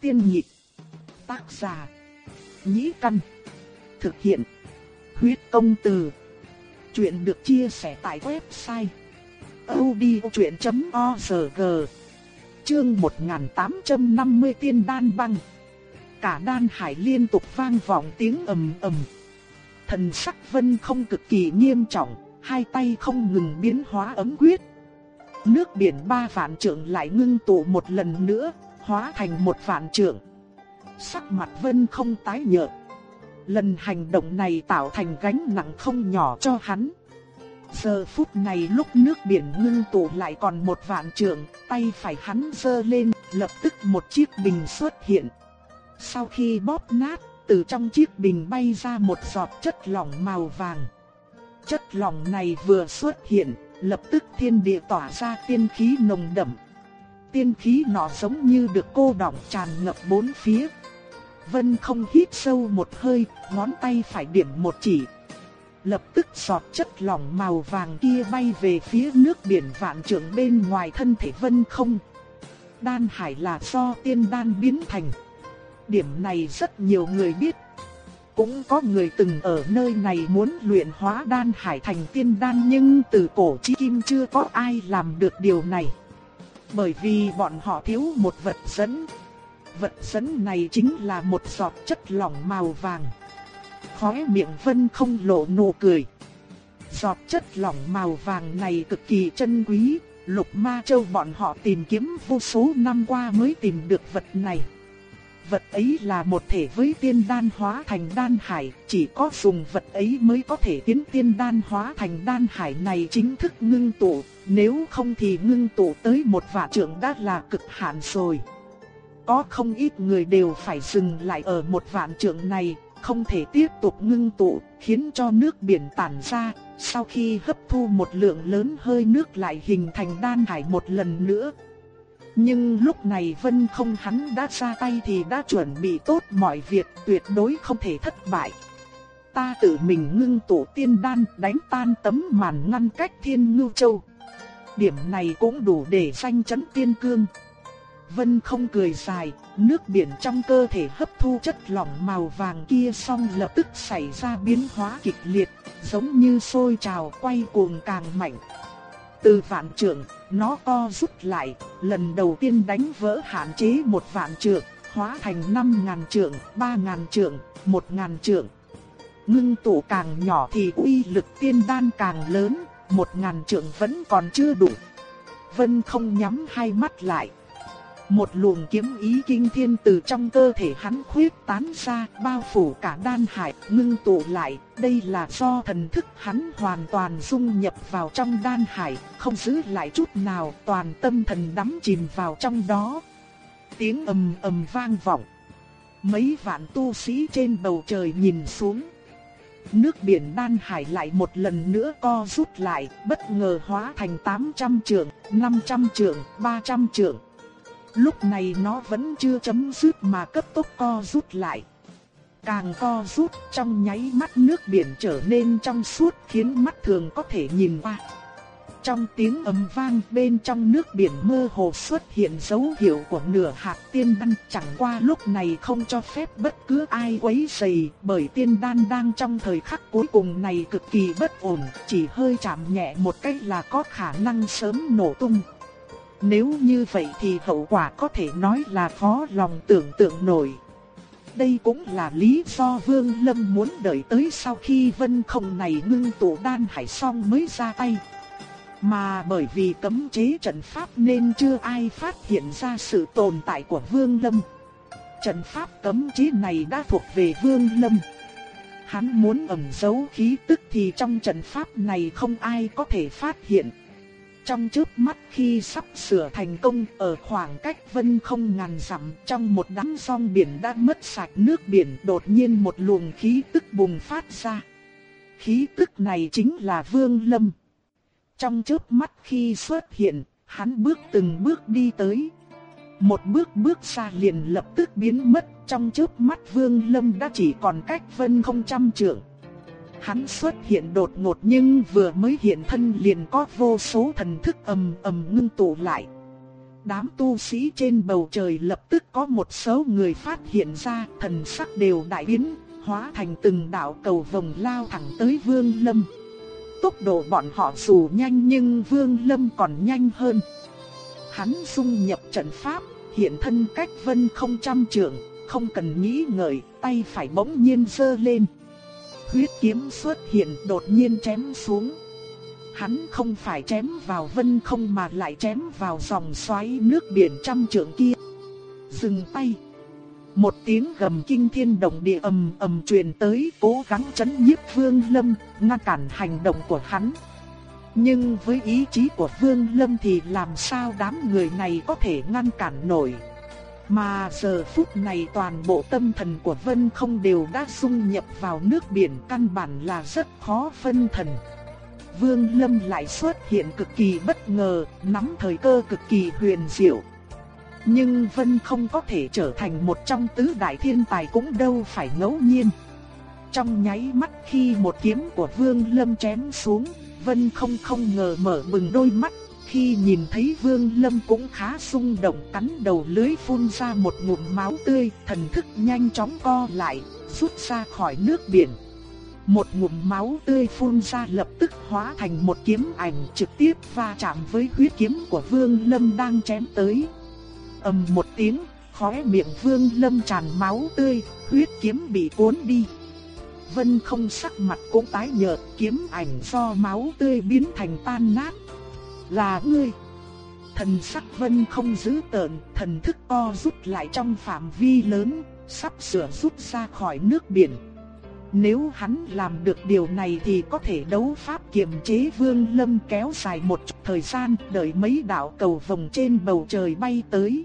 tiên nhị Tác giả. Nhĩ căn. Thực hiện. Huyết công từ. Chuyện được chia sẻ tại website. odchuyện.org Chương 1850 tiên đan băng. Cả đan hải liên tục vang vọng tiếng ầm ầm. Thần sắc vân không cực kỳ nghiêm trọng, hai tay không ngừng biến hóa ấm quyết. Nước biển ba vạn trượng lại ngưng tụ một lần nữa, hóa thành một vạn trượng. Sắc mặt vân không tái nhợt. Lần hành động này tạo thành gánh nặng không nhỏ cho hắn. Giờ phút này lúc nước biển ngưng tụ lại còn một vạn trượng, tay phải hắn giơ lên, lập tức một chiếc bình xuất hiện. Sau khi bóp nát, từ trong chiếc bình bay ra một giọt chất lỏng màu vàng. Chất lỏng này vừa xuất hiện, lập tức thiên địa tỏa ra tiên khí nồng đậm. Tiên khí nọ giống như được cô đọng tràn ngập bốn phía. Vân không hít sâu một hơi, ngón tay phải điểm một chỉ. Lập tức giọt chất lỏng màu vàng kia bay về phía nước biển vạn trượng bên ngoài thân thể Vân không. Đan hải là do tiên đan biến thành. Điểm này rất nhiều người biết. Cũng có người từng ở nơi này muốn luyện hóa đan hải thành tiên đan nhưng từ cổ chí kim chưa có ai làm được điều này. Bởi vì bọn họ thiếu một vật dẫn. Vật dẫn này chính là một giọt chất lỏng màu vàng. Khóe miệng Vân không lộ nụ cười. Giọt chất lỏng màu vàng này cực kỳ chân quý, Lục Ma Châu bọn họ tìm kiếm vô số năm qua mới tìm được vật này. Vật ấy là một thể với tiên đan hóa thành đan hải, chỉ có dùng vật ấy mới có thể tiến tiên đan hóa thành đan hải này chính thức ngưng tụ, nếu không thì ngưng tụ tới một vạn trượng đã là cực hạn rồi. Có không ít người đều phải dừng lại ở một vạn trượng này, không thể tiếp tục ngưng tụ, khiến cho nước biển tản ra, sau khi hấp thu một lượng lớn hơi nước lại hình thành đan hải một lần nữa. Nhưng lúc này Vân không hắn đã ra tay thì đã chuẩn bị tốt mọi việc tuyệt đối không thể thất bại. Ta tự mình ngưng tụ tiên đan đánh tan tấm màn ngăn cách thiên ngưu châu. Điểm này cũng đủ để danh chấn tiên cương. Vân không cười dài, nước biển trong cơ thể hấp thu chất lỏng màu vàng kia xong lập tức xảy ra biến hóa kịch liệt, giống như sôi trào quay cuồng càng mạnh. Từ vạn trượng, nó co rút lại, lần đầu tiên đánh vỡ hạn chế một vạn trượng, hóa thành năm ngàn trượng, ba ngàn trượng, một ngàn trượng. Ngưng tụ càng nhỏ thì uy lực tiên đan càng lớn, một ngàn trượng vẫn còn chưa đủ. Vân không nhắm hai mắt lại. Một luồng kiếm ý kinh thiên từ trong cơ thể hắn khuyết tán ra, bao phủ cả đan hải, ngưng tụ lại, đây là do thần thức hắn hoàn toàn dung nhập vào trong đan hải, không giữ lại chút nào, toàn tâm thần đắm chìm vào trong đó. Tiếng ầm ầm vang vọng. Mấy vạn tu sĩ trên bầu trời nhìn xuống. Nước biển đan hải lại một lần nữa co rút lại, bất ngờ hóa thành 800 trượng, 500 trượng, 300 trượng. Lúc này nó vẫn chưa chấm dứt mà cấp tốc co rút lại. Càng co rút trong nháy mắt nước biển trở nên trong suốt khiến mắt thường có thể nhìn qua. Trong tiếng ầm vang bên trong nước biển mơ hồ xuất hiện dấu hiệu của nửa hạt tiên đan chẳng qua lúc này không cho phép bất cứ ai quấy rầy bởi tiên đan đang trong thời khắc cuối cùng này cực kỳ bất ổn, chỉ hơi chạm nhẹ một cách là có khả năng sớm nổ tung. Nếu như vậy thì hậu quả có thể nói là khó lòng tưởng tượng nổi. Đây cũng là lý do Vương Lâm muốn đợi tới sau khi vân không này ngưng tụ đan hải xong mới ra tay. Mà bởi vì cấm chế trận pháp nên chưa ai phát hiện ra sự tồn tại của Vương Lâm. Trận pháp cấm chế này đã thuộc về Vương Lâm. Hắn muốn ẩn giấu khí tức thì trong trận pháp này không ai có thể phát hiện. Trong trước mắt khi sắp sửa thành công ở khoảng cách vân không ngàn dặm trong một đám song biển đã mất sạch nước biển, đột nhiên một luồng khí tức bùng phát ra. Khí tức này chính là Vương Lâm. Trong chớp mắt khi xuất hiện, hắn bước từng bước đi tới. Một bước bước xa liền lập tức biến mất trong chớp mắt Vương Lâm đã chỉ còn cách vân không trăm trượng. Hắn xuất hiện đột ngột nhưng vừa mới hiện thân liền có vô số thần thức ầm ầm ngưng tụ lại. Đám tu sĩ trên bầu trời lập tức có một số người phát hiện ra thần sắc đều đại biến, hóa thành từng đạo cầu vòng lao thẳng tới Vương Lâm. Tốc độ bọn họ dù nhanh nhưng Vương Lâm còn nhanh hơn. Hắn dung nhập trận pháp, hiện thân cách vân không trăm trượng, không cần nghĩ ngợi, tay phải bỗng nhiên giơ lên. Huyết kiếm xuất hiện đột nhiên chém xuống. Hắn không phải chém vào vân không mà lại chém vào dòng xoáy nước biển trăm trượng kia. Dừng tay. Một tiếng gầm kinh thiên động địa ầm ầm truyền tới cố gắng chấn nhiếp Vương Lâm, ngăn cản hành động của hắn. Nhưng với ý chí của Vương Lâm thì làm sao đám người này có thể ngăn cản nổi. Mà giờ phút này toàn bộ tâm thần của Vân không đều đã dung nhập vào nước biển căn bản là rất khó phân thần. Vương Lâm lại xuất hiện cực kỳ bất ngờ, nắm thời cơ cực kỳ huyền diệu. Nhưng Vân không có thể trở thành một trong tứ đại thiên tài cũng đâu phải ngẫu nhiên. Trong nháy mắt khi một kiếm của Vương Lâm chém xuống, Vân không không ngờ mở bừng đôi mắt, khi nhìn thấy Vương Lâm cũng khá xung động cắn đầu lưới phun ra một ngụm máu tươi, thần thức nhanh chóng co lại, rút ra khỏi nước biển. Một ngụm máu tươi phun ra lập tức hóa thành một kiếm ảnh trực tiếp va chạm với huyết kiếm của Vương Lâm đang chém tới ầm một tiếng, khóe miệng Vương Lâm tràn máu tươi, huyết kiếm bị cuốn đi. Vân không sắc mặt cũng tái nhợt, kiếm ảnh do máu tươi biến thành tan nát. Là ngươi. Thần sắc Vân không giữ tợn, thần thức co rút lại trong phạm vi lớn, sắp sửa rút ra khỏi nước biển. Nếu hắn làm được điều này thì có thể đấu pháp kiềm chế Vương Lâm kéo dài một chút thời gian, đợi mấy đạo cầu vòng trên bầu trời bay tới.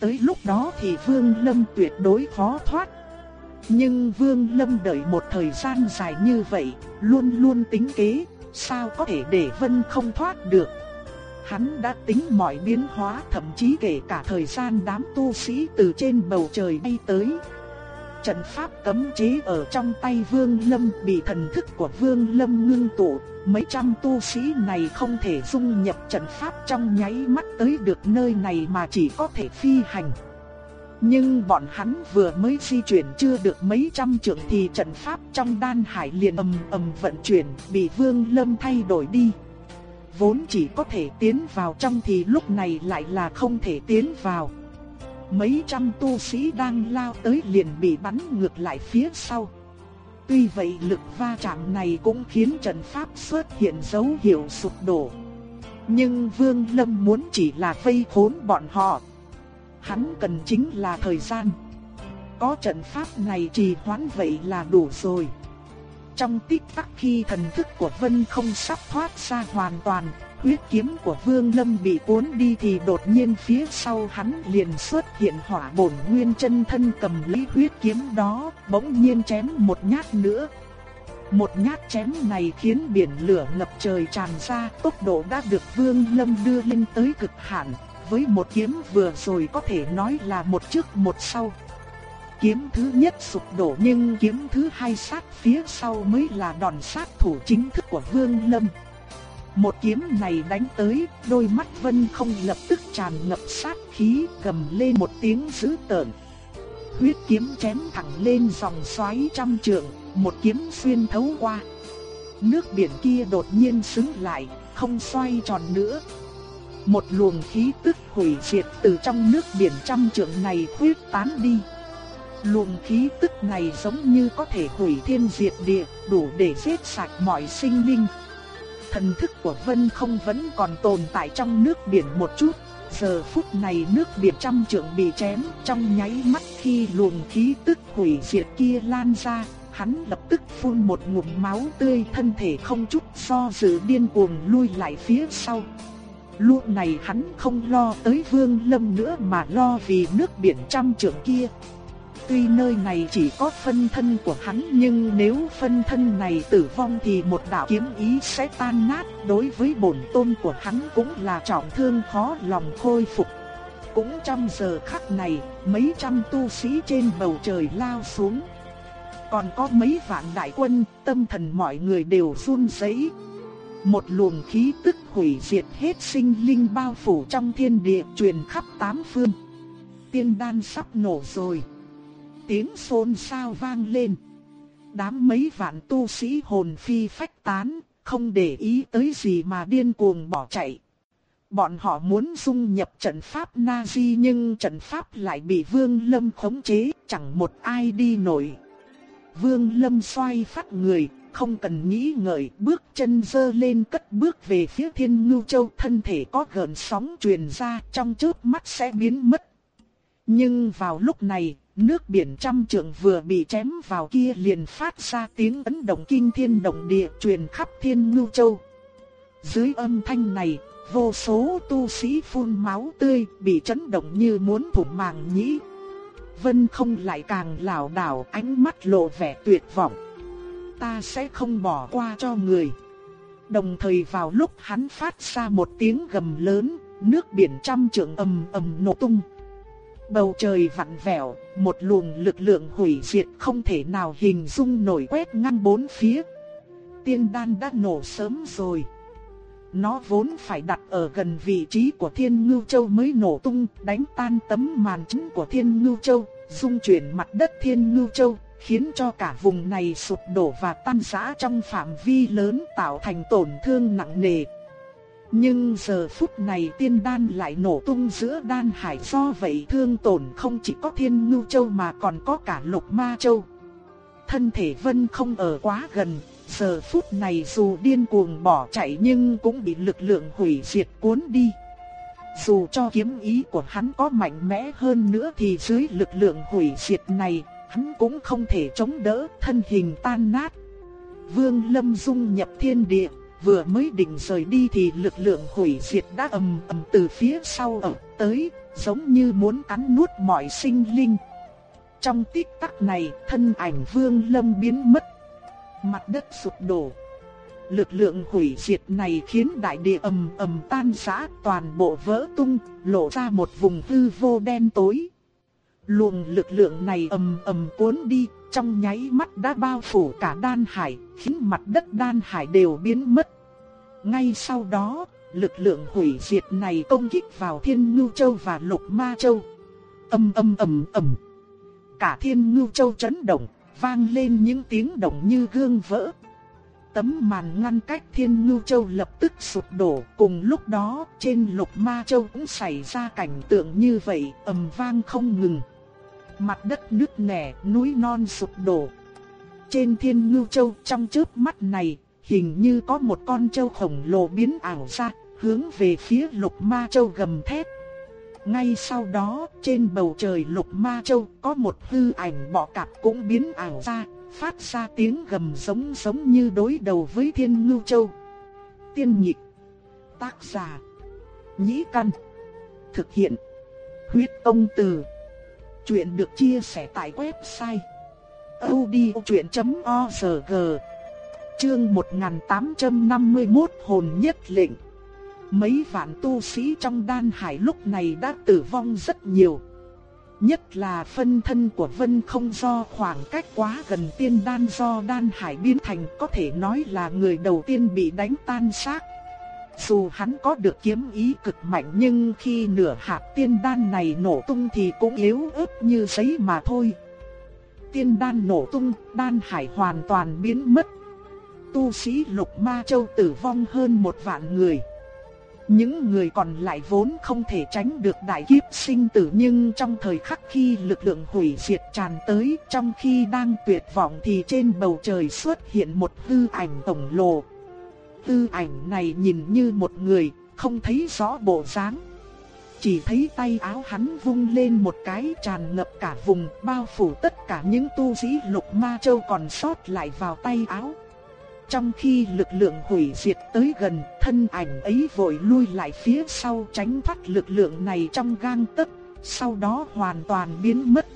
Tới lúc đó thì Vương Lâm tuyệt đối khó thoát. Nhưng Vương Lâm đợi một thời gian dài như vậy, luôn luôn tính kế, sao có thể để Vân không thoát được. Hắn đã tính mọi biến hóa thậm chí kể cả thời gian đám tu sĩ từ trên bầu trời bay tới. Trận pháp cấm chế ở trong tay Vương Lâm bị thần thức của Vương Lâm ngưng tụ, mấy trăm tu sĩ này không thể dung nhập trận pháp trong nháy mắt tới được nơi này mà chỉ có thể phi hành. Nhưng bọn hắn vừa mới di chuyển chưa được mấy trăm trượng thì trận pháp trong đan hải liền ầm ầm vận chuyển, bị Vương Lâm thay đổi đi. Vốn chỉ có thể tiến vào trong thì lúc này lại là không thể tiến vào. Mấy trăm tu sĩ đang lao tới liền bị bắn ngược lại phía sau. Tuy vậy lực va chạm này cũng khiến trận pháp xuất hiện dấu hiệu sụp đổ. Nhưng Vương Lâm muốn chỉ là vây khốn bọn họ. Hắn cần chính là thời gian. Có trận pháp này trì hoãn vậy là đủ rồi. Trong tích tắc khi thần thức của Vân không sắp thoát ra hoàn toàn, huyết kiếm của Vương Lâm bị cuốn đi thì đột nhiên phía sau hắn liền xuất hiện hỏa bổn nguyên chân thân cầm lấy huyết kiếm đó, bỗng nhiên chém một nhát nữa. Một nhát chém này khiến biển lửa ngập trời tràn ra, tốc độ đã được Vương Lâm đưa lên tới cực hạn, với một kiếm vừa rồi có thể nói là một trước một sau. Kiếm thứ nhất sụp đổ nhưng kiếm thứ hai sát phía sau mới là đòn sát thủ chính thức của Vương Lâm. Một kiếm này đánh tới, đôi mắt Vân không lập tức tràn ngập sát khí, cầm lên một tiếng dữ tợn. Huyết kiếm chém thẳng lên dòng xoáy trăm trượng, một kiếm xuyên thấu qua. Nước biển kia đột nhiên xứng lại, không xoay tròn nữa. Một luồng khí tức hủy diệt từ trong nước biển trăm trượng này khuyết tán đi. Luồng khí tức này giống như có thể hủy thiên diệt địa, đủ để giết sạch mọi sinh linh thần thức của Vân không vẫn còn tồn tại trong nước biển một chút. Giờ phút này nước biển trăm trượng bị chém, trong nháy mắt khi luồng khí tức hủy diệt kia lan ra, hắn lập tức phun một ngụm máu tươi, thân thể không chút do dự điên cuồng lui lại phía sau. Lúc này hắn không lo tới Vương Lâm nữa mà lo vì nước biển trăm trượng kia. Tuy nơi này chỉ có phân thân của hắn nhưng nếu phân thân này tử vong thì một đạo kiếm ý sẽ tan nát. Đối với bổn tôn của hắn cũng là trọng thương khó lòng khôi phục. Cũng trong giờ khắc này, mấy trăm tu sĩ trên bầu trời lao xuống. Còn có mấy vạn đại quân, tâm thần mọi người đều run rẩy. Một luồng khí tức hủy diệt hết sinh linh bao phủ trong thiên địa truyền khắp tám phương. Tiên đan sắp nổ rồi. Tiếng xôn xao vang lên. Đám mấy vạn tu sĩ hồn phi phách tán, không để ý tới gì mà điên cuồng bỏ chạy. Bọn họ muốn dung nhập trận pháp Nazi nhưng trận pháp lại bị Vương Lâm khống chế, chẳng một ai đi nổi. Vương Lâm xoay phát người, không cần nghĩ ngợi, bước chân dơ lên cất bước về phía Thiên Ngưu Châu, thân thể có gợn sóng truyền ra, trong chớp mắt sẽ biến mất. Nhưng vào lúc này, nước biển trăm trượng vừa bị chém vào kia liền phát ra tiếng ấn động kinh thiên động địa truyền khắp Thiên Ngưu Châu. Dưới âm thanh này, vô số tu sĩ phun máu tươi, bị chấn động như muốn thủng màng nhĩ. Vân không lại càng lảo đảo, ánh mắt lộ vẻ tuyệt vọng. Ta sẽ không bỏ qua cho người. Đồng thời vào lúc hắn phát ra một tiếng gầm lớn, nước biển trăm trượng ầm ầm nổ tung. Bầu trời vặn vẹo, một luồng lực lượng hủy diệt không thể nào hình dung nổi quét ngang bốn phía. Tiên đan đã nổ sớm rồi. Nó vốn phải đặt ở gần vị trí của Thiên Ngưu Châu mới nổ tung, đánh tan tấm màn chính của Thiên Ngưu Châu, dung chuyển mặt đất Thiên Ngưu Châu, khiến cho cả vùng này sụp đổ và tan rã trong phạm vi lớn tạo thành tổn thương nặng nề. Nhưng giờ phút này tiên đan lại nổ tung giữa đan hải do vậy thương tổn không chỉ có Thiên Ngưu Châu mà còn có cả Lục Ma Châu. Thân thể Vân không ở quá gần, Giờ phút này dù điên cuồng bỏ chạy nhưng cũng bị lực lượng hủy diệt cuốn đi. Dù cho kiếm ý của hắn có mạnh mẽ hơn nữa thì dưới lực lượng hủy diệt này, hắn cũng không thể chống đỡ thân hình tan nát. Vương Lâm dung nhập thiên địa, vừa mới định rời đi thì lực lượng hủy diệt đã ầm ầm từ phía sau ập tới, giống như muốn cắn nuốt mọi sinh linh. Trong tích tắc này, thân ảnh Vương Lâm biến mất mặt đất sụp đổ. Lực lượng hủy diệt này khiến đại địa ầm ầm tan rã, toàn bộ vỡ tung, lộ ra một vùng hư vô đen tối. Luồng lực lượng này ầm ầm cuốn đi, trong nháy mắt đã bao phủ cả đan hải, khiến mặt đất đan hải đều biến mất. Ngay sau đó, lực lượng hủy diệt này công kích vào Thiên Ngưu Châu và Lục Ma Châu. Ầm ầm ầm ầm. Cả Thiên Ngưu Châu chấn động, vang lên những tiếng động như gương vỡ. Tấm màn ngăn cách Thiên Ngưu Châu lập tức sụp đổ, cùng lúc đó trên Lục Ma Châu cũng xảy ra cảnh tượng như vậy, ầm vang không ngừng. Mặt đất nứt nẻ, núi non sụp đổ. Trên Thiên Ngưu Châu trong chớp mắt này, hình như có một con châu khổng lồ biến ảo ra, hướng về phía Lục Ma Châu gầm thét. Ngay sau đó, trên bầu trời lục ma châu có một hư ảnh bọ cạp cũng biến ảo ra, phát ra tiếng gầm giống giống như đối đầu với thiên ngưu châu. Tiên nhịp, tác giả, nhĩ căn, thực hiện, huyết công từ. Chuyện được chia sẻ tại website audiochuyen.org. Chương 1851 hồn nhất lệnh Mấy vạn tu sĩ trong đan hải lúc này đã tử vong rất nhiều. Nhất là phân thân của Vân không do khoảng cách quá gần tiên đan do đan hải biến thành, có thể nói là người đầu tiên bị đánh tan xác. Dù hắn có được kiếm ý cực mạnh nhưng khi nửa hạt tiên đan này nổ tung thì cũng yếu ớt như giấy mà thôi. Tiên đan nổ tung, đan hải hoàn toàn biến mất. Tu sĩ lục ma châu tử vong hơn một vạn người. Những người còn lại vốn không thể tránh được đại kiếp sinh tử nhưng trong thời khắc khi lực lượng hủy diệt tràn tới, trong khi đang tuyệt vọng thì trên bầu trời xuất hiện một hư ảnh tổng lồ tư ảnh này nhìn như một người, không thấy rõ bộ dáng. Chỉ thấy tay áo hắn vung lên một cái tràn ngập cả vùng bao phủ tất cả những tu sĩ lục ma châu còn sót lại vào tay áo. Trong khi lực lượng hủy diệt tới gần, thân ảnh ấy vội lui lại phía sau tránh thoát lực lượng này trong gang tấc, sau đó hoàn toàn biến mất.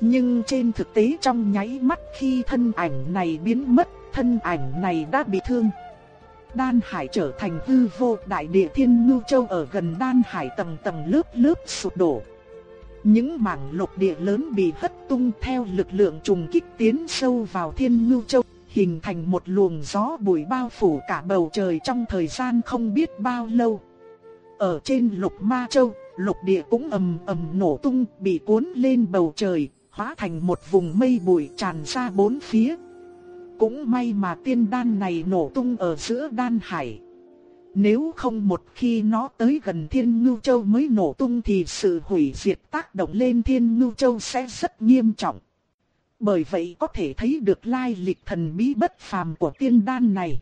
Nhưng trên thực tế trong nháy mắt khi thân ảnh này biến mất, thân ảnh này đã bị thương. Đan Hải trở thành hư vô đại địa thiên ngưu châu ở gần Đan Hải tầng tầng lớp lớp sụp đổ. Những mảng lục địa lớn bị hất tung theo lực lượng trùng kích tiến sâu vào thiên ngưu châu hình thành một luồng gió bụi bao phủ cả bầu trời trong thời gian không biết bao lâu. Ở trên lục ma châu, lục địa cũng ầm ầm nổ tung bị cuốn lên bầu trời, hóa thành một vùng mây bụi tràn ra bốn phía. Cũng may mà tiên đan này nổ tung ở giữa đan hải. Nếu không một khi nó tới gần Thiên Ngưu Châu mới nổ tung thì sự hủy diệt tác động lên Thiên Ngưu Châu sẽ rất nghiêm trọng. Bởi vậy có thể thấy được lai lịch thần bí bất phàm của tiên đan này.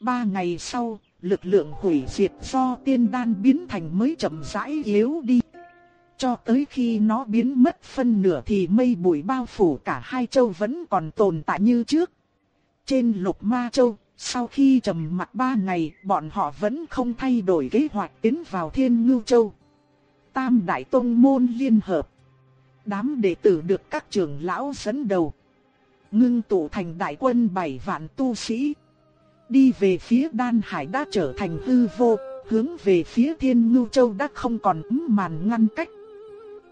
Ba ngày sau, lực lượng hủy diệt do tiên đan biến thành mới chậm rãi yếu đi. Cho tới khi nó biến mất phân nửa thì mây bụi bao phủ cả hai châu vẫn còn tồn tại như trước. Trên lục ma châu, sau khi trầm mặt ba ngày, bọn họ vẫn không thay đổi kế hoạch tiến vào thiên ngưu châu. Tam Đại Tông Môn Liên Hợp Đám đệ tử được các trưởng lão dẫn đầu. Ngưng tụ thành đại quân bảy vạn tu sĩ. Đi về phía Đan Hải đã trở thành hư vô, hướng về phía Thiên Ngưu Châu đã không còn màn ngăn cách.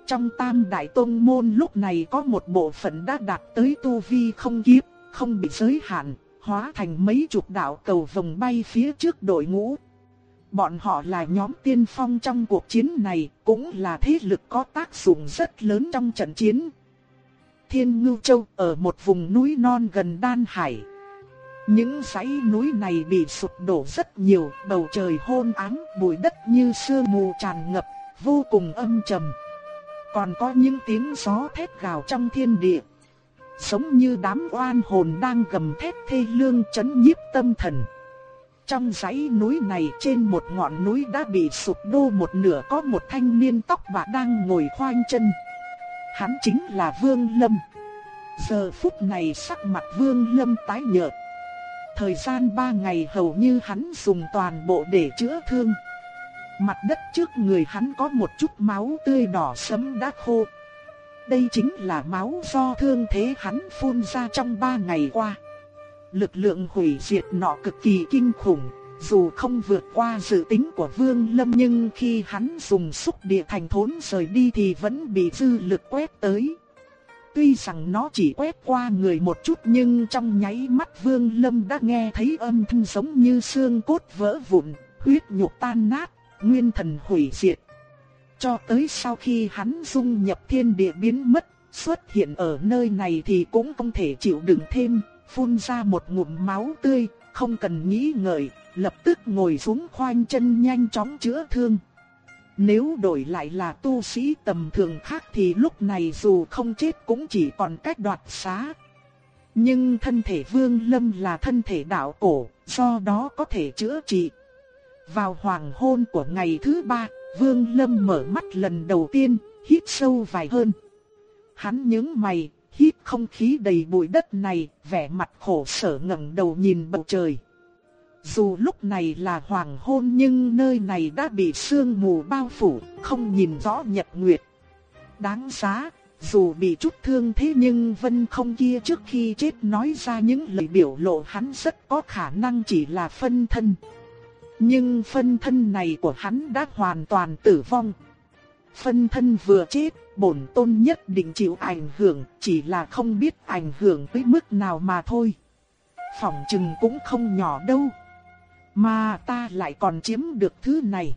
Trong tam đại tông môn lúc này có một bộ phận đã đạt tới tu vi không kiếp, không bị giới hạn, hóa thành mấy chục đạo cầu vòng bay phía trước đội ngũ. Bọn họ là nhóm tiên phong trong cuộc chiến này, cũng là thế lực có tác dụng rất lớn trong trận chiến. Thiên Ngưu Châu ở một vùng núi non gần Đan Hải. Những dãy núi này bị sụp đổ rất nhiều, bầu trời hôn ám, bụi đất như sương mù tràn ngập, vô cùng âm trầm. Còn có những tiếng gió thét gào trong thiên địa. Giống như đám oan hồn đang gầm thét thê lương chấn nhiếp tâm thần. Trong dãy núi này trên một ngọn núi đã bị sụp đổ một nửa có một thanh niên tóc bạc đang ngồi khoanh chân. Hắn chính là Vương Lâm. Giờ phút này sắc mặt Vương Lâm tái nhợt. Thời gian ba ngày hầu như hắn dùng toàn bộ để chữa thương. Mặt đất trước người hắn có một chút máu tươi đỏ sẫm đã khô. Đây chính là máu do thương thế hắn phun ra trong ba ngày qua. Lực lượng hủy diệt nọ cực kỳ kinh khủng, dù không vượt qua dự tính của Vương Lâm nhưng khi hắn dùng xúc địa thành thốn rời đi thì vẫn bị dư lực quét tới. Tuy rằng nó chỉ quét qua người một chút nhưng trong nháy mắt Vương Lâm đã nghe thấy âm thanh giống như xương cốt vỡ vụn, huyết nhục tan nát, nguyên thần hủy diệt. Cho tới sau khi hắn dung nhập thiên địa biến mất, xuất hiện ở nơi này thì cũng không thể chịu đựng thêm, phun ra một ngụm máu tươi, không cần nghĩ ngợi, lập tức ngồi xuống khoanh chân nhanh chóng chữa thương. Nếu đổi lại là tu sĩ tầm thường khác thì lúc này dù không chết cũng chỉ còn cách đoạt xá. Nhưng thân thể Vương Lâm là thân thể đạo cổ, do đó có thể chữa trị. Vào hoàng hôn của ngày thứ ba, Vương Lâm mở mắt lần đầu tiên, hít sâu vài hơn. Hắn nhướng mày, hít không khí đầy bụi đất này, vẻ mặt khổ sở ngẩng đầu nhìn bầu trời. Dù lúc này là hoàng hôn nhưng nơi này đã bị sương mù bao phủ, không nhìn rõ nhật nguyệt. Đáng giá, dù bị chút thương thế nhưng Vân không kia trước khi chết nói ra những lời biểu lộ hắn rất có khả năng chỉ là phân thân. Nhưng phân thân này của hắn đã hoàn toàn tử vong. Phân thân vừa chết, bổn tôn nhất định chịu ảnh hưởng, chỉ là không biết ảnh hưởng tới mức nào mà thôi. Phòng trừng cũng không nhỏ đâu. Mà ta lại còn chiếm được thứ này.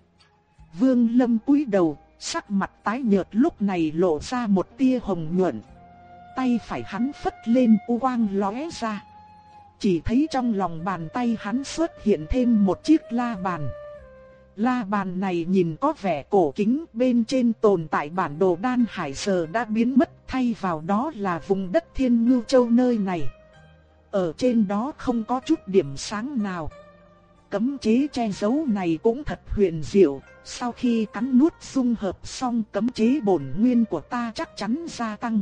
Vương Lâm cúi đầu, sắc mặt tái nhợt lúc này lộ ra một tia hồng nhuận. Tay phải hắn phất lên u quang lóe ra. Chỉ thấy trong lòng bàn tay hắn xuất hiện thêm một chiếc la bàn. La bàn này nhìn có vẻ cổ kính bên trên tồn tại bản đồ đan hải giờ đã biến mất thay vào đó là vùng đất thiên ngưu châu nơi này. Ở trên đó không có chút điểm sáng nào. Cấm chế che giấu này cũng thật huyền diệu, sau khi cắn nuốt dung hợp xong cấm chế bổn nguyên của ta chắc chắn gia tăng.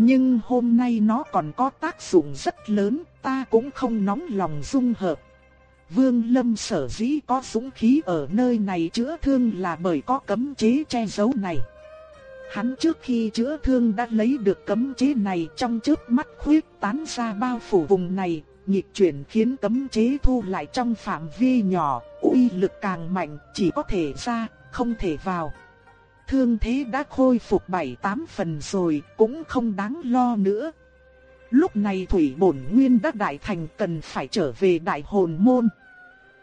Nhưng hôm nay nó còn có tác dụng rất lớn, ta cũng không nóng lòng dung hợp. Vương Lâm sở dĩ có súng khí ở nơi này chữa thương là bởi có cấm chế che giấu này. Hắn trước khi chữa thương đã lấy được cấm chế này trong chớp mắt khuyết tán ra bao phủ vùng này, nhịp chuyển khiến cấm chế thu lại trong phạm vi nhỏ, uy lực càng mạnh, chỉ có thể ra, không thể vào. Thương thế đã khôi phục 7-8 phần rồi, cũng không đáng lo nữa. Lúc này Thủy Bổn Nguyên đã đại thành cần phải trở về đại hồn môn.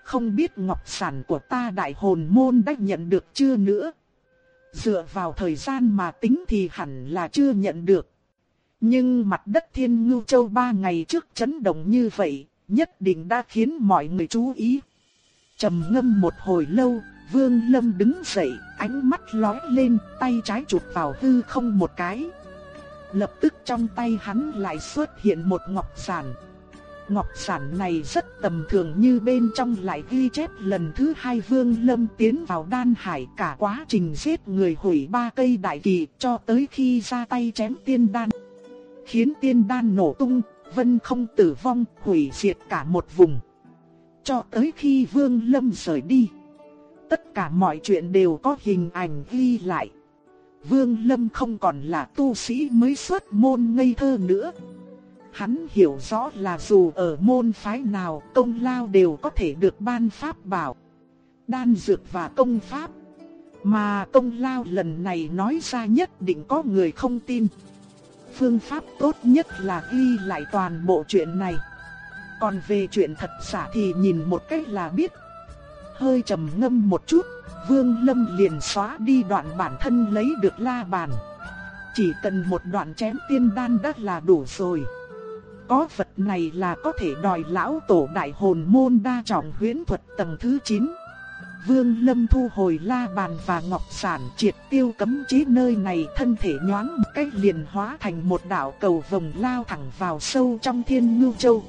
Không biết ngọc sản của ta đại hồn môn đã nhận được chưa nữa. Dựa vào thời gian mà tính thì hẳn là chưa nhận được. Nhưng mặt đất Thiên Ngưu Châu ba ngày trước chấn động như vậy, nhất định đã khiến mọi người chú ý. trầm ngâm một hồi lâu, Vương Lâm đứng dậy, ánh mắt lóe lên, tay trái chụp vào hư không một cái. Lập tức trong tay hắn lại xuất hiện một ngọc sản. Ngọc sản này rất tầm thường như bên trong lại ghi chép lần thứ hai Vương Lâm tiến vào đan hải cả quá trình giết người hủy ba cây đại kỳ cho tới khi ra tay chém tiên đan. Khiến tiên đan nổ tung, vân không tử vong, hủy diệt cả một vùng. Cho tới khi Vương Lâm rời đi. Tất cả mọi chuyện đều có hình ảnh ghi lại. Vương Lâm không còn là tu sĩ mới xuất môn ngây thơ nữa. Hắn hiểu rõ là dù ở môn phái nào công lao đều có thể được ban pháp bảo. Đan dược và công pháp. Mà công lao lần này nói ra nhất định có người không tin. Phương pháp tốt nhất là ghi lại toàn bộ chuyện này. Còn về chuyện thật giả thì nhìn một cách là biết. Hơi trầm ngâm một chút, Vương Lâm liền xóa đi đoạn bản thân lấy được la bàn. Chỉ cần một đoạn chém tiên đan đã là đủ rồi. Có vật này là có thể đòi lão tổ đại hồn môn đa trọng huyễn thuật tầng thứ 9. Vương Lâm thu hồi la bàn và ngọc sản triệt tiêu cấm chế nơi này thân thể nhoáng một cách liền hóa thành một đạo cầu vồng lao thẳng vào sâu trong thiên ngưu châu.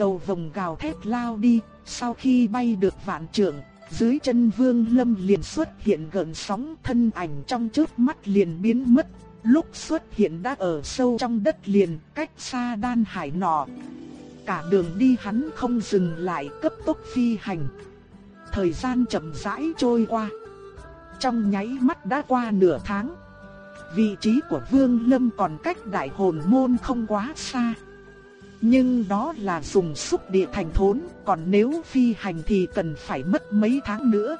Cầu vồng gào thét lao đi, sau khi bay được vạn trượng, dưới chân Vương Lâm liền xuất hiện gần sóng thân ảnh trong chớp mắt liền biến mất, lúc xuất hiện đã ở sâu trong đất liền, cách xa đan hải nọ. Cả đường đi hắn không dừng lại cấp tốc phi hành. Thời gian chậm rãi trôi qua. Trong nháy mắt đã qua nửa tháng. Vị trí của Vương Lâm còn cách đại hồn môn không quá xa. Nhưng đó là dùng xúc địa thành thốn, còn nếu phi hành thì cần phải mất mấy tháng nữa.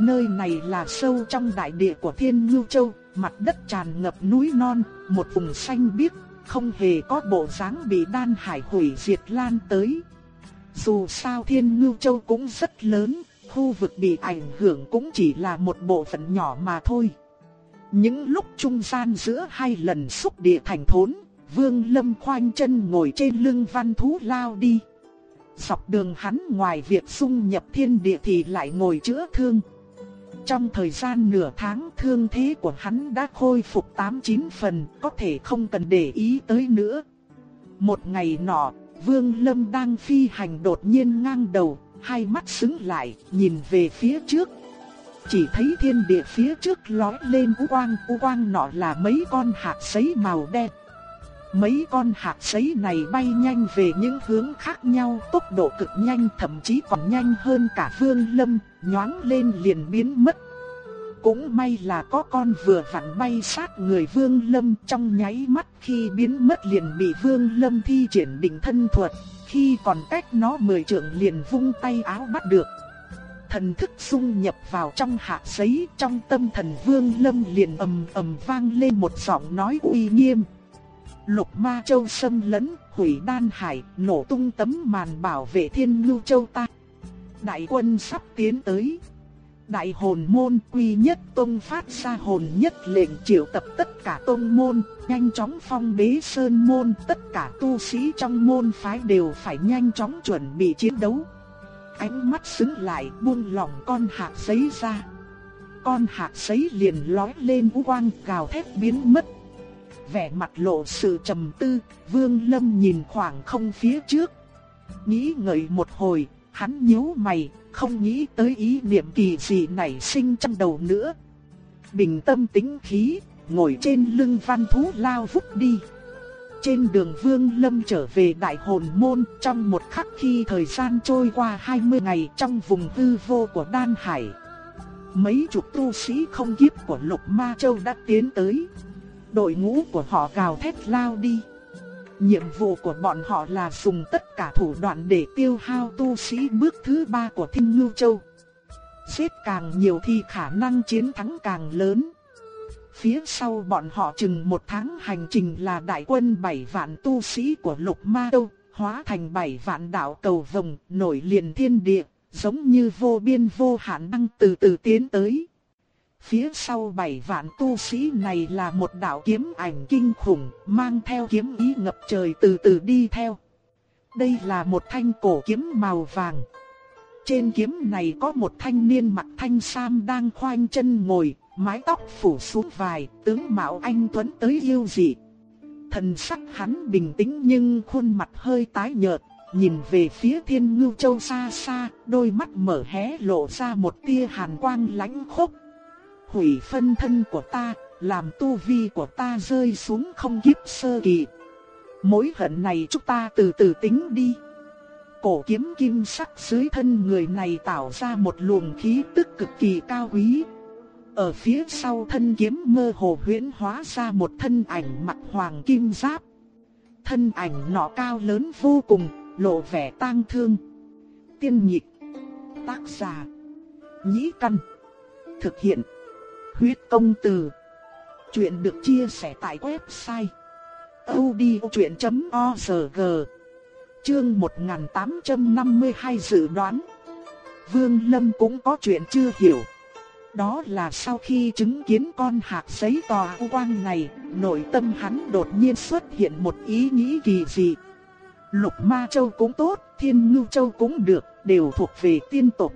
Nơi này là sâu trong đại địa của Thiên Ngưu Châu, mặt đất tràn ngập núi non, một vùng xanh biếc, không hề có bộ dáng bị đan hải hủy diệt lan tới. Dù sao Thiên Ngưu Châu cũng rất lớn, khu vực bị ảnh hưởng cũng chỉ là một bộ phận nhỏ mà thôi. Những lúc trung gian giữa hai lần xúc địa thành thốn, Vương Lâm khoanh chân ngồi trên lưng văn thú lao đi. Dọc đường hắn ngoài việc xung nhập thiên địa thì lại ngồi chữa thương. Trong thời gian nửa tháng thương thế của hắn đã khôi phục 8-9 phần, có thể không cần để ý tới nữa. Một ngày nọ, Vương Lâm đang phi hành đột nhiên ngang đầu, hai mắt sững lại, nhìn về phía trước. Chỉ thấy thiên địa phía trước lói lên u quang, u quang nọ là mấy con hạt sấy màu đen. Mấy con hạt sấy này bay nhanh về những hướng khác nhau, tốc độ cực nhanh thậm chí còn nhanh hơn cả Vương Lâm, nhoáng lên liền biến mất. Cũng may là có con vừa vặn bay sát người Vương Lâm trong nháy mắt khi biến mất liền bị Vương Lâm thi triển định thân thuật, khi còn cách nó mười trượng liền vung tay áo bắt được. Thần thức xung nhập vào trong hạt giấy, trong tâm thần Vương Lâm liền ầm ầm vang lên một giọng nói uy nghiêm. Lục Ma Châu xâm lấn, hủy đan hải, nổ tung tấm màn bảo vệ Thiên lưu Châu ta. Đại quân sắp tiến tới. Đại hồn môn quy nhất tông phát ra hồn nhất lệnh triệu tập tất cả tông môn, nhanh chóng phong bế sơn môn, tất cả tu sĩ trong môn phái đều phải nhanh chóng chuẩn bị chiến đấu. Ánh mắt sững lại buông lỏng con hạt giấy ra. Con hạt giấy liền lói lên u quang gào thét biến mất. Vẻ mặt lộ sự trầm tư, Vương Lâm nhìn khoảng không phía trước. Nghĩ ngợi một hồi, hắn nhíu mày, không nghĩ tới ý niệm kỳ gì nảy sinh trong đầu nữa. Bình tâm tĩnh khí, ngồi trên lưng văn thú lao vút đi. Trên đường Vương Lâm trở về Đại Hồn Môn trong một khắc khi thời gian trôi qua 20 ngày trong vùng hư vô của Đan Hải. Mấy chục tu sĩ không kiếp của Lục Ma Châu đã tiến tới. Đội ngũ của họ gào thét lao đi. Nhiệm vụ của bọn họ là dùng tất cả thủ đoạn để tiêu hao tu sĩ bước thứ ba của Thinh Ngưu Châu. Giết càng nhiều thì khả năng chiến thắng càng lớn. Phía sau bọn họ chừng một tháng hành trình là đại quân bảy vạn tu sĩ của lục ma đâu, hóa thành bảy vạn đạo cầu vồng, nổi liền thiên địa, giống như vô biên vô hạn năng từ từ tiến tới. Phía sau bảy vạn tu sĩ này là một đạo kiếm ảnh kinh khủng, mang theo kiếm ý ngập trời từ từ đi theo. Đây là một thanh cổ kiếm màu vàng. Trên kiếm này có một thanh niên mặc thanh sam đang khoanh chân ngồi, mái tóc phủ xuống vai, tướng mạo anh tuấn tới yêu dị. Thần sắc hắn bình tĩnh nhưng khuôn mặt hơi tái nhợt, nhìn về phía Thiên Ngưu Châu xa xa, đôi mắt mở hé lộ ra một tia hàn quang lãnh khốc. Hủy phân thân của ta, làm tu vi của ta rơi xuống không kiếp sơ kỳ. Mối hận này chúng ta từ từ tính đi. Cổ kiếm kim sắc dưới thân người này tạo ra một luồng khí tức cực kỳ cao quý. Ở phía sau thân kiếm mơ hồ huyễn hóa ra một thân ảnh mặt hoàng kim giáp. Thân ảnh nọ cao lớn vô cùng, lộ vẻ tang thương. Tiên nhịp, tác giả, nhĩ căn, thực hiện, huyết công từ. Chuyện được chia sẻ tại website odchuyện.org Chương 1852 dự đoán. Vương Lâm cũng có chuyện chưa hiểu. Đó là sau khi chứng kiến con hạt giấy tòa quang này Nội tâm hắn đột nhiên xuất hiện một ý nghĩ kỳ dị. Lục Ma Châu cũng tốt, Thiên Ngưu Châu cũng được Đều thuộc về tiên tộc.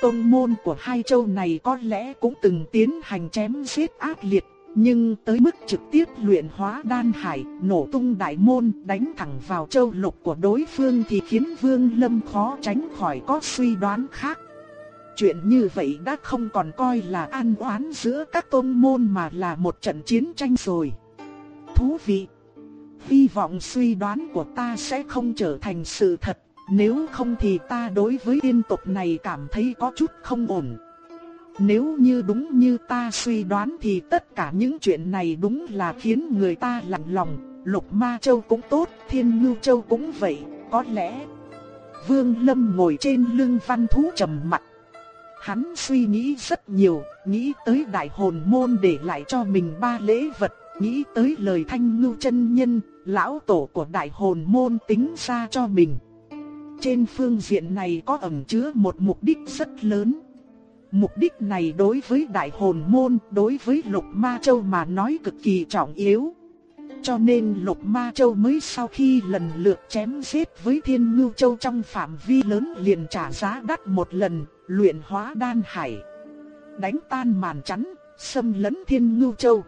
Tông môn của hai châu này có lẽ cũng từng tiến hành chém giết ác liệt nhưng tới mức trực tiếp luyện hóa đan hải, nổ tung đại môn, đánh thẳng vào châu lục của đối phương thì khiến Vương Lâm khó tránh khỏi có suy đoán khác. Chuyện như vậy đã không còn coi là an oán giữa các tôn môn mà là một trận chiến tranh rồi. Thú vị! Hy vọng suy đoán của ta sẽ không trở thành sự thật, nếu không thì ta đối với tiên tộc này cảm thấy có chút không ổn. Nếu như đúng như ta suy đoán thì tất cả những chuyện này đúng là khiến người ta lặng lòng, Lục Ma Châu cũng tốt, Thiên Ngưu Châu cũng vậy, có lẽ. Vương Lâm ngồi trên lưng văn thú trầm mặt. Hắn suy nghĩ rất nhiều, nghĩ tới đại hồn môn để lại cho mình ba lễ vật, nghĩ tới lời thanh ngưu chân nhân, lão tổ của đại hồn môn tính ra cho mình. Trên phương diện này có ẩn chứa một mục đích rất lớn. Mục đích này đối với đại hồn môn, đối với lục ma châu mà nói cực kỳ trọng yếu. Cho nên lục ma châu mới sau khi lần lượt chém giết với thiên ngưu châu trong phạm vi lớn liền trả giá đắt một lần, luyện hóa đan hải. Đánh tan màn chắn, xâm lấn thiên ngưu châu.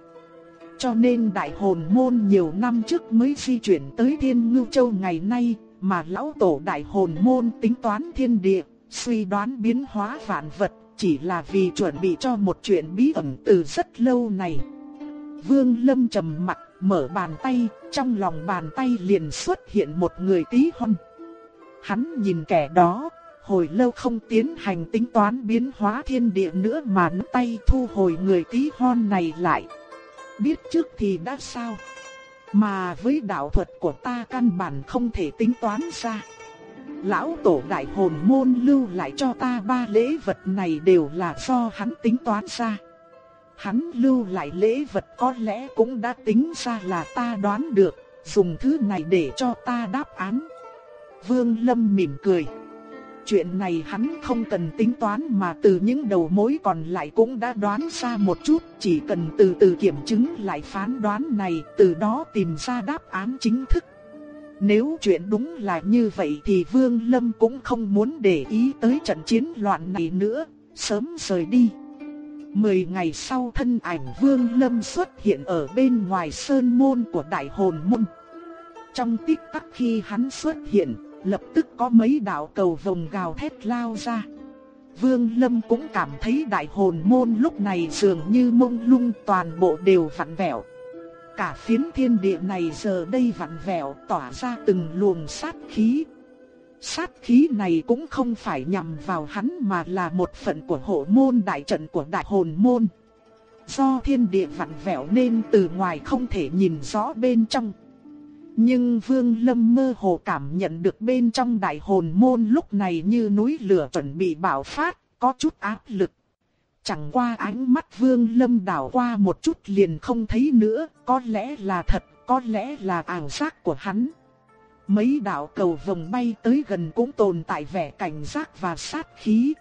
Cho nên đại hồn môn nhiều năm trước mới di chuyển tới thiên ngưu châu ngày nay, mà lão tổ đại hồn môn tính toán thiên địa, suy đoán biến hóa vạn vật chỉ là vì chuẩn bị cho một chuyện bí ẩn từ rất lâu này. Vương Lâm trầm mặt, mở bàn tay, trong lòng bàn tay liền xuất hiện một người tí hon. Hắn nhìn kẻ đó, hồi lâu không tiến hành tính toán biến hóa thiên địa nữa mà nắm tay thu hồi người tí hon này lại. Biết trước thì đã sao? Mà với đạo thuật của ta căn bản không thể tính toán ra. Lão tổ đại hồn môn lưu lại cho ta ba lễ vật này đều là do hắn tính toán ra. Hắn lưu lại lễ vật có lẽ cũng đã tính ra là ta đoán được, dùng thứ này để cho ta đáp án. Vương Lâm mỉm cười. Chuyện này hắn không cần tính toán mà từ những đầu mối còn lại cũng đã đoán ra một chút, chỉ cần từ từ kiểm chứng lại phán đoán này, từ đó tìm ra đáp án chính thức. Nếu chuyện đúng là như vậy thì Vương Lâm cũng không muốn để ý tới trận chiến loạn này nữa, sớm rời đi. Mười ngày sau thân ảnh Vương Lâm xuất hiện ở bên ngoài sơn môn của đại hồn môn. Trong tích tắc khi hắn xuất hiện, lập tức có mấy đạo cầu vồng gào thét lao ra. Vương Lâm cũng cảm thấy đại hồn môn lúc này dường như mông lung toàn bộ đều vặn vẹo. Cả phiến thiên địa này giờ đây vặn vẹo tỏa ra từng luồng sát khí. Sát khí này cũng không phải nhằm vào hắn mà là một phận của hộ môn đại trận của đại hồn môn. Do thiên địa vặn vẹo nên từ ngoài không thể nhìn rõ bên trong. Nhưng Vương Lâm mơ hồ cảm nhận được bên trong đại hồn môn lúc này như núi lửa chuẩn bị bạo phát, có chút áp lực. Chẳng qua ánh mắt Vương Lâm đảo qua một chút liền không thấy nữa, có lẽ là thật, có lẽ là ảo giác của hắn. Mấy đạo cầu vồng bay tới gần cũng tồn tại vẻ cảnh giác và sát khí.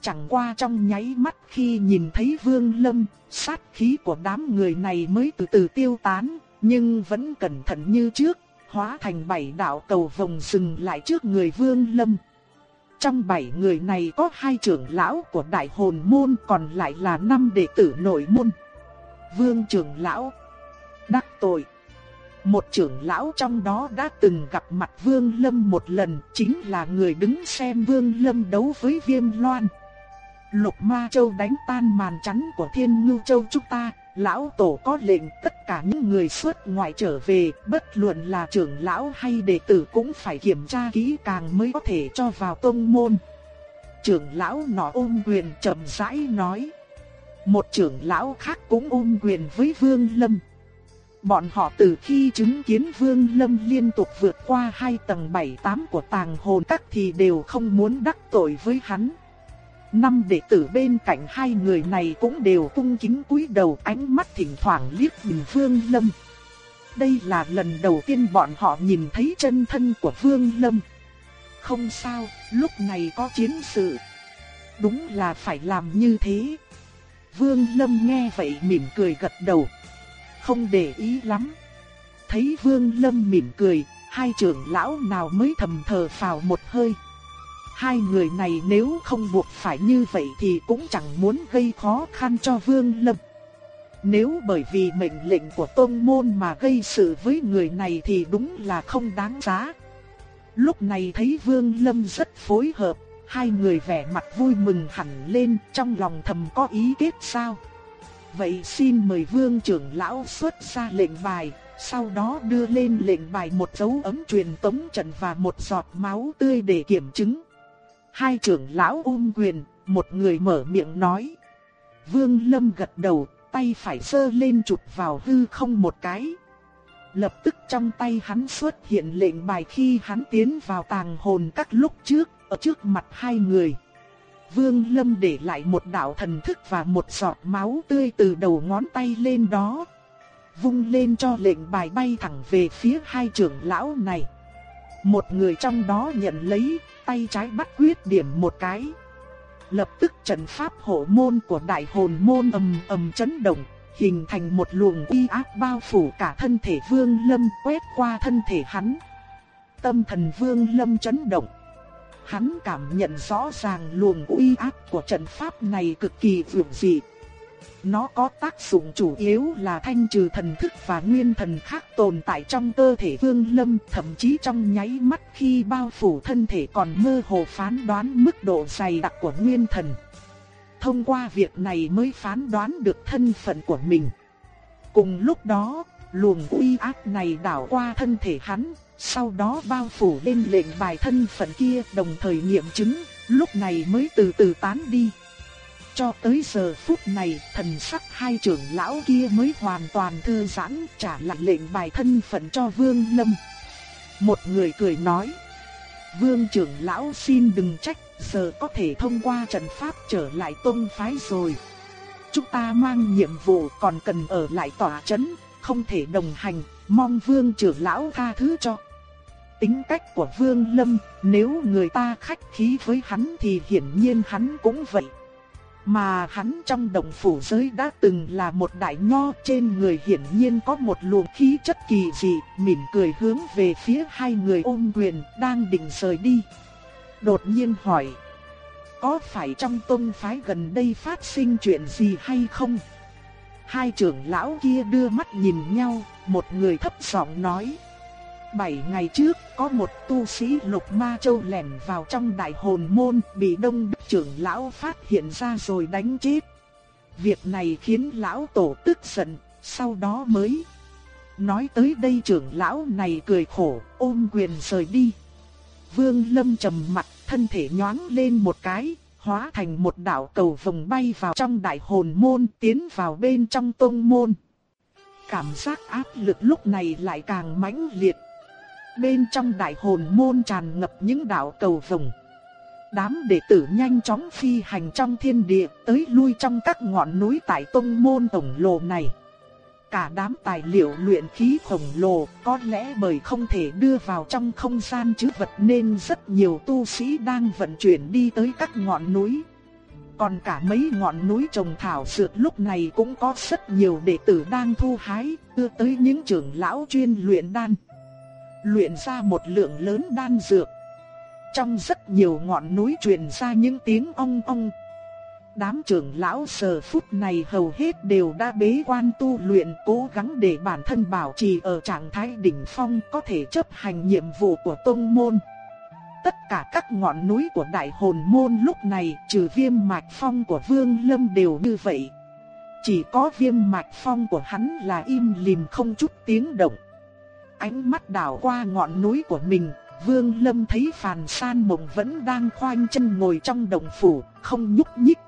Chẳng qua trong nháy mắt khi nhìn thấy Vương Lâm, sát khí của đám người này mới từ từ tiêu tán, nhưng vẫn cẩn thận như trước, hóa thành bảy đạo cầu vòng dừng lại trước người Vương Lâm. Trong bảy người này có hai trưởng lão của đại hồn môn còn lại là năm đệ tử nội môn. Vương trưởng lão đắc tội. Một trưởng lão trong đó đã từng gặp mặt Vương Lâm một lần, chính là người đứng xem Vương Lâm đấu với Viêm Loan. Lục Ma Châu đánh tan màn chắn của Thiên Ngưu Châu chúng ta, lão tổ có lệnh tất cả những người xuất ngoại trở về, bất luận là trưởng lão hay đệ tử cũng phải kiểm tra kỹ càng mới có thể cho vào tông môn. Trưởng lão nọ ôm quyền chậm rãi nói. Một trưởng lão khác cũng ôm quyền với Vương Lâm. Bọn họ từ khi chứng kiến Vương Lâm liên tục vượt qua hai tầng bảy tám của tàng hồn các thì đều không muốn đắc tội với hắn. Năm đệ tử bên cạnh hai người này cũng đều cung kính cúi đầu ánh mắt thỉnh thoảng liếc nhìn Vương Lâm. Đây là lần đầu tiên bọn họ nhìn thấy chân thân của Vương Lâm. Không sao, lúc này có chiến sự. Đúng là phải làm như thế. Vương Lâm nghe vậy mỉm cười gật đầu. Không để ý lắm. Thấy Vương Lâm mỉm cười, hai trưởng lão nào mới thầm thờ phào một hơi. Hai người này nếu không buộc phải như vậy thì cũng chẳng muốn gây khó khăn cho Vương Lâm. Nếu bởi vì mệnh lệnh của tôn môn mà gây sự với người này thì đúng là không đáng giá. Lúc này thấy Vương Lâm rất phối hợp, hai người vẻ mặt vui mừng hẳn lên trong lòng thầm có ý kết sao. Vậy xin mời Vương trưởng lão xuất ra lệnh bài, sau đó đưa lên lệnh bài một dấu ấm truyền tống trận và một giọt máu tươi để kiểm chứng. Hai trưởng lão ôm quyền, một người mở miệng nói. Vương Lâm gật đầu, tay phải sơ lên chụp vào hư không một cái. Lập tức trong tay hắn xuất hiện lệnh bài khi hắn tiến vào tàng hồn các lúc trước, ở trước mặt hai người. Vương Lâm để lại một đạo thần thức và một giọt máu tươi từ đầu ngón tay lên đó. Vung lên cho lệnh bài bay thẳng về phía hai trưởng lão này. Một người trong đó nhận lấy, tay trái bắt quyết điểm một cái. Lập tức trận pháp hộ môn của đại hồn môn ầm ầm chấn động, hình thành một luồng uy áp bao phủ cả thân thể Vương Lâm quét qua thân thể hắn. Tâm thần Vương Lâm chấn động. Hắn cảm nhận rõ ràng luồng uy áp của trận pháp này cực kỳ vượng dị. Nó có tác dụng chủ yếu là thanh trừ thần thức và nguyên thần khác tồn tại trong cơ thể Vương Lâm, thậm chí trong nháy mắt khi bao phủ thân thể còn mơ hồ phán đoán mức độ dày đặc của nguyên thần. Thông qua việc này mới phán đoán được thân phận của mình. Cùng lúc đó, luồng uy áp này đảo qua thân thể hắn, sau đó bao phủ lên lệnh bài thân phận kia đồng thời nghiệm chứng, lúc này mới từ từ tán đi. Cho tới giờ phút này, thần sắc hai trưởng lão kia mới hoàn toàn thư giãn trả lại lệnh bài thân phận cho Vương Lâm. Một người cười nói, Vương trưởng lão xin đừng trách, giờ có thể thông qua trận pháp trở lại tôn phái rồi. Chúng ta mang nhiệm vụ còn cần ở lại tòa chấn, không thể đồng hành, mong vương trưởng lão tha thứ cho. Tính cách của vương lâm, nếu người ta khách khí với hắn thì hiển nhiên hắn cũng vậy. Mà hắn trong đồng phủ giới đã từng là một đại nho trên người hiển nhiên có một luồng khí chất kỳ dị, mỉm cười hướng về phía hai người ôm quyền đang định rời đi. Đột nhiên hỏi, có phải trong tôn phái gần đây phát sinh chuyện gì hay không? Hai trưởng lão kia đưa mắt nhìn nhau, một người thấp giọng nói. Bảy ngày trước, có một tu sĩ lục ma châu lẻn vào trong đại hồn môn, bị đông đức trưởng lão phát hiện ra rồi đánh chết. Việc này khiến lão tổ tức giận, sau đó mới... Nói tới đây trưởng lão này cười khổ, ôm quyền rời đi. Vương Lâm trầm mặt, thân thể nhoáng lên một cái, hóa thành một đạo cầu vòng bay vào trong đại hồn môn, tiến vào bên trong tông môn. Cảm giác áp lực lúc này lại càng mãnh liệt. Bên trong đại hồn môn tràn ngập những đạo cầu vồng. Đám đệ tử nhanh chóng phi hành trong thiên địa tới lui trong các ngọn núi tại tông môn tổng lồ này. Cả đám tài liệu luyện khí khổng lồ có lẽ bởi không thể đưa vào trong không gian chứ vật nên rất nhiều tu sĩ đang vận chuyển đi tới các ngọn núi. Còn cả mấy ngọn núi trồng thảo dược lúc này cũng có rất nhiều đệ tử đang thu hái, đưa tới những trưởng lão chuyên luyện đan. Luyện ra một lượng lớn đan dược. Trong rất nhiều ngọn núi truyền ra những tiếng ong ong. Đám trưởng lão giờ phút này hầu hết đều đã bế quan tu luyện, cố gắng để bản thân bảo trì ở trạng thái đỉnh phong có thể chấp hành nhiệm vụ của tông môn. Tất cả các ngọn núi của đại hồn môn lúc này, trừ viêm mạch phong của Vương Lâm đều như vậy. Chỉ có viêm mạch phong của hắn là im lìm không chút tiếng động. Ánh mắt đảo qua ngọn núi của mình, Vương Lâm thấy Phàn San Mộng vẫn đang khoanh chân ngồi trong đồng phủ, không nhúc nhích.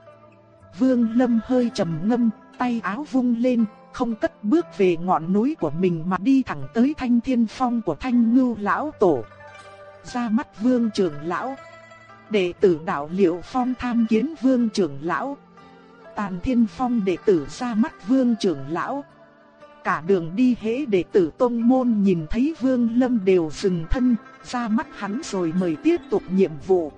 Vương Lâm hơi trầm ngâm, tay áo vung lên, không cất bước về ngọn núi của mình mà đi thẳng tới Thanh Thiên Phong của Thanh Ngưu lão tổ. Ra mắt Vương trưởng lão, đệ tử đạo Liệu Phong tham kiến Vương trưởng lão. Tàn Thiên Phong đệ tử ra mắt Vương trưởng lão. Cả đường đi hễ đệ tử tôn môn nhìn thấy Vương Lâm đều dừng thân, ra mắt hắn rồi mời tiếp tục nhiệm vụ.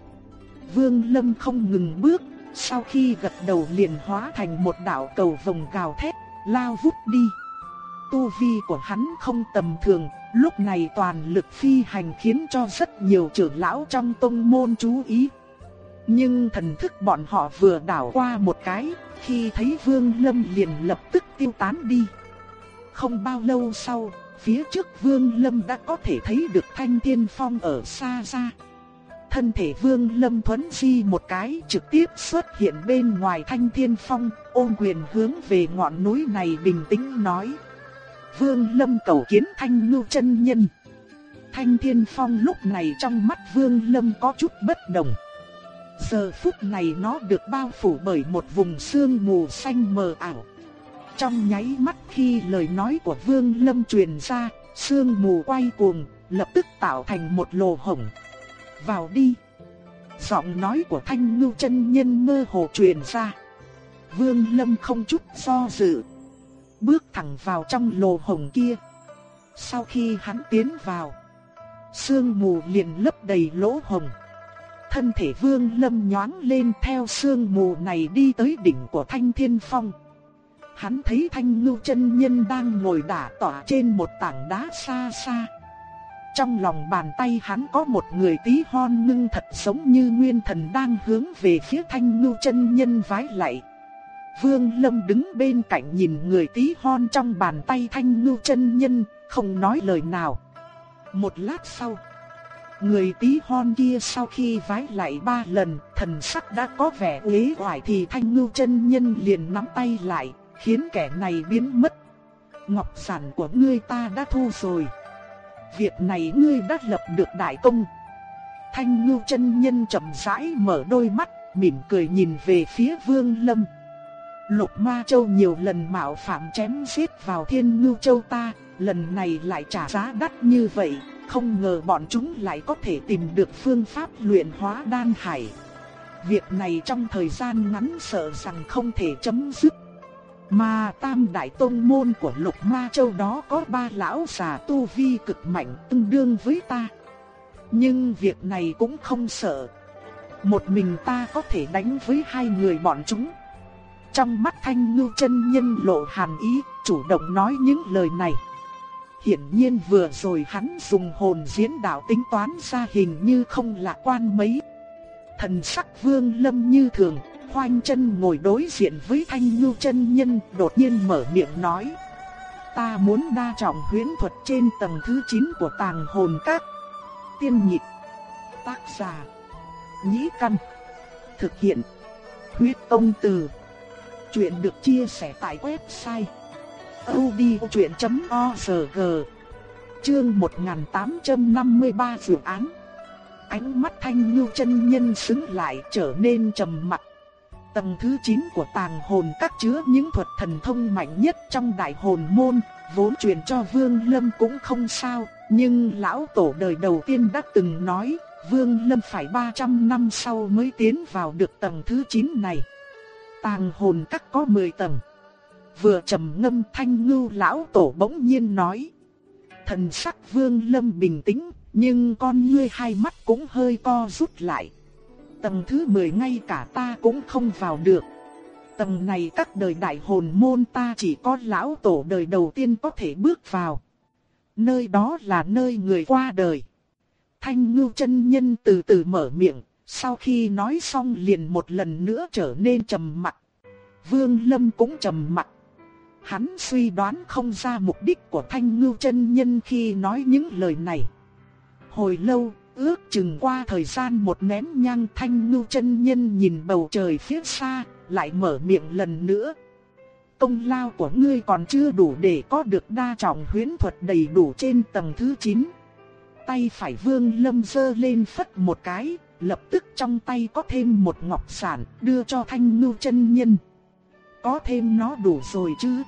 Vương Lâm không ngừng bước, sau khi gật đầu liền hóa thành một đạo cầu vồng gào thét, lao vút đi. Tu vi của hắn không tầm thường, lúc này toàn lực phi hành khiến cho rất nhiều trưởng lão trong tông môn chú ý. Nhưng thần thức bọn họ vừa đảo qua một cái, khi thấy Vương Lâm liền lập tức tiêu tán đi. Không bao lâu sau, phía trước Vương Lâm đã có thể thấy được Thanh Thiên Phong ở xa xa. Thân thể Vương Lâm thuấn di một cái trực tiếp xuất hiện bên ngoài Thanh Thiên Phong, ôm quyền hướng về ngọn núi này bình tĩnh nói. Vương Lâm cầu kiến Thanh Ngưu chân Nhân. Thanh Thiên Phong lúc này trong mắt Vương Lâm có chút bất đồng. Giờ phút này nó được bao phủ bởi một vùng sương mù xanh mờ ảo. Trong nháy mắt khi lời nói của Vương Lâm truyền ra, sương mù quay cuồng, lập tức tạo thành một lồ hổng. Vào đi. Giọng nói của Thanh Ngưu chân nhân mơ hồ truyền ra. Vương Lâm không chút do dự, bước thẳng vào trong lồ hổng kia. Sau khi hắn tiến vào, sương mù liền lấp đầy lỗ hổng. Thân thể Vương Lâm nhoáng lên theo sương mù này đi tới đỉnh của Thanh Thiên Phong. Hắn thấy Thanh Ngưu chân nhân đang ngồi đả tỏa trên một tảng đá xa xa. Trong lòng bàn tay hắn có một người tí hon ngưng thật giống như nguyên thần đang hướng về phía Thanh Ngưu chân nhân vái lạy. Vương Lâm đứng bên cạnh nhìn người tí hon trong bàn tay Thanh Ngưu chân nhân, không nói lời nào. Một lát sau, người tí hon kia sau khi vái lạy ba lần, thần sắc đã có vẻ uế oải thì Thanh Ngưu chân nhân liền nắm tay lại, khiến kẻ này biến mất. Ngọc sản của ngươi ta đã thu rồi. Việc này ngươi đã lập được đại công. Thanh ngưu chân nhân chậm rãi mở đôi mắt, mỉm cười nhìn về phía vương lâm. Lục ma châu nhiều lần mạo phạm chém giết vào thiên ngưu châu ta, lần này lại trả giá đắt như vậy, không ngờ bọn chúng lại có thể tìm được phương pháp luyện hóa đan hải. Việc này trong thời gian ngắn sợ rằng không thể chấm dứt. Mà tam đại tôn môn của lục ma châu đó có ba lão già tu vi cực mạnh tương đương với ta. Nhưng việc này cũng không sợ. Một mình ta có thể đánh với hai người bọn chúng. Trong mắt thanh ngư chân nhân lộ hàn ý, chủ động nói những lời này. Hiển nhiên vừa rồi hắn dùng hồn diễn đạo tính toán ra hình như không lạc quan mấy. Thần sắc vương lâm như thường, khoanh chân ngồi đối diện với thanh ngưu chân nhân, đột nhiên mở miệng nói. Ta muốn đa trọng huyễn thuật trên tầng thứ 9 của tàng hồn các. Tiên nhịp, tác giả, nhĩ căn, thực hiện, huyết tông từ. Chuyện được chia sẻ tại website odchuyện.org Chương 1853 dự án Ánh mắt thanh ngưu chân nhân xứng lại trở nên trầm mặc Tầng thứ 9 của tàng hồn các chứa những thuật thần thông mạnh nhất trong đại hồn môn, vốn truyền cho Vương Lâm cũng không sao, nhưng lão tổ đời đầu tiên đã từng nói, Vương Lâm phải 300 năm sau mới tiến vào được tầng thứ 9 này. Tàng hồn các có 10 tầng. Vừa trầm ngâm thanh ngưu lão tổ bỗng nhiên nói. Thần sắc Vương Lâm bình tĩnh, nhưng con ngươi hai mắt cũng hơi co rút lại. Tầng thứ 10 ngay cả ta cũng không vào được. Tầng này các đời đại hồn môn ta chỉ có lão tổ đời đầu tiên có thể bước vào. Nơi đó là nơi người qua đời. Thanh ngưu chân nhân từ từ mở miệng, sau khi nói xong liền một lần nữa trở nên trầm mặc. Vương Lâm cũng trầm mặc. Hắn suy đoán không ra mục đích của thanh ngưu chân nhân khi nói những lời này. Hồi lâu, ước chừng qua thời gian một nén nhang thanh ngưu chân nhân nhìn bầu trời phía xa, lại mở miệng lần nữa. Công lao của ngươi còn chưa đủ để có được đa trọng huyễn thuật đầy đủ trên tầng thứ 9. Tay phải vương lâm dơ lên phất một cái, lập tức trong tay có thêm một ngọc sản đưa cho thanh ngưu chân nhân. Có thêm nó đủ rồi chứ?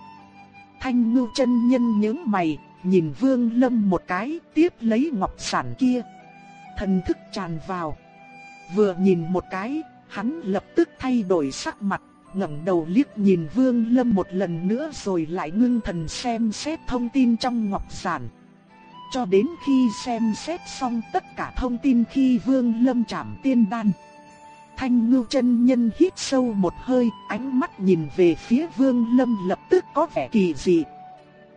Thanh ngưu chân nhân nhướng mày, nhìn vương lâm một cái, tiếp lấy ngọc sản kia. Thần thức tràn vào. Vừa nhìn một cái, hắn lập tức thay đổi sắc mặt, ngẩng đầu liếc nhìn Vương Lâm một lần nữa rồi lại ngưng thần xem xét thông tin trong ngọc giản. Cho đến khi xem xét xong tất cả thông tin khi Vương Lâm chạm tiên đan. Thanh ngưu chân nhân hít sâu một hơi, ánh mắt nhìn về phía Vương Lâm lập tức có vẻ kỳ dị.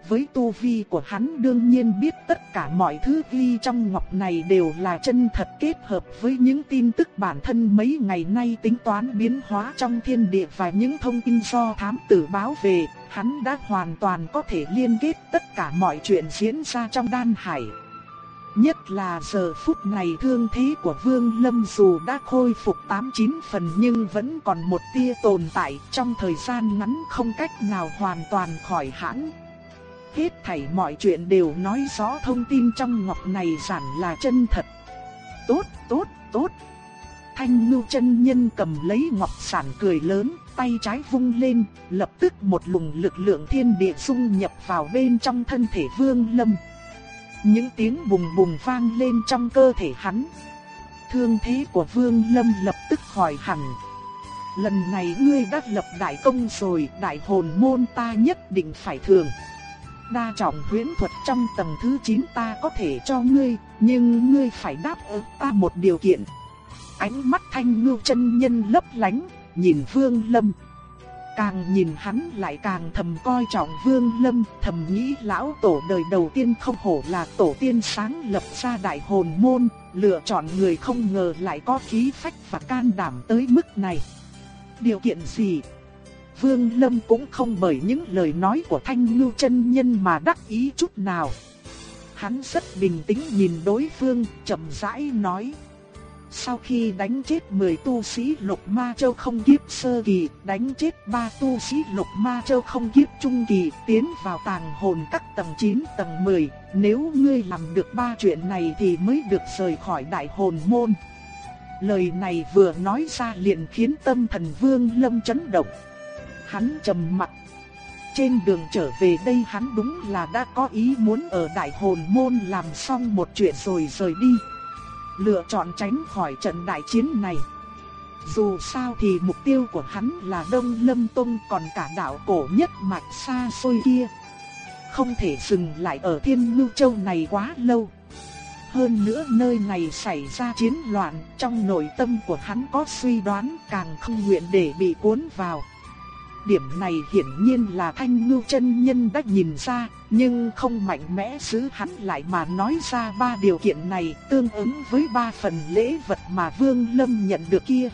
Với tu vi của hắn đương nhiên biết tất cả mọi thứ ghi trong ngọc này đều là chân thật kết hợp với những tin tức bản thân mấy ngày nay tính toán biến hóa trong thiên địa và những thông tin do thám tử báo về, hắn đã hoàn toàn có thể liên kết tất cả mọi chuyện diễn ra trong đan hải. Nhất là giờ phút này thương thế của Vương Lâm dù đã khôi phục 8-9 phần nhưng vẫn còn một tia tồn tại trong thời gian ngắn không cách nào hoàn toàn khỏi hãn. Hết thảy mọi chuyện đều nói rõ thông tin trong ngọc này giản là chân thật. Tốt, tốt, tốt. Thanh ngưu chân nhân cầm lấy ngọc sản cười lớn, tay trái vung lên, lập tức một luồng lực lượng thiên địa xung nhập vào bên trong thân thể vương lâm. Những tiếng bùng bùng vang lên trong cơ thể hắn. Thương thế của vương lâm lập tức khỏi hẳn. Lần này ngươi đã lập đại công rồi, đại hồn môn ta nhất định phải thường. Đa trọng huyễn thuật trong tầng thứ 9 ta có thể cho ngươi, nhưng ngươi phải đáp ứng ta một điều kiện. Ánh mắt thanh ngưu chân nhân lấp lánh, nhìn Vương Lâm. Càng nhìn hắn lại càng thầm coi trọng Vương Lâm, thầm nghĩ lão tổ đời đầu tiên không hổ là tổ tiên sáng lập ra đại hồn môn, lựa chọn người không ngờ lại có khí phách và can đảm tới mức này. Điều kiện gì? Vương Lâm cũng không bởi những lời nói của Thanh Ngưu chân nhân mà đắc ý chút nào. Hắn rất bình tĩnh nhìn đối phương, chậm rãi nói: sau khi đánh chết 10 tu sĩ lục ma châu không kiếp sơ kỳ, đánh chết 3 tu sĩ lục ma châu không kiếp trung kỳ, tiến vào tàng hồn các tầng 9 tầng 10, nếu ngươi làm được ba chuyện này thì mới được rời khỏi đại hồn môn. Lời này vừa nói ra liền khiến tâm thần vương lâm chấn động hắn trầm mặt. Trên đường trở về đây hắn đúng là đã có ý muốn ở đại hồn môn làm xong một chuyện rồi rời đi. Lựa chọn tránh khỏi trận đại chiến này. Dù sao thì mục tiêu của hắn là Đông Lâm Tông còn cả đạo cổ nhất mạch xa xôi kia. Không thể dừng lại ở Thiên Ngưu Châu này quá lâu. Hơn nữa nơi này xảy ra chiến loạn, trong nội tâm của hắn có suy đoán càng không nguyện để bị cuốn vào. Điểm này hiển nhiên là thanh ngưu chân nhân đã nhìn ra, nhưng không mạnh mẽ giữ hắn lại mà nói ra ba điều kiện này tương ứng với ba phần lễ vật mà Vương Lâm nhận được kia.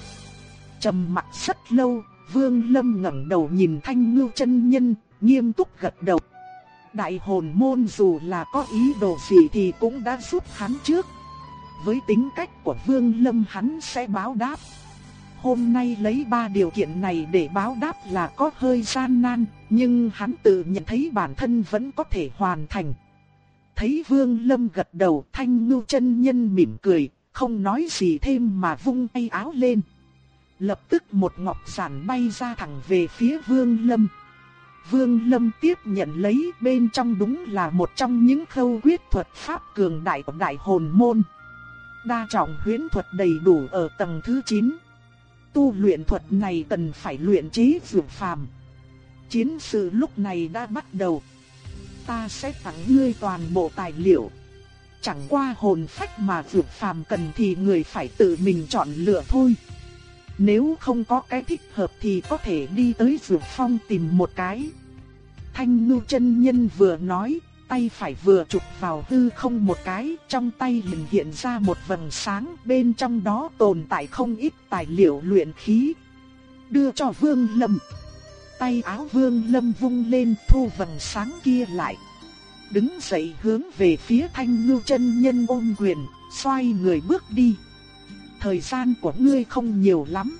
Trầm mặt rất lâu, Vương Lâm ngẩng đầu nhìn thanh ngưu chân nhân, nghiêm túc gật đầu. Đại hồn môn dù là có ý đồ gì thì cũng đã giúp hắn trước. Với tính cách của Vương Lâm hắn sẽ báo đáp. Hôm nay lấy ba điều kiện này để báo đáp là có hơi gian nan, nhưng hắn tự nhận thấy bản thân vẫn có thể hoàn thành. Thấy Vương Lâm gật đầu thanh ngưu chân nhân mỉm cười, không nói gì thêm mà vung tay áo lên. Lập tức một ngọc giản bay ra thẳng về phía Vương Lâm. Vương Lâm tiếp nhận lấy bên trong đúng là một trong những khâu quyết thuật pháp cường đại của đại hồn môn. đa trọng huyễn thuật đầy đủ ở tầng thứ 9. Tu luyện thuật này cần phải luyện trí dược phàm. Chiến sự lúc này đã bắt đầu. Ta sẽ tặng ngươi toàn bộ tài liệu. Chẳng qua hồn phách mà dược phàm cần thì người phải tự mình chọn lựa thôi. Nếu không có cái thích hợp thì có thể đi tới dược phong tìm một cái. Thanh ngưu chân nhân vừa nói, tay phải vừa chụp vào hư không một cái, trong tay liền hiện ra một vầng sáng, bên trong đó tồn tại không ít tài liệu luyện khí. Đưa cho Vương Lâm. Tay áo Vương Lâm vung lên thu vầng sáng kia lại. Đứng dậy hướng về phía thanh ngưu chân nhân ôm quyền, xoay người bước đi. Thời gian của ngươi không nhiều lắm.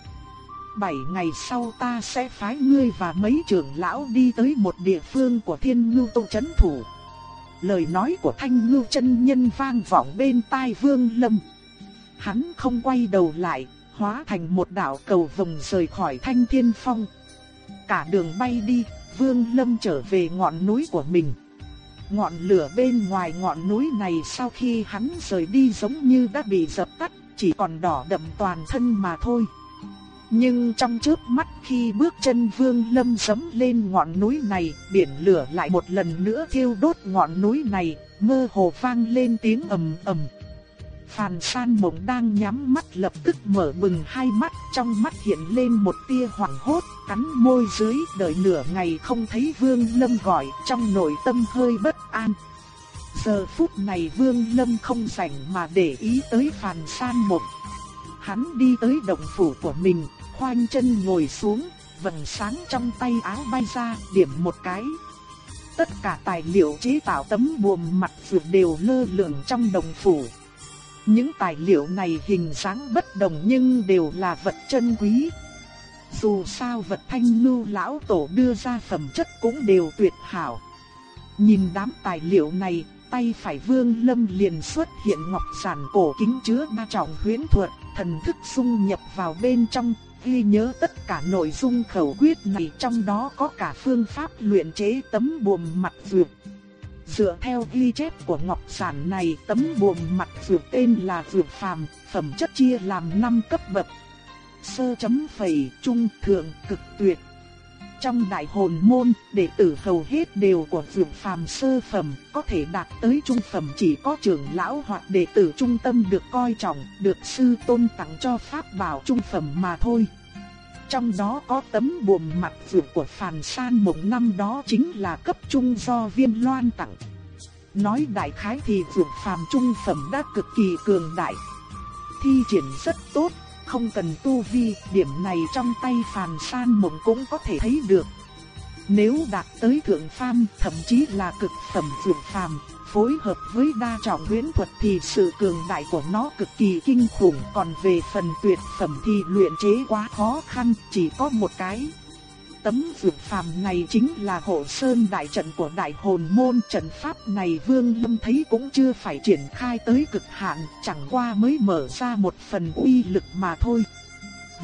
Bảy ngày sau ta sẽ phái ngươi và mấy trưởng lão đi tới một địa phương của thiên ngưu tông chấn thủ. Lời nói của thanh ngưu chân nhân vang vọng bên tai vương lâm. Hắn không quay đầu lại, hóa thành một đạo cầu vồng rời khỏi thanh thiên phong. Cả đường bay đi, vương lâm trở về ngọn núi của mình. Ngọn lửa bên ngoài ngọn núi này sau khi hắn rời đi giống như đã bị dập tắt, chỉ còn đỏ đậm toàn thân mà thôi. Nhưng trong trước mắt khi bước chân Vương Lâm dẫm lên ngọn núi này, biển lửa lại một lần nữa thiêu đốt ngọn núi này, mơ hồ vang lên tiếng ầm ầm. Phàn San Mộng đang nhắm mắt lập tức mở bừng hai mắt, trong mắt hiện lên một tia hoảng hốt, cắn môi dưới, đợi nửa ngày không thấy Vương Lâm gọi, trong nội tâm hơi bất an. Giờ phút này Vương Lâm không rảnh mà để ý tới Phàn San Mộng. Hắn đi tới động phủ của mình, khoanh chân ngồi xuống, vầng sáng trong tay áo bay ra, điểm một cái. Tất cả tài liệu chế tạo tấm buồm mặt vượt đều lơ lửng trong đồng phủ. Những tài liệu này hình dáng bất đồng nhưng đều là vật chân quý. Dù sao vật thanh lưu lão tổ đưa ra phẩm chất cũng đều tuyệt hảo. Nhìn đám tài liệu này, tay phải vương lâm liền xuất hiện ngọc giản cổ kính chứa ba trọng huyễn thuật, thần thức xung nhập vào bên trong, ghi nhớ tất cả nội dung khẩu quyết này trong đó có cả phương pháp luyện chế tấm buồm mặt dược. Dựa theo ghi chép của ngọc sản này, tấm buồm mặt dược tên là dược phàm, phẩm chất chia làm 5 cấp bậc. Sơ chấm phẩy, trung, thượng, cực tuyệt. Trong đại hồn môn, đệ tử hầu hết đều của vượt phàm sơ phẩm, có thể đạt tới trung phẩm chỉ có trưởng lão hoặc đệ tử trung tâm được coi trọng, được sư tôn tặng cho pháp bảo trung phẩm mà thôi. Trong đó có tấm buồm mặt vượt của phàn san mộng năm đó chính là cấp trung do viêm loan tặng. Nói đại khái thì vượt phàm trung phẩm đã cực kỳ cường đại. Thi triển rất tốt, không cần tu vi, điểm này trong tay phàn san mộng cũng có thể thấy được. Nếu đạt tới thượng phàm, thậm chí là cực phẩm vượt phàm, phối hợp với đa trọng huyễn thuật thì sự cường đại của nó cực kỳ kinh khủng, còn về phần tuyệt phẩm thì luyện chế quá khó khăn, chỉ có một cái. Tấm vượt phàm này chính là hộ sơn đại trận của đại hồn môn trận pháp này Vương Lâm thấy cũng chưa phải triển khai tới cực hạn, chẳng qua mới mở ra một phần uy lực mà thôi.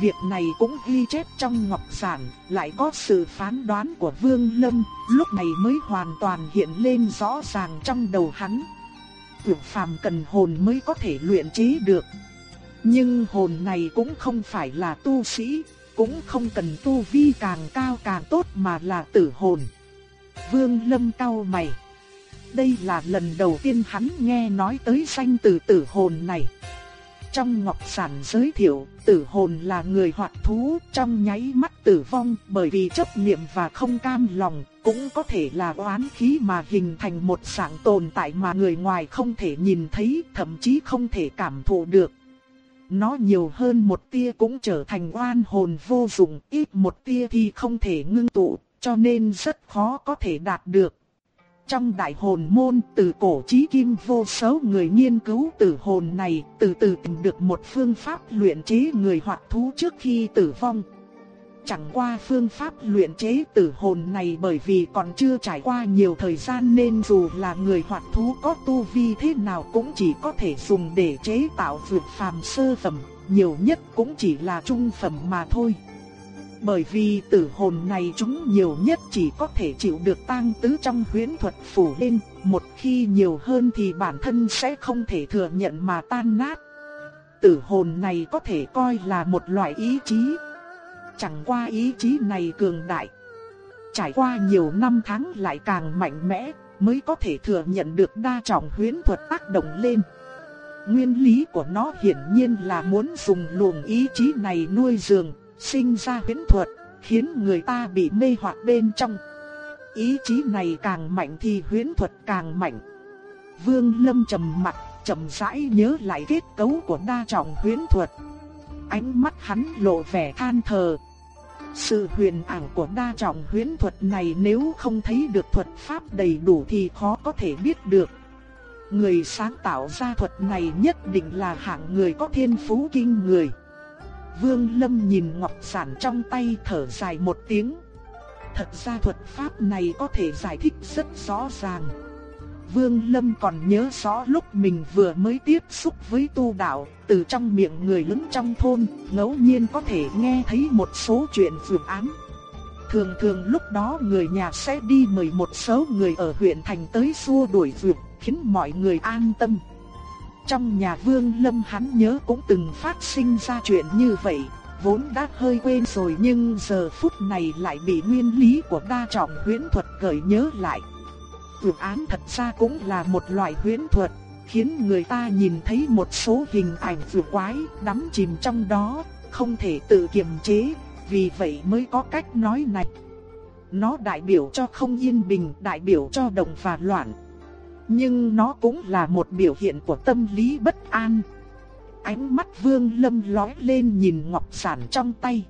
Việc này cũng ghi chép trong ngọc giản, lại có sự phán đoán của Vương Lâm, lúc này mới hoàn toàn hiện lên rõ ràng trong đầu hắn. Vượt phàm cần hồn mới có thể luyện chế được. Nhưng hồn này cũng không phải là tu sĩ, cũng không cần tu vi càng cao càng tốt mà là tử hồn. Vương Lâm cau mày. Đây là lần đầu tiên hắn nghe nói tới danh từ tử hồn này. Trong ngọc sản giới thiệu, tử hồn là người hoạt thú trong nháy mắt tử vong bởi vì chấp niệm và không cam lòng, cũng có thể là oán khí mà hình thành một dạng tồn tại mà người ngoài không thể nhìn thấy, thậm chí không thể cảm thụ được. Nó nhiều hơn một tia cũng trở thành oan hồn vô dụng, ít một tia thì không thể ngưng tụ, cho nên rất khó có thể đạt được. Trong đại hồn môn từ cổ chí kim vô số người nghiên cứu tử hồn này từ từ tìm được một phương pháp luyện chế người hoạt thú trước khi tử vong. Chẳng qua phương pháp luyện chế tử hồn này bởi vì còn chưa trải qua nhiều thời gian nên dù là người hoạt thú có tu vi thế nào cũng chỉ có thể dùng để chế tạo dược phàm sơ phẩm, nhiều nhất cũng chỉ là trung phẩm mà thôi. Bởi vì tử hồn này chúng nhiều nhất chỉ có thể chịu được tang tứ trong huyễn thuật phủ lên, một khi nhiều hơn thì bản thân sẽ không thể thừa nhận mà tan nát. tử hồn này có thể coi là một loại ý chí. Chẳng qua ý chí này cường đại. Trải qua nhiều năm tháng lại càng mạnh mẽ, mới có thể thừa nhận được đa trọng huyễn thuật tác động lên. Nguyên lý của nó hiển nhiên là muốn dùng luồng ý chí này nuôi dưỡng, sinh ra huyễn thuật, khiến người ta bị mê hoặc bên trong. Ý chí này càng mạnh thì huyễn thuật càng mạnh. Vương Lâm trầm mặt, chậm rãi nhớ lại kết cấu của đa trọng huyễn thuật. Ánh mắt hắn lộ vẻ than thờ. Sự huyền ảo của đa trọng huyễn thuật này nếu không thấy được thuật pháp đầy đủ thì khó có thể biết được. Người sáng tạo ra thuật này nhất định là hạng người có thiên phú kinh người. Vương Lâm nhìn ngọc sản trong tay thở dài một tiếng. Thật ra thuật pháp này có thể giải thích rất rõ ràng. Vương Lâm còn nhớ rõ lúc mình vừa mới tiếp xúc với tu đạo, từ trong miệng người lớn trong thôn, ngẫu nhiên có thể nghe thấy một số chuyện phường án. Thường thường lúc đó người nhà sẽ đi mời một số người ở huyện thành tới xua đuổi phường, khiến mọi người an tâm. Trong nhà Vương Lâm hắn nhớ cũng từng phát sinh ra chuyện như vậy, vốn đã hơi quên rồi nhưng giờ phút này lại bị nguyên lý của đa trọng huyễn thuật gợi nhớ lại. Vượt án thật ra cũng là một loại huyễn thuật, khiến người ta nhìn thấy một số hình ảnh vượt quái đắm chìm trong đó, không thể tự kiềm chế, vì vậy mới có cách nói này. Nó đại biểu cho không yên bình, đại biểu cho động và loạn. Nhưng nó cũng là một biểu hiện của tâm lý bất an. Ánh mắt vương lâm lói lên nhìn ngọc sản trong tay.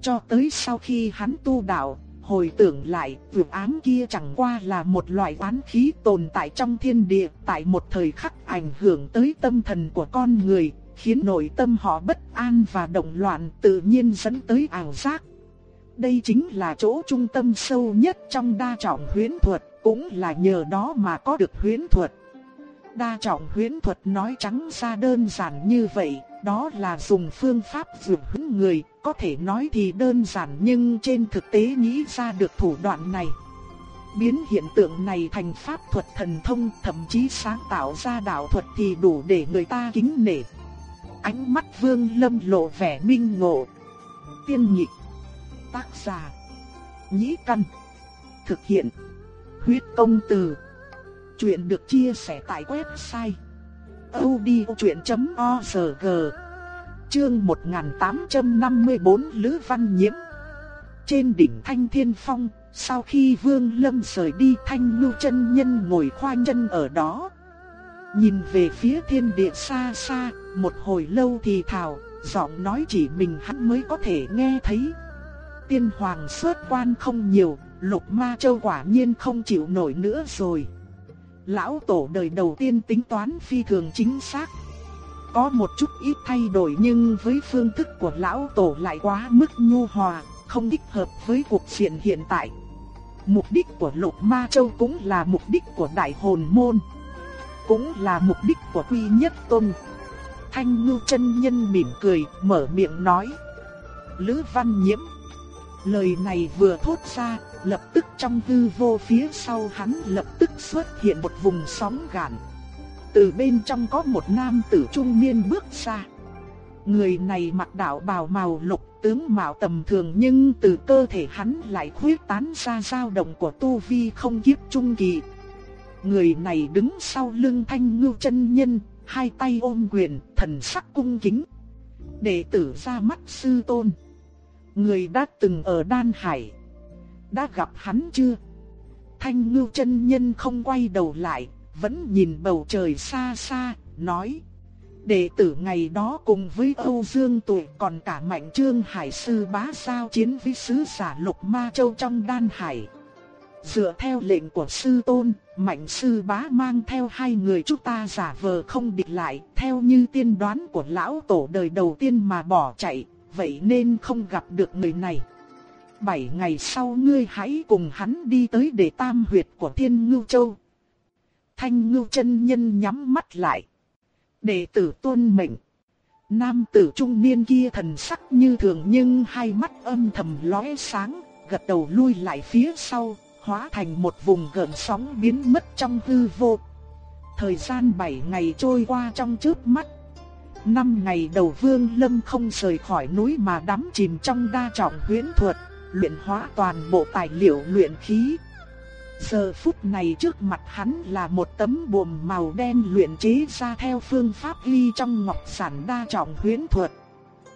Cho tới sau khi hắn tu đạo, hồi tưởng lại, vượt ám kia chẳng qua là một loại oán khí tồn tại trong thiên địa, tại một thời khắc ảnh hưởng tới tâm thần của con người, khiến nội tâm họ bất an và động loạn tự nhiên dẫn tới ảo giác. Đây chính là chỗ trung tâm sâu nhất trong đa trọng huyễn thuật, cũng là nhờ đó mà có được huyễn thuật. Đa trọng huyễn thuật nói trắng ra đơn giản như vậy, đó là dùng phương pháp dược hứng người, có thể nói thì đơn giản nhưng trên thực tế nghĩ ra được thủ đoạn này. Biến hiện tượng này thành pháp thuật thần thông thậm chí sáng tạo ra đạo thuật thì đủ để người ta kính nể. Ánh mắt vương lâm lộ vẻ minh ngộ. Tiên nhị Tác giả. Nhĩ căn. Thực hiện. Huyết công từ. Chuyện được chia sẻ tại website audiochuyện.org Chương 1854 Lữ Văn Nhiễm Trên đỉnh Thanh Thiên Phong, sau khi Vương Lâm rời đi Thanh Lưu chân Nhân ngồi khoanh chân ở đó. Nhìn về phía thiên địa xa xa, một hồi lâu thì thào, giọng nói chỉ mình hắn mới có thể nghe thấy. Tiên hoàng xuất quan không nhiều, lục ma châu quả nhiên không chịu nổi nữa rồi. Lão tổ đời đầu tiên tính toán phi thường chính xác. Có một chút ít thay đổi nhưng với phương thức của lão tổ lại quá mức nhu hòa, không thích hợp với cuộc diện hiện tại. Mục đích của lục ma châu cũng là mục đích của đại hồn môn. Cũng là mục đích của quy nhất tôn. Thanh ngưu chân nhân mỉm cười, mở miệng nói. Lữ văn nhiễm. Lời này vừa thốt ra, lập tức trong hư vô phía sau hắn lập tức xuất hiện một vùng sóng gạn. Từ bên trong có một nam tử trung niên bước ra. Người này mặc đạo bào màu lục tướng mạo tầm thường nhưng từ cơ thể hắn lại khuyết tán ra dao động của tu vi không kiếp trung kỳ. Người này đứng sau lưng thanh ngưu chân nhân, hai tay ôm quyền, thần sắc cung kính. Đệ tử ra mắt sư tôn. Người đã từng ở Đan Hải. Đã gặp hắn chưa? Thanh ngưu chân nhân không quay đầu lại, vẫn nhìn bầu trời xa xa, nói. Đệ tử ngày đó cùng với Âu Dương Tụ còn cả Mạnh Trương Hải Sư bá sao chiến với sứ giả Lục Ma Châu trong Đan Hải. Dựa theo lệnh của sư tôn, Mạnh Sư bá mang theo hai người chúng ta giả vờ không địch lại, theo như tiên đoán của lão tổ đời đầu tiên mà bỏ chạy, vậy nên không gặp được người này. Bảy ngày sau ngươi hãy cùng hắn đi tới để tam huyệt của Thiên Ngưu Châu. Thanh Ngưu chân nhân nhắm mắt lại. Đệ tử tuân mệnh. Nam tử trung niên kia thần sắc như thường nhưng hai mắt âm thầm lóe sáng, gật đầu lui lại phía sau, hóa thành một vùng gợn sóng biến mất trong hư vô. Thời gian 7 ngày trôi qua trong trước mắt. năm ngày đầu Vương Lâm không rời khỏi núi mà đắm chìm trong đa trọng huyễn thuật, luyện hóa toàn bộ tài liệu luyện khí. Giờ phút này trước mặt hắn là một tấm buồm màu đen luyện chế ra theo phương pháp ly trong ngọc sản đa trọng huyễn thuật.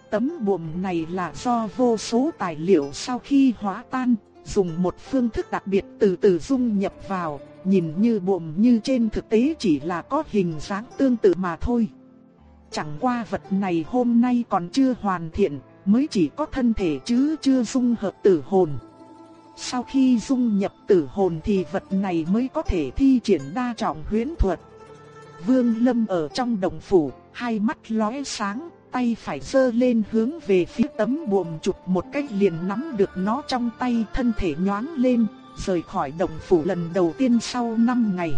Tấm buồm này là do vô số tài liệu sau khi hóa tan, dùng một phương thức đặc biệt từ từ dung nhập vào, nhìn như buồm như trên thực tế chỉ là có hình dáng tương tự mà thôi. Chẳng qua vật này hôm nay còn chưa hoàn thiện, mới chỉ có thân thể chứ chưa dung hợp tử hồn. Sau khi dung nhập tử hồn thì vật này mới có thể thi triển đa trọng huyễn thuật. Vương Lâm ở trong đồng phủ, hai mắt lóe sáng, tay phải giơ lên hướng về phía tấm buồm chụp một cách liền nắm được nó trong tay thân thể nhoáng lên, rời khỏi đồng phủ lần đầu tiên sau 5 ngày.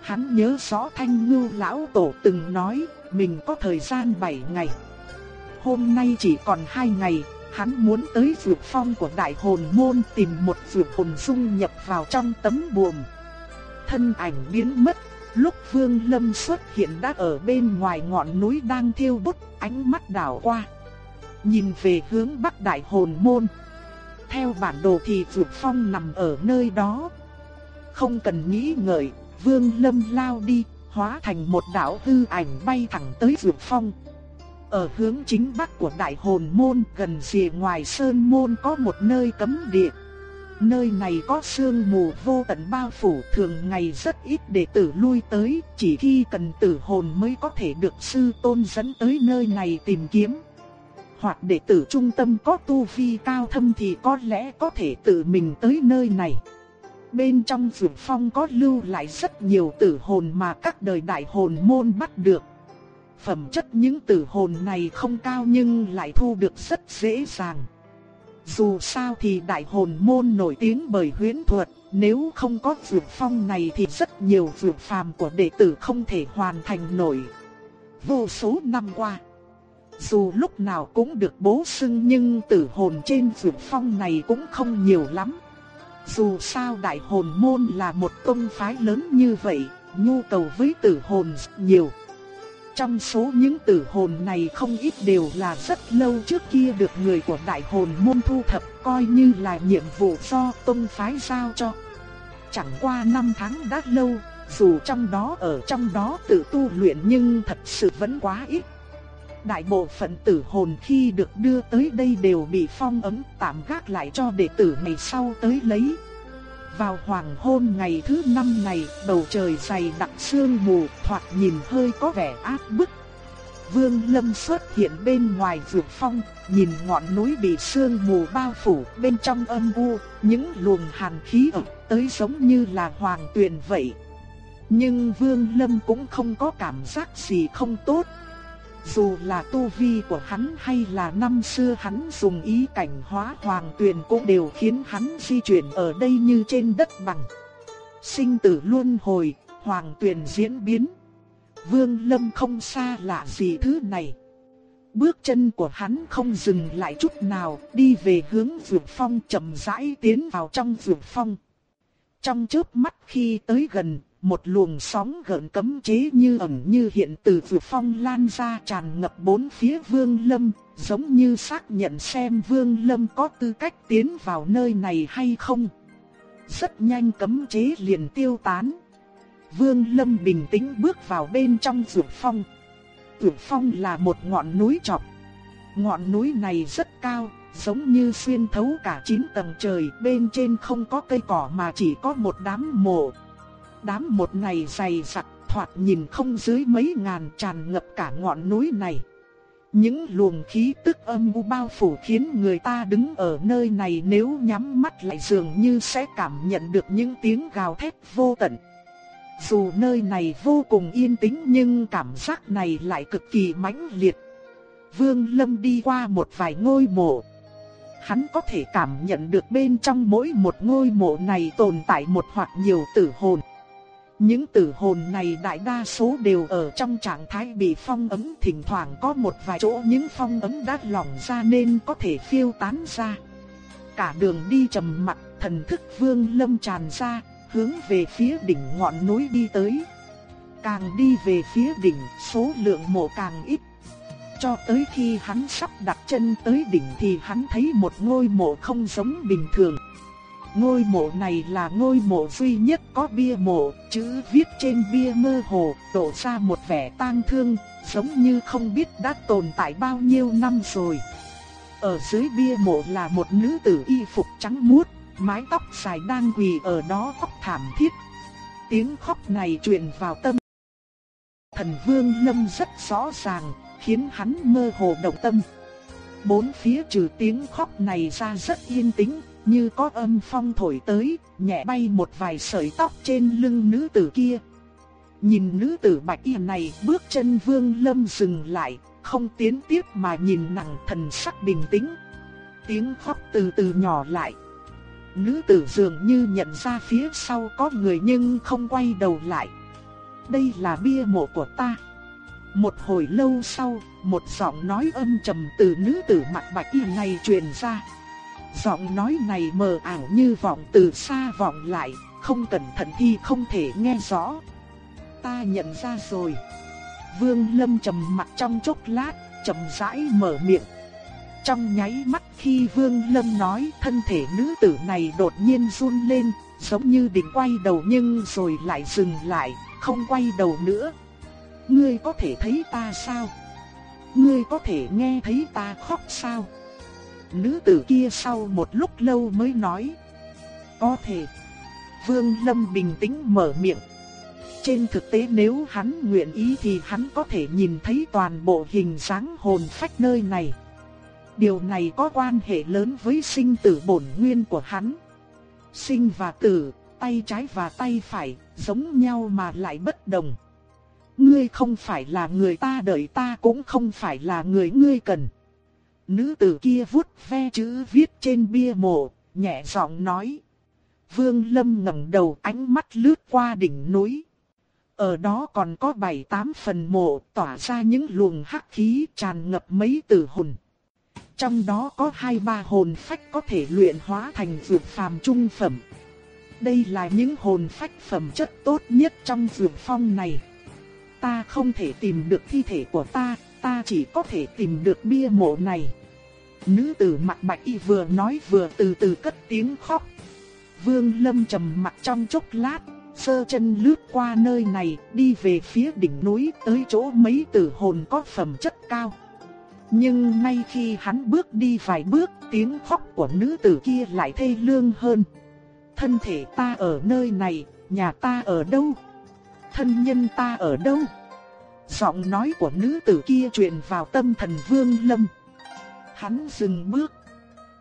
Hắn nhớ rõ thanh ngưu lão tổ từng nói mình có thời gian 7 ngày. Hôm nay chỉ còn 2 ngày, hắn muốn tới vượt phong của đại hồn môn tìm một vượt hồn dung nhập vào trong tấm buồm. Thân ảnh biến mất, lúc Vương Lâm xuất hiện đã ở bên ngoài ngọn núi đang thiêu đốt, ánh mắt đảo qua. Nhìn về hướng bắc đại hồn môn. Theo bản đồ thì vượt phong nằm ở nơi đó. Không cần nghĩ ngợi, Vương Lâm lao đi, hóa thành một đạo hư ảnh bay thẳng tới vượt phong. Ở hướng chính bắc của đại hồn môn gần rìa ngoài sơn môn có một nơi cấm địa. Nơi này có sương mù vô tận bao phủ thường ngày rất ít đệ tử lui tới, chỉ khi cần tử hồn mới có thể được sư tôn dẫn tới nơi này tìm kiếm. Hoặc đệ tử trung tâm có tu vi cao thâm thì có lẽ có thể tự mình tới nơi này. Bên trong vườn phong có lưu lại rất nhiều tử hồn mà các đời đại hồn môn bắt được. Phẩm chất những tử hồn này không cao nhưng lại thu được rất dễ dàng. Dù sao thì đại hồn môn nổi tiếng bởi huyễn thuật, nếu không có vượt phong này thì rất nhiều vượt phàm của đệ tử không thể hoàn thành nổi. Vô số năm qua, dù lúc nào cũng được bố xưng nhưng tử hồn trên vượt phong này cũng không nhiều lắm. Dù sao đại hồn môn là một tông phái lớn như vậy, nhu cầu với tử hồn rất nhiều. Trong số những tử hồn này không ít đều là rất lâu trước kia được người của đại hồn môn thu thập coi như là nhiệm vụ do tông phái giao cho. Chẳng qua năm tháng đã lâu, dù trong đó ở trong đó tự tu luyện nhưng thật sự vẫn quá ít. Đại bộ phận tử hồn khi được đưa tới đây đều bị phong ấm tạm gác lại cho đệ tử ngày sau tới lấy. Vào hoàng hôn ngày thứ năm này, bầu trời dày đặc sương mù, thoạt nhìn hơi có vẻ áp bức. Vương Lâm xuất hiện bên ngoài dược phong, nhìn ngọn núi bị sương mù bao phủ, bên trong âm u, những luồng hàn khí ập tới giống như là hoàng tuyền vậy. Nhưng Vương Lâm cũng không có cảm giác gì không tốt, dù là tu vi của hắn hay là năm xưa hắn dùng ý cảnh hóa hoàng tuyền cũng đều khiến hắn di chuyển ở đây như trên đất bằng. Sinh tử luân hồi, hoàng tuyền diễn biến. Vương Lâm không xa lạ gì thứ này. Bước chân của hắn không dừng lại chút nào, đi về hướng vượt phong chậm rãi tiến vào trong vượt phong. Trong chớp mắt khi tới gần, một luồng sóng gợn cấm chế như ẩn như hiện từ vượt phong lan ra tràn ngập bốn phía vương lâm, giống như xác nhận xem vương lâm có tư cách tiến vào nơi này hay không. Rất nhanh cấm chế liền tiêu tán. Vương lâm bình tĩnh bước vào bên trong vượt phong. Vượt phong là một ngọn núi trọc. Ngọn núi này rất cao, giống như xuyên thấu cả chín tầng trời, bên trên không có cây cỏ mà chỉ có một đám mộ, đám một này dày dặt, thoạt nhìn không dưới mấy ngàn tràn ngập cả ngọn núi này. Những luồng khí tức âm u bao phủ khiến người ta đứng ở nơi này nếu nhắm mắt lại dường như sẽ cảm nhận được những tiếng gào thét vô tận. Dù nơi này vô cùng yên tĩnh nhưng cảm giác này lại cực kỳ mãnh liệt. Vương Lâm đi qua một vài ngôi mộ. Hắn có thể cảm nhận được bên trong mỗi một ngôi mộ này tồn tại một hoặc nhiều tử hồn. Những tử hồn này đại đa số đều ở trong trạng thái bị phong ấm thỉnh thoảng có một vài chỗ những phong ấm đã lỏng ra nên có thể phiêu tán ra. Cả đường đi trầm mặc, thần thức vương lâm tràn ra, hướng về phía đỉnh ngọn núi đi tới. Càng đi về phía đỉnh, số lượng mộ càng ít, cho tới khi hắn sắp đặt chân tới đỉnh thì hắn thấy một ngôi mộ không giống bình thường. Ngôi mộ này là ngôi mộ duy nhất có bia mộ, chữ viết trên bia mơ hồ, đổ ra một vẻ tang thương, giống như không biết đã tồn tại bao nhiêu năm rồi. Ở dưới bia mộ là một nữ tử y phục trắng muốt, mái tóc dài đang quỳ ở đó khóc thảm thiết. Tiếng khóc này truyền vào tâm. Thần Vương Lâm rất rõ ràng, khiến hắn mơ hồ động tâm. Bốn phía trừ tiếng khóc này ra rất yên tĩnh, như có âm phong thổi tới, nhẹ bay một vài sợi tóc trên lưng nữ tử kia. Nhìn nữ tử bạch y này, bước chân Vương Lâm dừng lại, không tiến tiếp mà nhìn nàng thần sắc bình tĩnh. Tiếng khóc từ từ nhỏ lại. Nữ tử dường như nhận ra phía sau có người nhưng không quay đầu lại. Đây là bia mộ của ta. Một hồi lâu sau, một giọng nói âm trầm từ nữ tử mặt bạch y này truyền ra. Giọng nói này mờ ảo như vọng từ xa vọng lại, không cẩn thận thì không thể nghe rõ. Ta nhận ra rồi. Vương Lâm trầm mặt trong chốc lát, chậm rãi mở miệng. Trong nháy mắt khi Vương Lâm nói thân thể nữ tử này đột nhiên run lên, giống như định quay đầu nhưng rồi lại dừng lại, không quay đầu nữa. Ngươi có thể thấy ta sao? Ngươi có thể nghe thấy ta khóc sao? Nữ tử kia sau một lúc lâu mới nói. Có thể. Vương Lâm bình tĩnh mở miệng. Trên thực tế nếu hắn nguyện ý thì hắn có thể nhìn thấy toàn bộ hình dáng hồn phách nơi này. Điều này có quan hệ lớn với sinh tử bổn nguyên của hắn. Sinh và tử, tay trái và tay phải, giống nhau mà lại bất đồng. Ngươi không phải là người ta đợi ta cũng không phải là người ngươi cần. Nữ tử kia vuốt ve chữ viết trên bia mộ, nhẹ giọng nói. Vương Lâm ngẩng đầu ánh mắt lướt qua đỉnh núi. Ở đó còn có bảy tám phần mộ tỏa ra những luồng hắc khí tràn ngập mấy tử hồn. Trong đó có hai ba hồn phách có thể luyện hóa thành vượt phàm trung phẩm. Đây là những hồn phách phẩm chất tốt nhất trong vượt phong này. Ta không thể tìm được thi thể của ta, ta chỉ có thể tìm được bia mộ này. Nữ tử mặt bạch y vừa nói vừa từ từ cất tiếng khóc. Vương Lâm trầm mặt trong chốc lát, sơ chân lướt qua nơi này, đi về phía đỉnh núi tới chỗ mấy tử hồn có phẩm chất cao. Nhưng ngay khi hắn bước đi vài bước, tiếng khóc của nữ tử kia lại thê lương hơn. Thân thể ta ở nơi này, nhà ta ở đâu? Thân nhân ta ở đâu? Giọng nói của nữ tử kia truyền vào tâm thần Vương Lâm. Hắn dừng bước.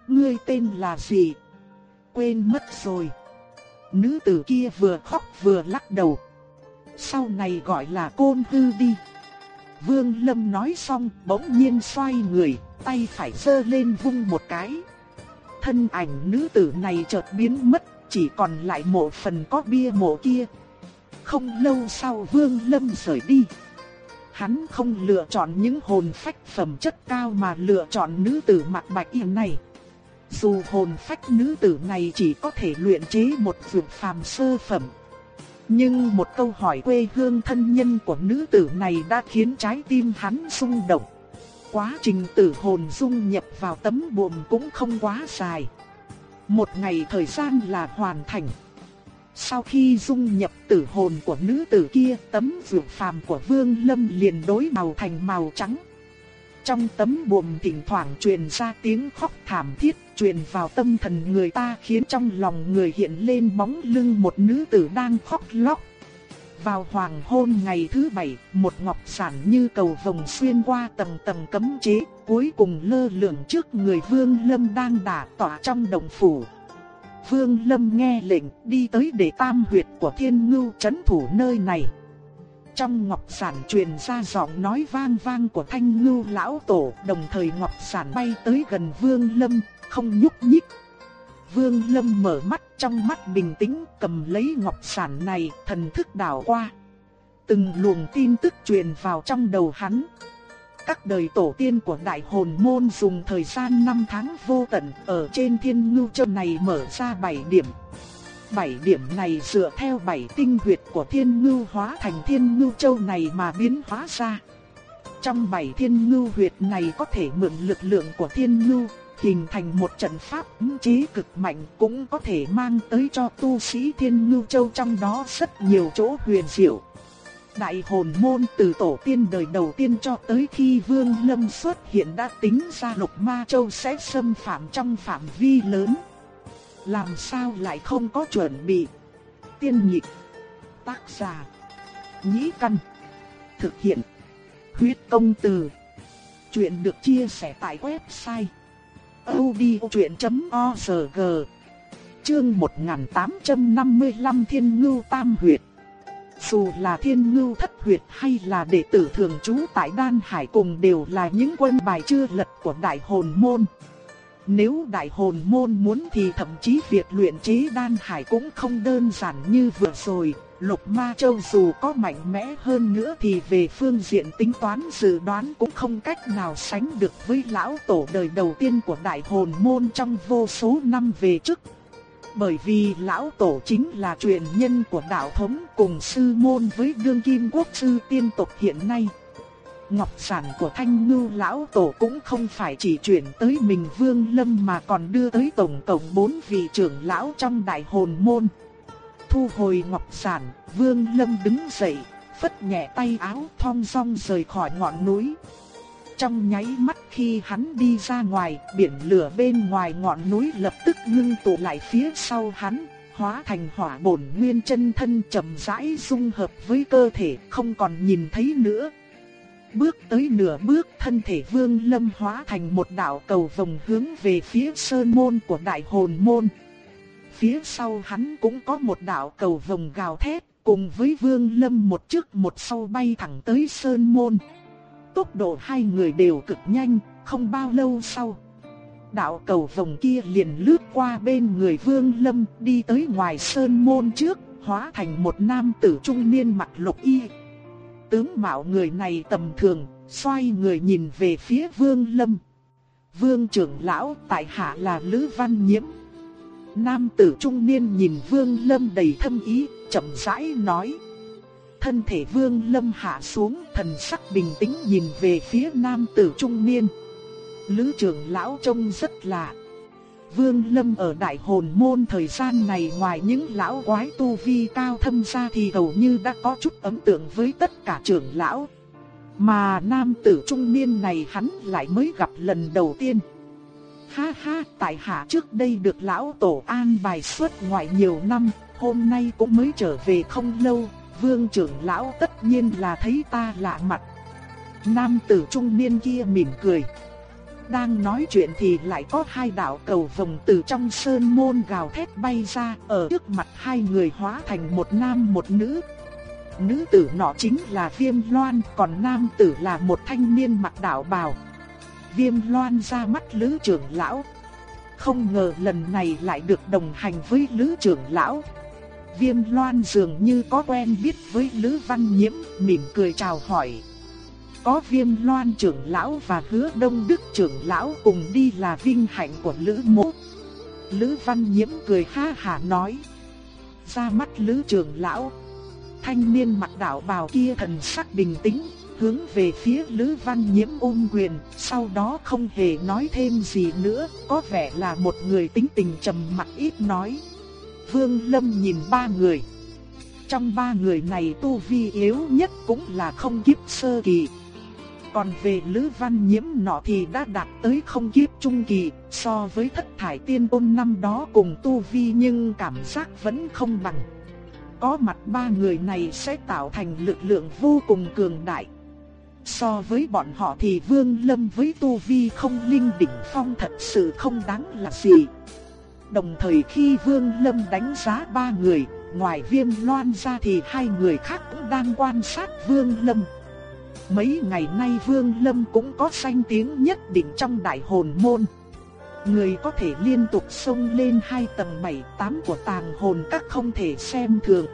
Ngươi tên là gì? Quên mất rồi. Nữ tử kia vừa khóc vừa lắc đầu. Sau này gọi là côn hư đi. Vương Lâm nói xong bỗng nhiên xoay người, tay phải giơ lên vung một cái. Thân ảnh nữ tử này chợt biến mất, chỉ còn lại một phần có bia mộ kia. Không lâu sau Vương Lâm rời đi. Hắn không lựa chọn những hồn phách phẩm chất cao mà lựa chọn nữ tử mặt bạch y này. Dù hồn phách nữ tử này chỉ có thể luyện chế một dược phàm sơ phẩm. Nhưng một câu hỏi quê hương thân nhân của nữ tử này đã khiến trái tim hắn rung động. Quá trình tử hồn dung nhập vào tấm buồm cũng không quá dài. Một ngày thời gian là hoàn thành. Sau khi dung nhập tử hồn của nữ tử kia, tấm dược phàm của Vương Lâm liền đối màu thành màu trắng. Trong tấm buồm thỉnh thoảng truyền ra tiếng khóc thảm thiết, truyền vào tâm thần người ta khiến trong lòng người hiện lên bóng lưng một nữ tử đang khóc lóc. Vào hoàng hôn ngày thứ bảy, một ngọc sản như cầu vồng xuyên qua tầng tầng cấm chế, cuối cùng lơ lửng trước người Vương Lâm đang đả tỏa trong đồng phủ. Vương Lâm nghe lệnh đi tới để tam huyệt của thiên ngưu chấn thủ nơi này. Trong ngọc sản truyền ra giọng nói vang vang của thanh ngưu lão tổ, đồng thời ngọc sản bay tới gần Vương Lâm, không nhúc nhích. Vương Lâm mở mắt trong mắt bình tĩnh cầm lấy ngọc sản này, thần thức đảo qua. Từng luồng tin tức truyền vào trong đầu hắn. Các đời tổ tiên của đại hồn môn dùng thời gian 5 tháng vô tận ở trên thiên ngưu châu này mở ra 7 điểm. 7 điểm này dựa theo 7 tinh huyệt của thiên ngưu hóa thành thiên ngưu châu này mà biến hóa ra. trong bảy thiên ngưu huyệt này có thể mượn lực lượng của thiên ngưu, hình thành một trận pháp ấm chế cực mạnh cũng có thể mang tới cho tu sĩ thiên ngưu châu trong đó rất nhiều chỗ huyền diệu. Đại hồn môn từ tổ tiên đời đầu tiên cho tới khi Vương Lâm xuất hiện đã tính ra lục ma châu sẽ xâm phạm trong phạm vi lớn. Làm sao lại không có chuẩn bị? Tiên nhịp, tác giả, nhĩ căn, thực hiện, huyết công từ. Chuyện được chia sẻ tại website odchuyện.org Chương 1855 Thiên Ngưu Tam Huyệt dù là thiên ngưu thất huyệt hay là đệ tử thường trú tại Đan Hải cùng đều là những quân bài chưa lật của đại hồn môn. Nếu đại hồn môn muốn thì thậm chí việc luyện chế Đan Hải cũng không đơn giản như vừa rồi. Lục Ma Châu dù có mạnh mẽ hơn nữa thì về phương diện tính toán dự đoán cũng không cách nào sánh được với lão tổ đời đầu tiên của đại hồn môn trong vô số năm về trước. Bởi vì lão tổ chính là truyền nhân của đạo thống cùng sư môn với đương kim quốc sư tiên tộc hiện nay. Ngọc sản của thanh ngưu lão tổ cũng không phải chỉ chuyển tới mình vương lâm mà còn đưa tới tổng cộng bốn vị trưởng lão trong đại hồn môn. Thu hồi ngọc sản, vương lâm đứng dậy, phất nhẹ tay áo thong song rời khỏi ngọn núi. Trong nháy mắt khi hắn đi ra ngoài, biển lửa bên ngoài ngọn núi lập tức ngưng tụ lại phía sau hắn, hóa thành hỏa bổn nguyên chân thân chậm rãi dung hợp với cơ thể, không còn nhìn thấy nữa. Bước tới nửa bước, thân thể Vương Lâm hóa thành một đạo cầu vòng hướng về phía sơn môn của Đại Hồn môn. Phía sau hắn cũng có một đạo cầu vòng gào thét, cùng với Vương Lâm một trước một sau bay thẳng tới sơn môn. Tốc độ hai người đều cực nhanh, không bao lâu sau. Đạo cầu vòng kia liền lướt qua bên người Vương Lâm đi tới ngoài sơn môn trước, hóa thành một nam tử trung niên mặt lục y. Tướng mạo người này tầm thường, xoay người nhìn về phía Vương Lâm. Vương trưởng lão tại hạ là Lữ Văn Nhiễm. Nam tử trung niên nhìn Vương Lâm đầy thâm ý, chậm rãi nói thân thể vương lâm hạ xuống, thần sắc bình tĩnh nhìn về phía nam tử trung niên. Lữ trưởng lão trông rất lạ. Vương Lâm ở đại hồn môn thời gian này ngoài những lão quái tu vi cao thâm ra thì hầu như đã có chút ấn tượng với tất cả trưởng lão. Mà nam tử trung niên này hắn lại mới gặp lần đầu tiên. Ha ha, tại hạ trước đây được lão tổ an bài suốt ngoại nhiều năm, hôm nay cũng mới trở về không lâu, vương trưởng lão tất nhiên là thấy ta lạ mặt. Nam tử trung niên kia mỉm cười. Đang nói chuyện thì lại có hai đạo cầu vồng từ trong sơn môn gào thét bay ra, ở trước mặt hai người hóa thành một nam một nữ. Nữ tử nọ chính là Viêm Loan, còn nam tử là một thanh niên mặc đạo bào. Viêm Loan ra mắt Lữ trưởng lão. Không ngờ lần này lại được đồng hành với Lữ trưởng lão. Viêm loan dường như có quen biết với Lữ Văn Nhiễm, mỉm cười chào hỏi. Có viêm loan trưởng lão và hứa đông đức trưởng lão cùng đi là vinh hạnh của Lữ mộ. Lữ Văn Nhiễm cười ha hà nói. Ra mắt Lữ trưởng lão. Thanh niên mặt đạo bào kia thần sắc bình tĩnh, hướng về phía Lữ Văn Nhiễm ôm quyền, sau đó không hề nói thêm gì nữa, có vẻ là một người tính tình trầm mặc ít nói. Vương Lâm nhìn ba người. Trong ba người này tu vi yếu nhất cũng là không kiếp sơ kỳ. Còn về Lữ Văn Nhiễm nọ thì đã đạt tới không kiếp trung kỳ, so với thất thải tiên ôn năm đó cùng tu vi nhưng cảm giác vẫn không bằng. Có mặt ba người này sẽ tạo thành lực lượng vô cùng cường đại. So với bọn họ thì Vương Lâm với tu vi không linh đỉnh phong thật sự không đáng là gì. Đồng thời khi Vương Lâm đánh giá ba người, ngoài Viêm Loan ra thì hai người khác cũng đang quan sát Vương Lâm. Mấy ngày nay Vương Lâm cũng có danh tiếng nhất định trong đại hồn môn. Người có thể liên tục xông lên hai tầng bảy tám của tàng hồn các không thể xem thường.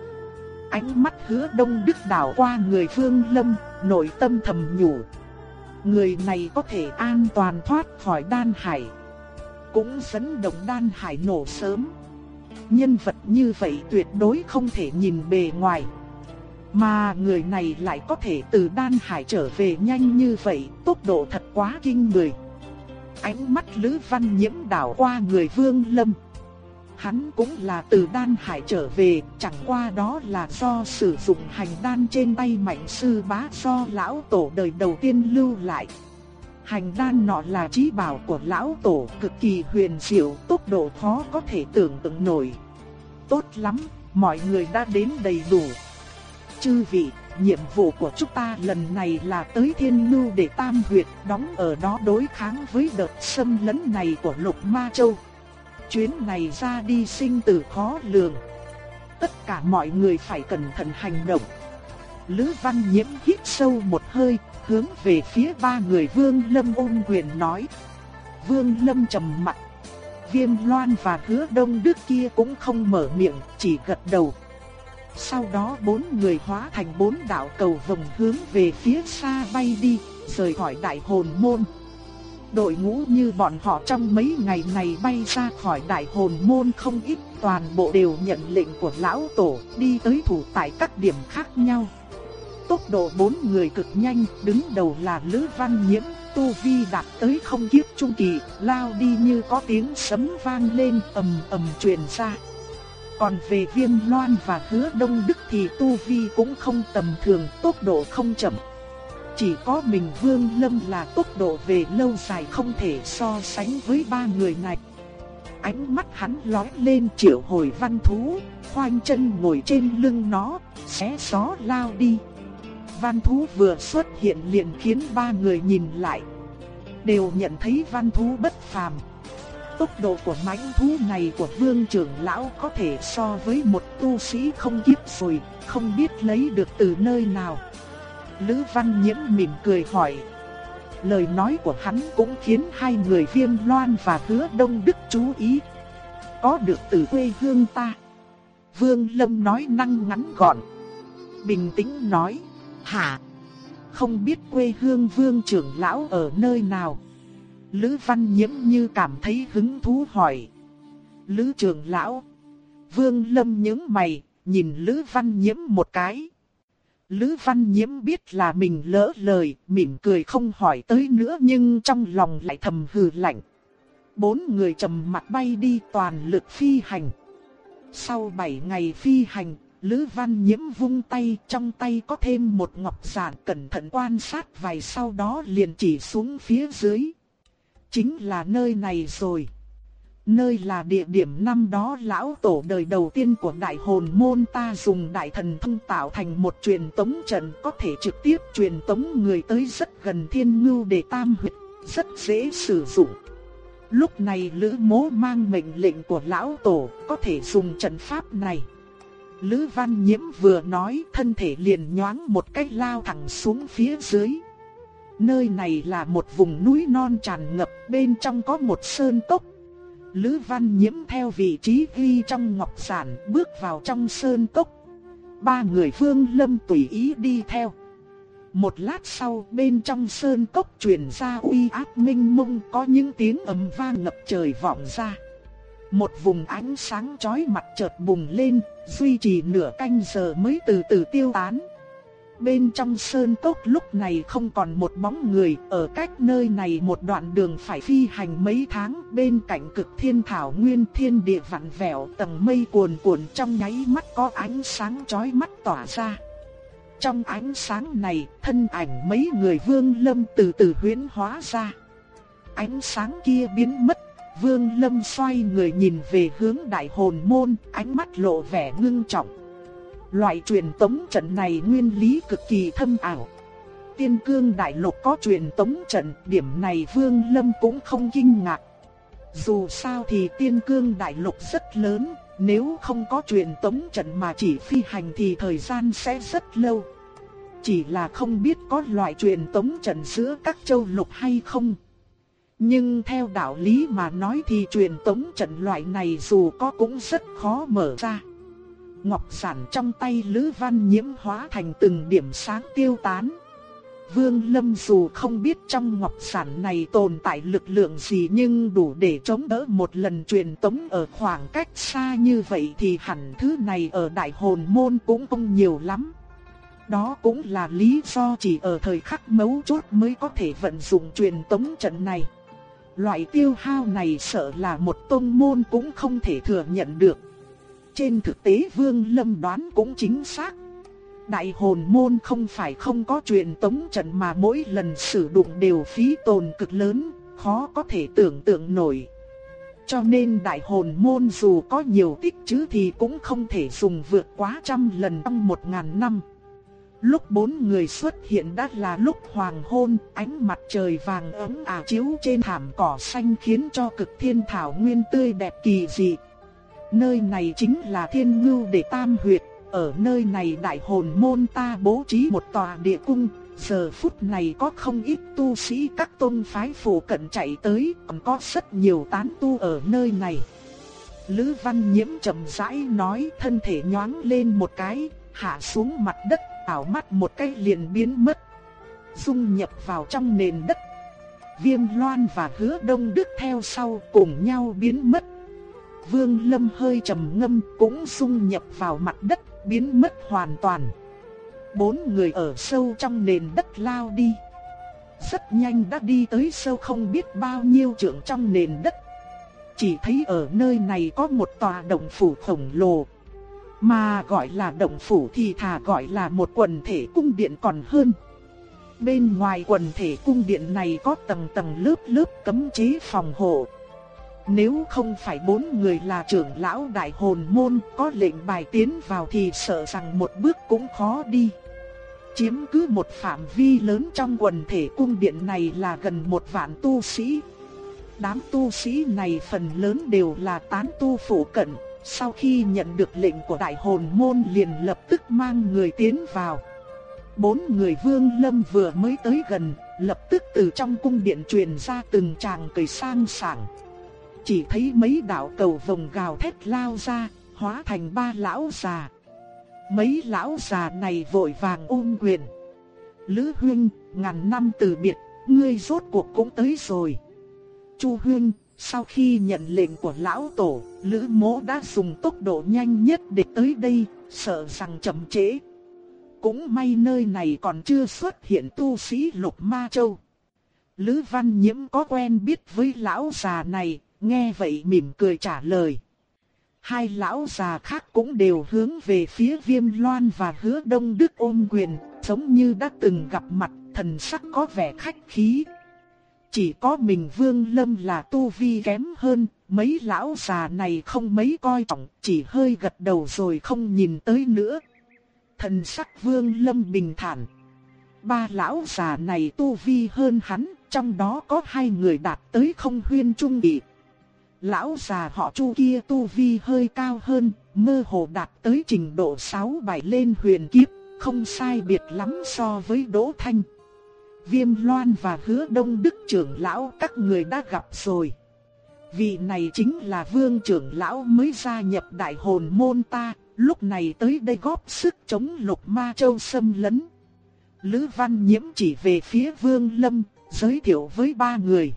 Ánh mắt hứa đông đức đảo qua người Vương Lâm, nội tâm thầm nhủ. Người này có thể an toàn thoát khỏi đan hải cũng dẫn động đan hải nổ sớm. Nhân vật như vậy tuyệt đối không thể nhìn bề ngoài. Mà người này lại có thể từ đan hải trở về nhanh như vậy, tốc độ thật quá kinh người. Ánh mắt Lữ Văn Nhiễm đảo qua người Vương Lâm. Hắn cũng là từ đan hải trở về, chẳng qua đó là do sử dụng hành đan trên tay mạnh sư bá do lão tổ đời đầu tiên lưu lại. Hành đan nọ là trí bảo của lão tổ cực kỳ huyền diệu, tốc độ khó có thể tưởng tượng nổi. Tốt lắm, mọi người đã đến đầy đủ. Chư vị, nhiệm vụ của chúng ta lần này là tới Thiên lưu để tam huyệt đóng ở đó đối kháng với đợt xâm lấn này của Lục Ma Châu. Chuyến này ra đi sinh tử khó lường. Tất cả mọi người phải cẩn thận hành động. Lữ Văn Nhiễm hít sâu một hơi, hướng về phía ba người Vương Lâm ôn quyền nói. Vương Lâm trầm mặt. Viêm Loan và Hứa Đông Đức kia cũng không mở miệng, chỉ gật đầu. Sau đó bốn người hóa thành bốn đạo cầu vòng hướng về phía xa bay đi, rời khỏi đại hồn môn. Đội ngũ như bọn họ trong mấy ngày này bay ra khỏi đại hồn môn không ít, toàn bộ đều nhận lệnh của lão tổ, đi tới thủ tại các điểm khác nhau. Tốc độ bốn người cực nhanh, đứng đầu là Lữ Văn Nhiễm, tu vi đạt tới không kiếp trung kỳ, lao đi như có tiếng sấm vang lên ầm ầm truyền ra. Còn về Viêm Loan và Hứa Đông Đức thì tu vi cũng không tầm thường, tốc độ không chậm. Chỉ có mình Vương Lâm là tốc độ về lâu dài không thể so sánh với ba người này. Ánh mắt hắn lóe lên triệu hồi văn thú, khoanh chân ngồi trên lưng nó, xé gió lao đi. Văn thú vừa xuất hiện liền khiến ba người nhìn lại. Đều nhận thấy văn thú bất phàm. Tốc độ của mãnh thú này của vương trưởng lão có thể so với một tu sĩ không kiếp rồi, không biết lấy được từ nơi nào. Lữ Văn Nhiễm mỉm cười hỏi. Lời nói của hắn cũng khiến hai người viêm loan và hứa đông đức chú ý. Có được từ quê hương ta. Vương Lâm nói năng ngắn gọn. Bình tĩnh nói hạ Không biết quê hương vương trưởng lão ở nơi nào? Lữ Văn Nhiễm như cảm thấy hứng thú hỏi. Lữ trưởng lão. Vương Lâm nhướng mày, nhìn Lữ Văn Nhiễm một cái. Lữ Văn Nhiễm biết là mình lỡ lời, mỉm cười không hỏi tới nữa nhưng trong lòng lại thầm hừ lạnh. Bốn người trầm mặt bay đi toàn lực phi hành. Sau bảy ngày phi hành, Lữ Văn Nhiễm vung tay, trong tay có thêm một ngọc giản cẩn thận quan sát vài sau đó liền chỉ xuống phía dưới. Chính là nơi này rồi. Nơi là địa điểm năm đó lão tổ đời đầu tiên của đại hồn môn ta dùng đại thần thông tạo thành một truyền tống trận có thể trực tiếp truyền tống người tới rất gần thiên ngưu để tam huyệt, rất dễ sử dụng. Lúc này Lữ Mố mang mệnh lệnh của lão tổ có thể dùng trận pháp này. Lữ Văn Nhiễm vừa nói, thân thể liền nhoáng một cách lao thẳng xuống phía dưới. Nơi này là một vùng núi non tràn ngập, bên trong có một sơn cốc. Lữ Văn Nhiễm theo vị trí ghi trong ngọc sản bước vào trong sơn cốc. Ba người vương lâm tùy ý đi theo. Một lát sau, bên trong sơn cốc truyền ra uy áp minh mông, có những tiếng ầm vang ngập trời vọng ra. Một vùng ánh sáng chói mặt chợt bùng lên, duy trì nửa canh giờ mới từ từ tiêu tán. Bên trong sơn cốc lúc này không còn một bóng người, ở cách nơi này một đoạn đường phải phi hành mấy tháng, bên cạnh cực thiên thảo nguyên thiên địa vặn vẹo, tầng mây cuồn cuộn trong nháy mắt có ánh sáng chói mắt tỏa ra. Trong ánh sáng này, thân ảnh mấy người vương lâm từ từ huyễn hóa ra. Ánh sáng kia biến mất Vương Lâm xoay người nhìn về hướng đại hồn môn, ánh mắt lộ vẻ ngưng trọng. Loại truyền tống trận này nguyên lý cực kỳ thâm ảo. Tiên cương đại lục có truyền tống trận, điểm này Vương Lâm cũng không kinh ngạc. Dù sao thì tiên cương đại lục rất lớn, nếu không có truyền tống trận mà chỉ phi hành thì thời gian sẽ rất lâu. Chỉ là không biết có loại truyền tống trận giữa các châu lục hay không. Nhưng theo đạo lý mà nói thì truyền tống trận loại này dù có cũng rất khó mở ra. Ngọc sản trong tay Lữ Văn Nhiễm hóa thành từng điểm sáng tiêu tán. Vương Lâm dù không biết trong ngọc sản này tồn tại lực lượng gì nhưng đủ để chống đỡ một lần truyền tống ở khoảng cách xa như vậy thì hẳn thứ này ở đại hồn môn cũng không nhiều lắm. Đó cũng là lý do chỉ ở thời khắc mấu chốt mới có thể vận dụng truyền tống trận này. Loại tiêu hao này sợ là một tôn môn cũng không thể thừa nhận được. Trên thực tế Vương Lâm đoán cũng chính xác. Đại hồn môn không phải không có truyền tống trận mà mỗi lần sử dụng đều phí tồn cực lớn, khó có thể tưởng tượng nổi. Cho nên đại hồn môn dù có nhiều tích chứ thì cũng không thể dùng vượt quá trăm lần trong một ngàn năm. Lúc bốn người xuất hiện đã là lúc hoàng hôn, ánh mặt trời vàng ấm ả chiếu trên thảm cỏ xanh khiến cho cực thiên thảo nguyên tươi đẹp kỳ dị. Nơi này chính là thiên ngưu để tam huyệt, ở nơi này đại hồn môn ta bố trí một tòa địa cung, giờ phút này có không ít tu sĩ các tôn phái phủ cận chạy tới, còn có rất nhiều tán tu ở nơi này. Lữ Văn Nhiễm chậm rãi nói thân thể nhoáng lên một cái, hạ xuống mặt đất, ảo mắt một cái liền biến mất. Dung nhập vào trong nền đất. Viêm Loan và Hứa Đông Đức theo sau cùng nhau biến mất. Vương Lâm hơi trầm ngâm cũng dung nhập vào mặt đất, biến mất hoàn toàn. Bốn người ở sâu trong nền đất lao đi. Rất nhanh đã đi tới sâu không biết bao nhiêu trượng trong nền đất. Chỉ thấy ở nơi này có một tòa động phủ khổng lồ. Mà gọi là động phủ thì thà gọi là một quần thể cung điện còn hơn. Bên ngoài quần thể cung điện này có tầng tầng lớp lớp cấm chế phòng hộ. Nếu không phải bốn người là trưởng lão đại hồn môn có lệnh bài tiến vào thì sợ rằng một bước cũng khó đi. Chiếm cứ một phạm vi lớn trong quần thể cung điện này là gần một vạn tu sĩ. Đám tu sĩ này phần lớn đều là tán tu phủ cận, sau khi nhận được lệnh của đại hồn môn liền lập tức mang người tiến vào. Bốn người vương lâm vừa mới tới gần, lập tức từ trong cung điện truyền ra từng tràng cười sang sảng chỉ thấy mấy đạo cầu vồng gào thét lao ra, hóa thành ba lão già. Mấy lão già này vội vàng ôm quyền. Lữ huynh, ngàn năm từ biệt, ngươi rốt cuộc cũng tới rồi. Chu huynh, sau khi nhận lệnh của lão tổ, Lữ mỗ đã dùng tốc độ nhanh nhất để tới đây, sợ rằng chậm trễ. Cũng may nơi này còn chưa xuất hiện tu sĩ lục ma châu. Lữ văn nhiễm có quen biết với lão già này, nghe vậy mỉm cười trả lời. Hai lão già khác cũng đều hướng về phía viêm loan và hứa đông đức ôm quyền, giống như đã từng gặp mặt, thần sắc có vẻ khách khí. Chỉ có mình vương lâm là tu vi kém hơn, mấy lão già này không mấy coi trọng, chỉ hơi gật đầu rồi không nhìn tới nữa. Thần sắc vương lâm bình thản. Ba lão già này tu vi hơn hắn, trong đó có hai người đạt tới không huyên trung nghị. Lão già họ Chu kia tu vi hơi cao hơn, mơ hồ đạt tới trình độ 6-7 lên huyền kiếp, không sai biệt lắm so với Đỗ Thanh. Viêm Loan và Hứa Đông Đức trưởng lão các người đã gặp rồi. Vị này chính là vương trưởng lão mới gia nhập đại hồn môn ta, lúc này tới đây góp sức chống lục ma châu xâm lấn. Lữ Văn Nhiễm chỉ về phía vương lâm, giới thiệu với ba người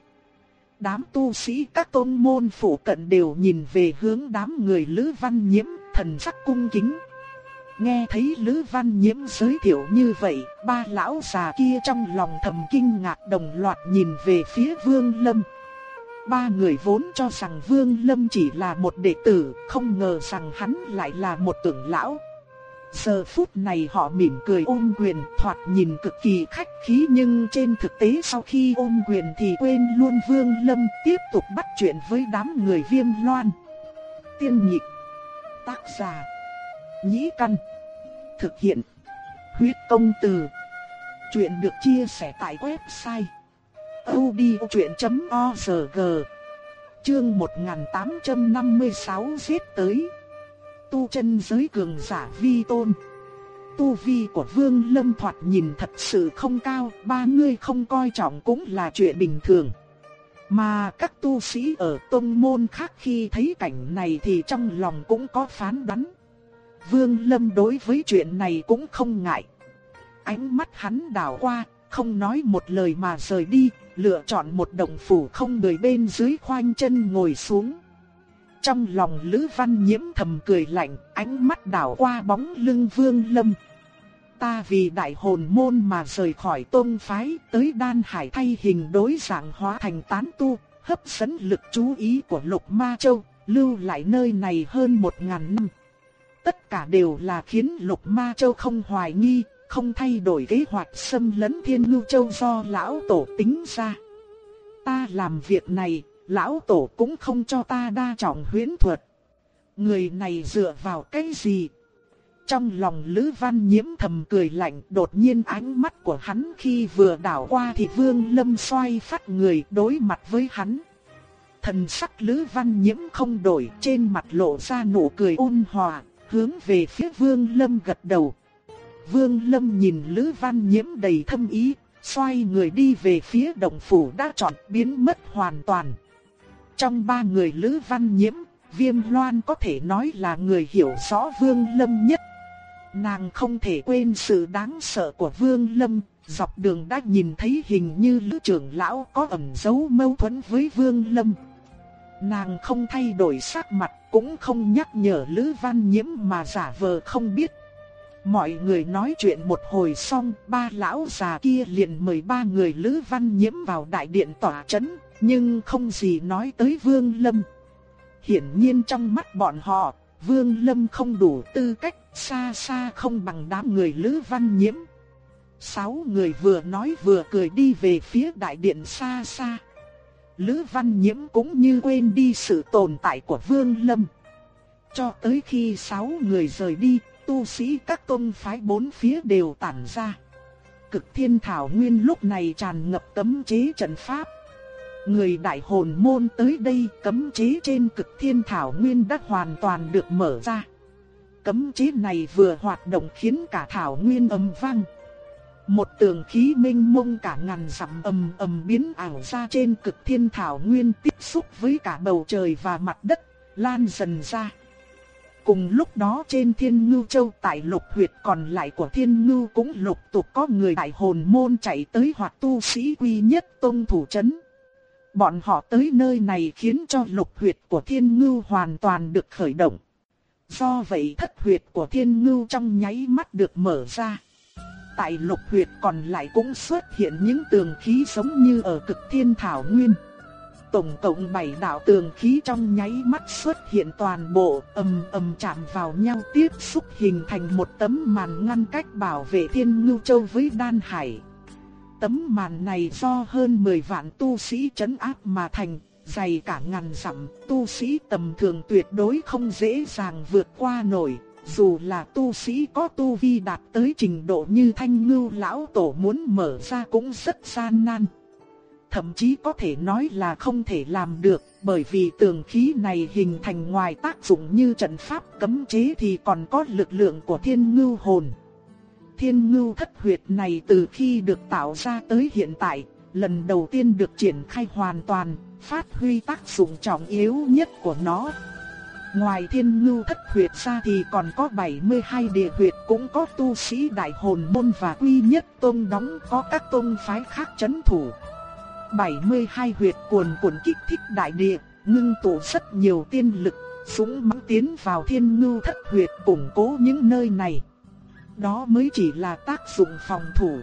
đám tu sĩ các tôn môn phủ cận đều nhìn về hướng đám người Lữ Văn Nhiễm, thần sắc cung kính. Nghe thấy Lữ Văn Nhiễm giới thiệu như vậy, ba lão già kia trong lòng thầm kinh ngạc đồng loạt nhìn về phía Vương Lâm. Ba người vốn cho rằng Vương Lâm chỉ là một đệ tử, không ngờ rằng hắn lại là một trưởng lão. Giờ phút này họ mỉm cười ôm quyền thoạt nhìn cực kỳ khách khí nhưng trên thực tế sau khi ôm quyền thì quên luôn Vương Lâm tiếp tục bắt chuyện với đám người viêm loan. Tiên nhị tác giả, nhĩ căn, thực hiện, huyết công từ. Chuyện được chia sẻ tại website odchuyện.org Chương 1856 giết tới tu chân giới cường giả vi tôn. Tu vi của Vương Lâm thoạt nhìn thật sự không cao, ba người không coi trọng cũng là chuyện bình thường. Mà các tu sĩ ở tôn môn khác khi thấy cảnh này thì trong lòng cũng có phán đoán. Vương Lâm đối với chuyện này cũng không ngại. Ánh mắt hắn đảo qua, không nói một lời mà rời đi, lựa chọn một động phủ không người bên dưới khoanh chân ngồi xuống. Trong lòng Lữ Văn Nhiễm thầm cười lạnh, ánh mắt đảo qua bóng lưng Vương Lâm. ta vì đại hồn môn mà rời khỏi tôn phái tới đan hải thay hình đối dạng hóa thành tán tu, hấp dẫn lực chú ý của lục ma châu, lưu lại nơi này hơn một ngàn năm. Tất cả đều là khiến lục ma châu không hoài nghi, không thay đổi kế hoạch xâm lấn thiên ngưu châu do lão tổ tính ra. Ta làm việc này, lão tổ cũng không cho ta đa trọng huyễn thuật. Người này dựa vào cái gì? Trong lòng Lữ Văn Nhiễm thầm cười lạnh, đột nhiên ánh mắt của hắn khi vừa đảo qua thì Vương Lâm xoay phát người đối mặt với hắn. Thần sắc Lữ Văn Nhiễm không đổi, trên mặt lộ ra nụ cười ôn hòa, hướng về phía Vương Lâm gật đầu. Vương Lâm nhìn Lữ Văn Nhiễm đầy thâm ý, xoay người đi về phía động phủ đã chọn biến mất hoàn toàn. Trong ba người Lữ Văn Nhiễm, Viêm Loan có thể nói là người hiểu rõ Vương Lâm nhất. Nàng không thể quên sự đáng sợ của Vương Lâm, dọc đường đã nhìn thấy hình như Lữ trưởng lão có ẩn giấu mâu thuẫn với Vương Lâm. Nàng không thay đổi sắc mặt, cũng không nhắc nhở Lữ Văn Nhiễm mà giả vờ không biết. Mọi người nói chuyện một hồi xong, ba lão già kia liền mời ba người Lữ Văn Nhiễm vào đại điện tỏa chấn, nhưng không gì nói tới Vương Lâm. Hiển nhiên trong mắt bọn họ, Vương Lâm không đủ tư cách, xa xa không bằng đám người Lữ Văn Nhiễm. Sáu người vừa nói vừa cười đi về phía đại điện xa xa. Lữ Văn Nhiễm cũng như quên đi sự tồn tại của Vương Lâm. Cho tới khi sáu người rời đi, tu sĩ các tôn phái bốn phía đều tản ra. Cực thiên thảo nguyên lúc này tràn ngập cấm chế trận pháp. Người đại hồn môn tới đây cấm chế trên cực thiên thảo nguyên đã hoàn toàn được mở ra. Cấm chế này vừa hoạt động khiến cả thảo nguyên âm vang. Một tường khí minh mông cả ngàn dặm ầm ầm biến ảo ra trên cực thiên thảo nguyên tiếp xúc với cả bầu trời và mặt đất, lan dần ra. Cùng lúc đó trên thiên ngưu châu tại lục huyệt còn lại của thiên ngưu cũng lục tục có người đại hồn môn chạy tới hoặc tu sĩ quy nhất tôn thủ chấn. Bọn họ tới nơi này khiến cho lục huyệt của thiên ngưu hoàn toàn được khởi động. Do vậy thất huyệt của thiên ngưu trong nháy mắt được mở ra. Tại lục huyệt còn lại cũng xuất hiện những tường khí giống như ở cực thiên thảo nguyên. Tổng cộng 7 đạo tường khí trong nháy mắt xuất hiện toàn bộ, ầm ầm chạm vào nhau tiếp xúc hình thành một tấm màn ngăn cách bảo vệ Thiên Ngưu Châu với Đan Hải. Tấm màn này do hơn 10 vạn tu sĩ chấn áp mà thành, dày cả ngàn dặm, tu sĩ tầm thường tuyệt đối không dễ dàng vượt qua nổi. Dù là tu sĩ có tu vi đạt tới trình độ như thanh ngưu lão tổ muốn mở ra cũng rất gian nan thậm chí có thể nói là không thể làm được, bởi vì tường khí này hình thành ngoài tác dụng như trận pháp cấm chế thì còn có lực lượng của thiên ngưu hồn. Thiên ngưu thất huyệt này từ khi được tạo ra tới hiện tại, lần đầu tiên được triển khai hoàn toàn, phát huy tác dụng trọng yếu nhất của nó. Ngoài thiên ngưu thất huyệt ra thì còn có 72 địa huyệt cũng có tu sĩ đại hồn môn và quy nhất tôn đóng có các tôn phái khác chấn thủ. 72 huyệt cuồn cuộn kích thích đại địa, ngưng tụ rất nhiều tiên lực, súng mắng tiến vào thiên ngưu thất huyệt củng cố những nơi này. Đó mới chỉ là tác dụng phòng thủ.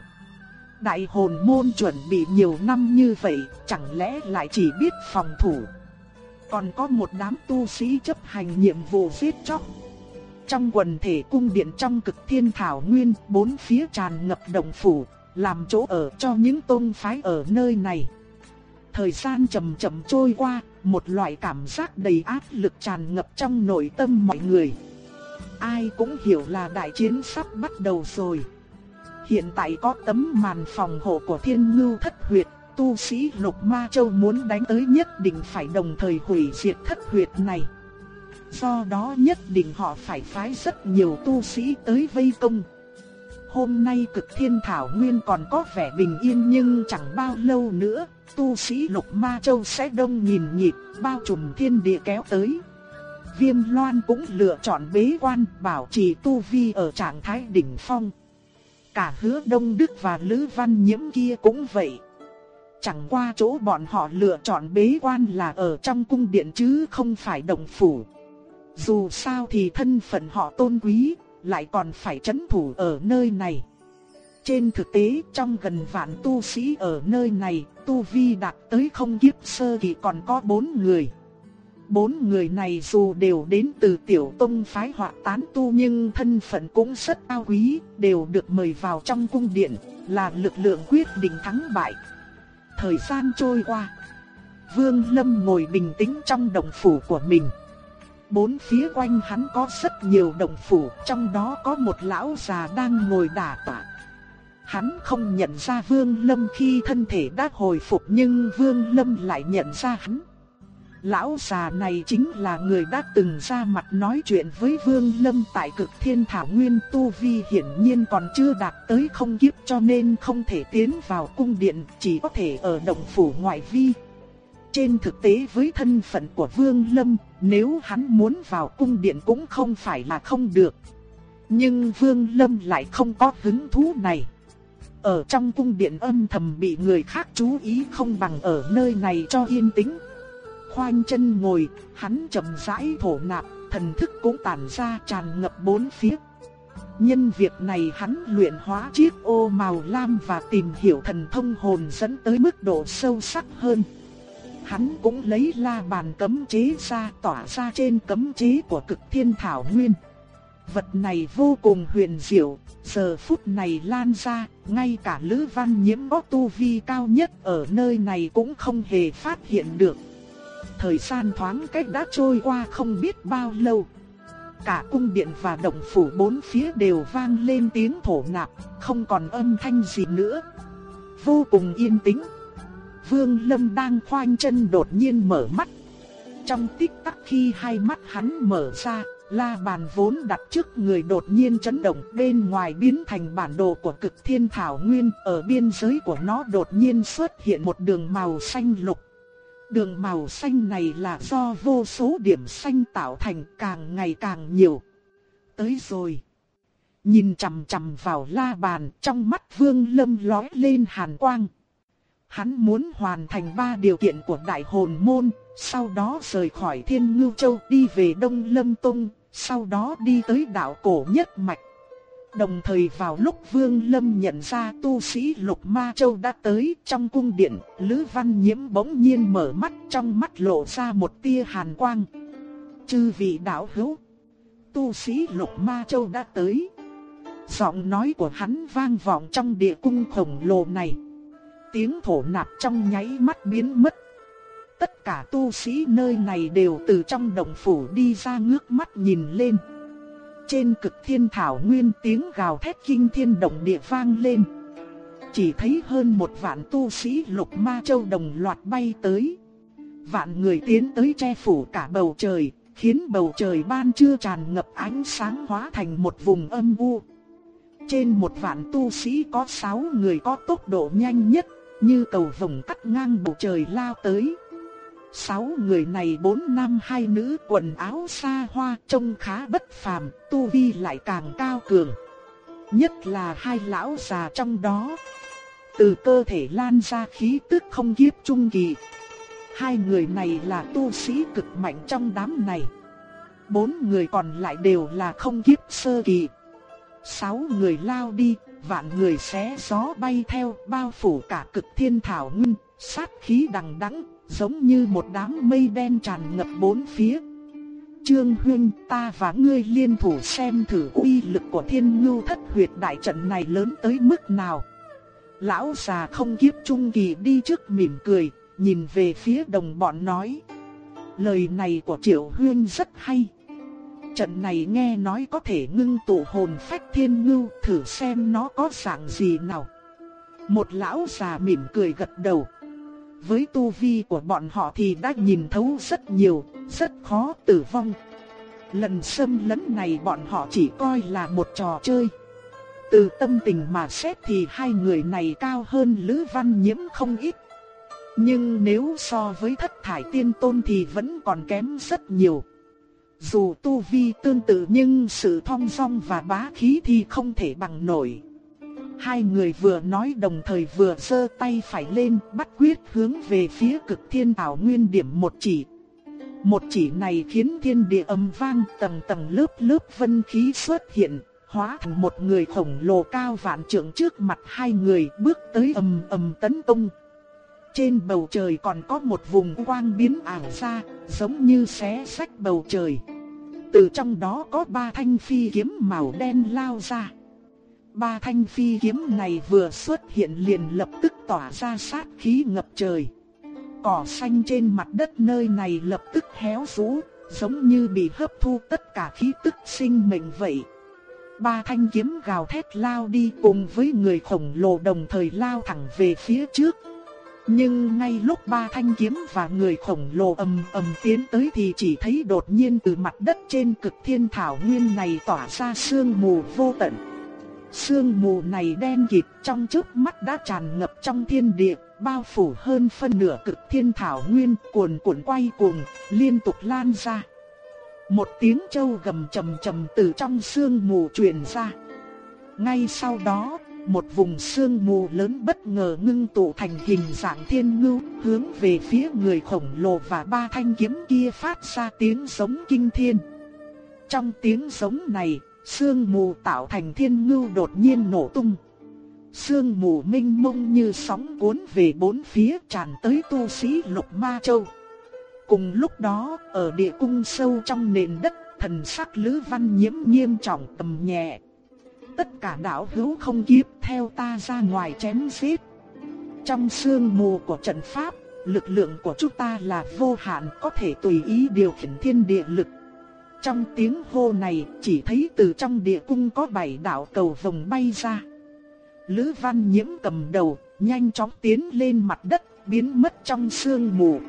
Đại hồn môn chuẩn bị nhiều năm như vậy, chẳng lẽ lại chỉ biết phòng thủ. Còn có một đám tu sĩ chấp hành nhiệm vụ giết chóc. Trong quần thể cung điện trong cực thiên thảo nguyên, bốn phía tràn ngập động phủ, làm chỗ ở cho những tôn phái ở nơi này. Thời gian chậm chậm trôi qua, một loại cảm giác đầy áp lực tràn ngập trong nội tâm mọi người. Ai cũng hiểu là đại chiến sắp bắt đầu rồi. Hiện tại có tấm màn phòng hộ của thiên ngưu thất huyệt, tu sĩ lục ma châu muốn đánh tới nhất định phải đồng thời hủy diệt thất huyệt này. Do đó nhất định họ phải phái rất nhiều tu sĩ tới vây công. Hôm nay cực thiên thảo nguyên còn có vẻ bình yên nhưng chẳng bao lâu nữa, tu sĩ lục ma châu sẽ đông nhìn nhịp, bao trùm thiên địa kéo tới. Viêm loan cũng lựa chọn bế quan bảo trì tu vi ở trạng thái đỉnh phong. Cả hứa Đông Đức và Lữ Văn Nhiễm kia cũng vậy. Chẳng qua chỗ bọn họ lựa chọn bế quan là ở trong cung điện chứ không phải động phủ. Dù sao thì thân phận họ tôn quý, lại còn phải chấn thủ ở nơi này. Trên thực tế trong gần vạn tu sĩ ở nơi này, tu vi đạt tới không kiếp sơ thì còn có bốn người. Bốn người này dù đều đến từ tiểu tông phái họa tán tu nhưng thân phận cũng rất cao quý, đều được mời vào trong cung điện, là lực lượng quyết định thắng bại. Thời gian trôi qua, Vương Lâm ngồi bình tĩnh trong động phủ của mình. Bốn phía quanh hắn có rất nhiều động phủ, trong đó có một lão già đang ngồi đả tọa. Hắn không nhận ra Vương Lâm khi thân thể đã hồi phục nhưng Vương Lâm lại nhận ra hắn. Lão già này chính là người đã từng ra mặt nói chuyện với Vương Lâm tại cực thiên thảo nguyên Tu Vi hiển nhiên còn chưa đạt tới không kiếp cho nên không thể tiến vào cung điện, chỉ có thể ở động phủ ngoại vi. Trên thực tế với thân phận của Vương Lâm, nếu hắn muốn vào cung điện cũng không phải là không được. Nhưng Vương Lâm lại không có hứng thú này. Ở trong cung điện âm thầm bị người khác chú ý không bằng ở nơi này cho yên tĩnh. Khoanh chân ngồi, hắn chậm rãi thổ nạp, thần thức cũng tản ra tràn ngập bốn phía. Nhân việc này hắn luyện hóa chiếc ô màu lam và tìm hiểu thần thông hồn dẫn tới mức độ sâu sắc hơn. Hắn cũng lấy la bàn cấm chế ra tỏa ra trên cấm chế của cực thiên thảo nguyên. Vật này vô cùng huyền diệu, giờ phút này lan ra, ngay cả Lữ Văn Nhiễm có tu vi cao nhất ở nơi này cũng không hề phát hiện được. Thời gian thoáng cách đã trôi qua không biết bao lâu. Cả cung điện và động phủ bốn phía đều vang lên tiếng thổ nạp, không còn âm thanh gì nữa. Vô cùng yên tĩnh. Vương Lâm đang khoanh chân đột nhiên mở mắt. Trong tích tắc khi hai mắt hắn mở ra, la bàn vốn đặt trước người đột nhiên chấn động bên ngoài biến thành bản đồ của cực thiên thảo nguyên. Ở biên giới của nó đột nhiên xuất hiện một đường màu xanh lục. Đường màu xanh này là do vô số điểm xanh tạo thành càng ngày càng nhiều. Tới rồi. Nhìn chằm chằm vào la bàn trong mắt vương lâm lói lên hàn quang. Hắn muốn hoàn thành ba điều kiện của đại hồn môn, sau đó rời khỏi thiên ngưu châu đi về Đông Lâm Tông, sau đó đi tới đảo cổ nhất mạch. Đồng thời vào lúc Vương Lâm nhận ra tu sĩ Lục Ma Châu đã tới trong cung điện, Lữ Văn Nhiễm bỗng nhiên mở mắt trong mắt lộ ra một tia hàn quang. Chư vị đạo hữu, tu sĩ Lục Ma Châu đã tới. Giọng nói của hắn vang vọng trong địa cung khổng lồ này. Tiếng thổ nạp trong nháy mắt biến mất. Tất cả tu sĩ nơi này đều từ trong động phủ đi ra ngước mắt nhìn lên. Trên cực thiên thảo nguyên tiếng gào thét kinh thiên động địa vang lên. Chỉ thấy hơn một vạn tu sĩ lục ma châu đồng loạt bay tới. Vạn người tiến tới che phủ cả bầu trời, khiến bầu trời ban trưa tràn ngập ánh sáng hóa thành một vùng âm u. Trên một vạn tu sĩ có sáu người có tốc độ nhanh nhất, như cầu vồng cắt ngang bầu trời lao tới. Sáu người này bốn nam hai nữ quần áo xa hoa trông khá bất phàm, tu vi lại càng cao cường. Nhất là hai lão già trong đó. Từ cơ thể lan ra khí tức không kiếp trung kỳ. Hai người này là tu sĩ cực mạnh trong đám này. Bốn người còn lại đều là không kiếp sơ kỳ. Sáu người lao đi, vạn người xé gió bay theo bao phủ cả cực thiên thảo nguyên, sát khí đằng đẵng giống như một đám mây đen tràn ngập bốn phía. Trương Huynh ta và ngươi liên thủ xem thử uy lực của thiên ngưu thất huyệt đại trận này lớn tới mức nào. Lão già không kiếp trung kỳ đi trước mỉm cười, nhìn về phía đồng bọn nói. Lời này của Triệu Huynh rất hay. Trận này nghe nói có thể ngưng tụ hồn phách thiên ngưu, thử xem nó có dạng gì nào. Một lão già mỉm cười gật đầu. Với tu vi của bọn họ thì đã nhìn thấu rất nhiều, rất khó tử vong. Lần xâm lấn này bọn họ chỉ coi là một trò chơi. Từ tâm tình mà xét thì hai người này cao hơn Lữ Văn Nhiễm không ít. Nhưng nếu so với thất thải tiên tôn thì vẫn còn kém rất nhiều. Dù tu vi tương tự nhưng sự thong dong và bá khí thì không thể bằng nổi. Hai người vừa nói đồng thời vừa sơ tay phải lên bắt quyết hướng về phía cực thiên ảo nguyên điểm một chỉ. Một chỉ này khiến thiên địa âm vang tầng tầng lớp lớp vân khí xuất hiện, hóa thành một người khổng lồ cao vạn trượng trước mặt hai người bước tới ầm ầm tấn công. Trên bầu trời còn có một vùng quang biến ảo ra, giống như xé sách bầu trời. Từ trong đó có ba thanh phi kiếm màu đen lao ra. Ba thanh phi kiếm này vừa xuất hiện liền lập tức tỏa ra sát khí ngập trời. Cỏ xanh trên mặt đất nơi này lập tức héo rũ, giống như bị hấp thu tất cả khí tức sinh mệnh vậy. Ba thanh kiếm gào thét lao đi cùng với người khổng lồ đồng thời lao thẳng về phía trước. Nhưng ngay lúc ba thanh kiếm và người khổng lồ ầm ầm tiến tới thì chỉ thấy đột nhiên từ mặt đất trên cực thiên thảo nguyên này tỏa ra sương mù vô tận. Sương mù này đen kịt trong chớp mắt đã tràn ngập trong thiên địa, bao phủ hơn phân nửa cực thiên thảo nguyên, cuồn cuộn quay cuồng, liên tục lan ra. Một tiếng trâu gầm trầm trầm từ trong sương mù truyền ra. Ngay sau đó, một vùng sương mù lớn bất ngờ ngưng tụ thành hình dạng thiên ngưu, hướng về phía người khổng lồ và ba thanh kiếm kia phát ra tiếng giống kinh thiên. Trong tiếng giống này, sương mù tạo thành thiên ngưu đột nhiên nổ tung. Sương mù minh mông như sóng cuốn về bốn phía tràn tới tu sĩ lục ma châu. Cùng lúc đó, ở địa cung sâu trong nền đất, thần sắc Lữ Văn Nhiễm nghiêm trọng tầm nhẹ. Tất cả đạo hữu không kiếp theo ta ra ngoài chém giết. Trong sương mù của trận pháp, lực lượng của chúng ta là vô hạn có thể tùy ý điều khiển thiên địa lực. Trong tiếng hô này, chỉ thấy từ trong địa cung có bảy đạo cầu vồng bay ra. Lữ Văn Nhiễm cầm đầu, nhanh chóng tiến lên mặt đất, biến mất trong sương mù.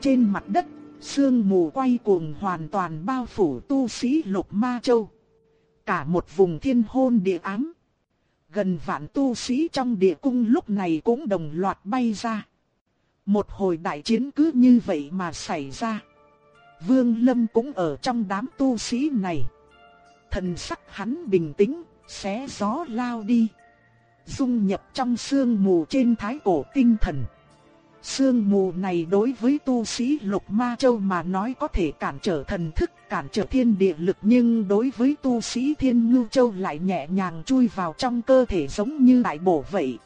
Trên mặt đất, sương mù quay cuồng hoàn toàn bao phủ tu sĩ Lục Ma Châu. Cả một vùng thiên hôn địa ám. Gần vạn tu sĩ trong địa cung lúc này cũng đồng loạt bay ra. Một hồi đại chiến cứ như vậy mà xảy ra. Vương Lâm cũng ở trong đám tu sĩ này. Thần sắc hắn bình tĩnh, xé gió lao đi. Dung nhập trong sương mù trên thái cổ tinh thần. Sương mù này đối với tu sĩ Lục Ma Châu mà nói có thể cản trở thần thức, cản trở thiên địa lực nhưng đối với tu sĩ Thiên Ngưu Châu lại nhẹ nhàng chui vào trong cơ thể giống như đại bổ vậy.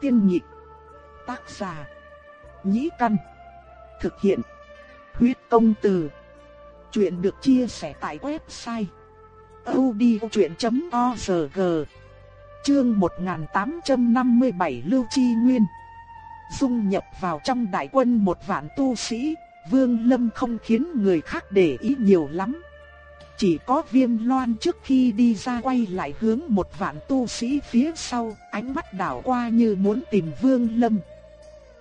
Tiên nhịp, tác giả, nhĩ căn, thực hiện, huyết công từ. Chuyện được chia sẻ tại website odchuyện.org Chương 1857 Lưu Chi Nguyên dung nhập vào trong đại quân một vạn tu sĩ, Vương Lâm không khiến người khác để ý nhiều lắm. Chỉ có viêm loan trước khi đi ra quay lại hướng một vạn tu sĩ phía sau, ánh mắt đảo qua như muốn tìm Vương Lâm.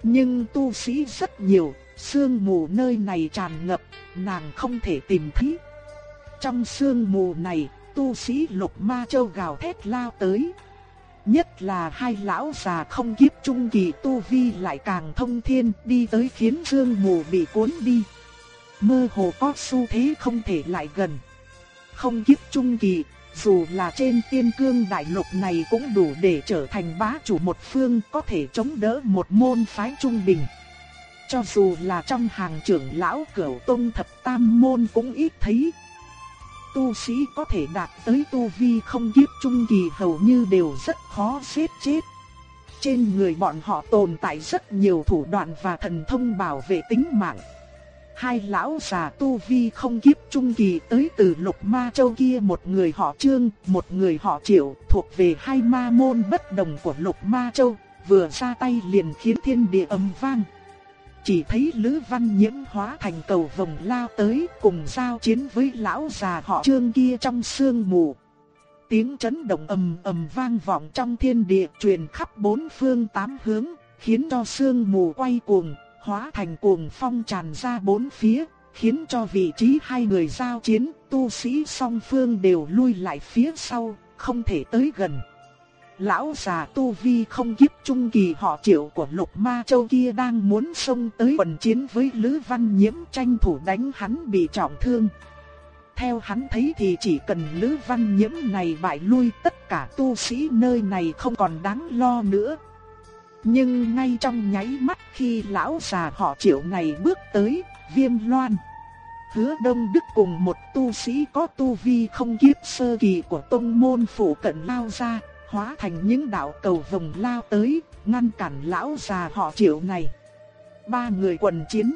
Nhưng tu sĩ rất nhiều, sương mù nơi này tràn ngập, nàng không thể tìm thấy. Trong sương mù này, tu sĩ lục ma châu gào thét lao tới. Nhất là hai lão già không kiếp trung kỳ tu vi lại càng thông thiên đi tới khiến sương mù bị cuốn đi. Mơ hồ có xu thế không thể lại gần. Không kiếp trung kỳ, dù là trên tiên cương đại lục này cũng đủ để trở thành bá chủ một phương có thể chống đỡ một môn phái trung bình. Cho dù là trong hàng trưởng lão cửu tông thập tam môn cũng ít thấy, tu sĩ có thể đạt tới tu vi không kiếp trung kỳ hầu như đều rất khó xếp chết. Trên người bọn họ tồn tại rất nhiều thủ đoạn và thần thông bảo vệ tính mạng. Hai lão già tu vi không kiếp trung kỳ tới từ lục ma châu kia một người họ trương, một người họ triệu, thuộc về hai ma môn bất đồng của lục ma châu, vừa ra tay liền khiến thiên địa ầm vang. Chỉ thấy Lữ Văn Nhiễm hóa thành cầu vồng lao tới cùng giao chiến với lão già họ trương kia trong sương mù. Tiếng chấn động ầm ầm vang vọng trong thiên địa truyền khắp bốn phương tám hướng, khiến cho sương mù quay cuồng, hóa thành cuồng phong tràn ra bốn phía, khiến cho vị trí hai người giao chiến, tu sĩ song phương đều lui lại phía sau, không thể tới gần. Lão già tu vi không kiếp trung kỳ họ triệu của lục ma châu kia đang muốn xông tới quần chiến với Lữ Văn Nhiễm tranh thủ đánh hắn bị trọng thương. Theo hắn thấy thì chỉ cần Lữ Văn Nhiễm này bại lui tất cả tu sĩ nơi này không còn đáng lo nữa. Nhưng ngay trong nháy mắt khi lão già họ triệu này bước tới, viêm loan, Hứa Đông Đức cùng một tu sĩ có tu vi không kiếp sơ kỳ của tông môn phủ cận lao ra, hóa thành những đạo cầu vồng lao tới, ngăn cản lão già họ triệu này. Ba người quần chiến.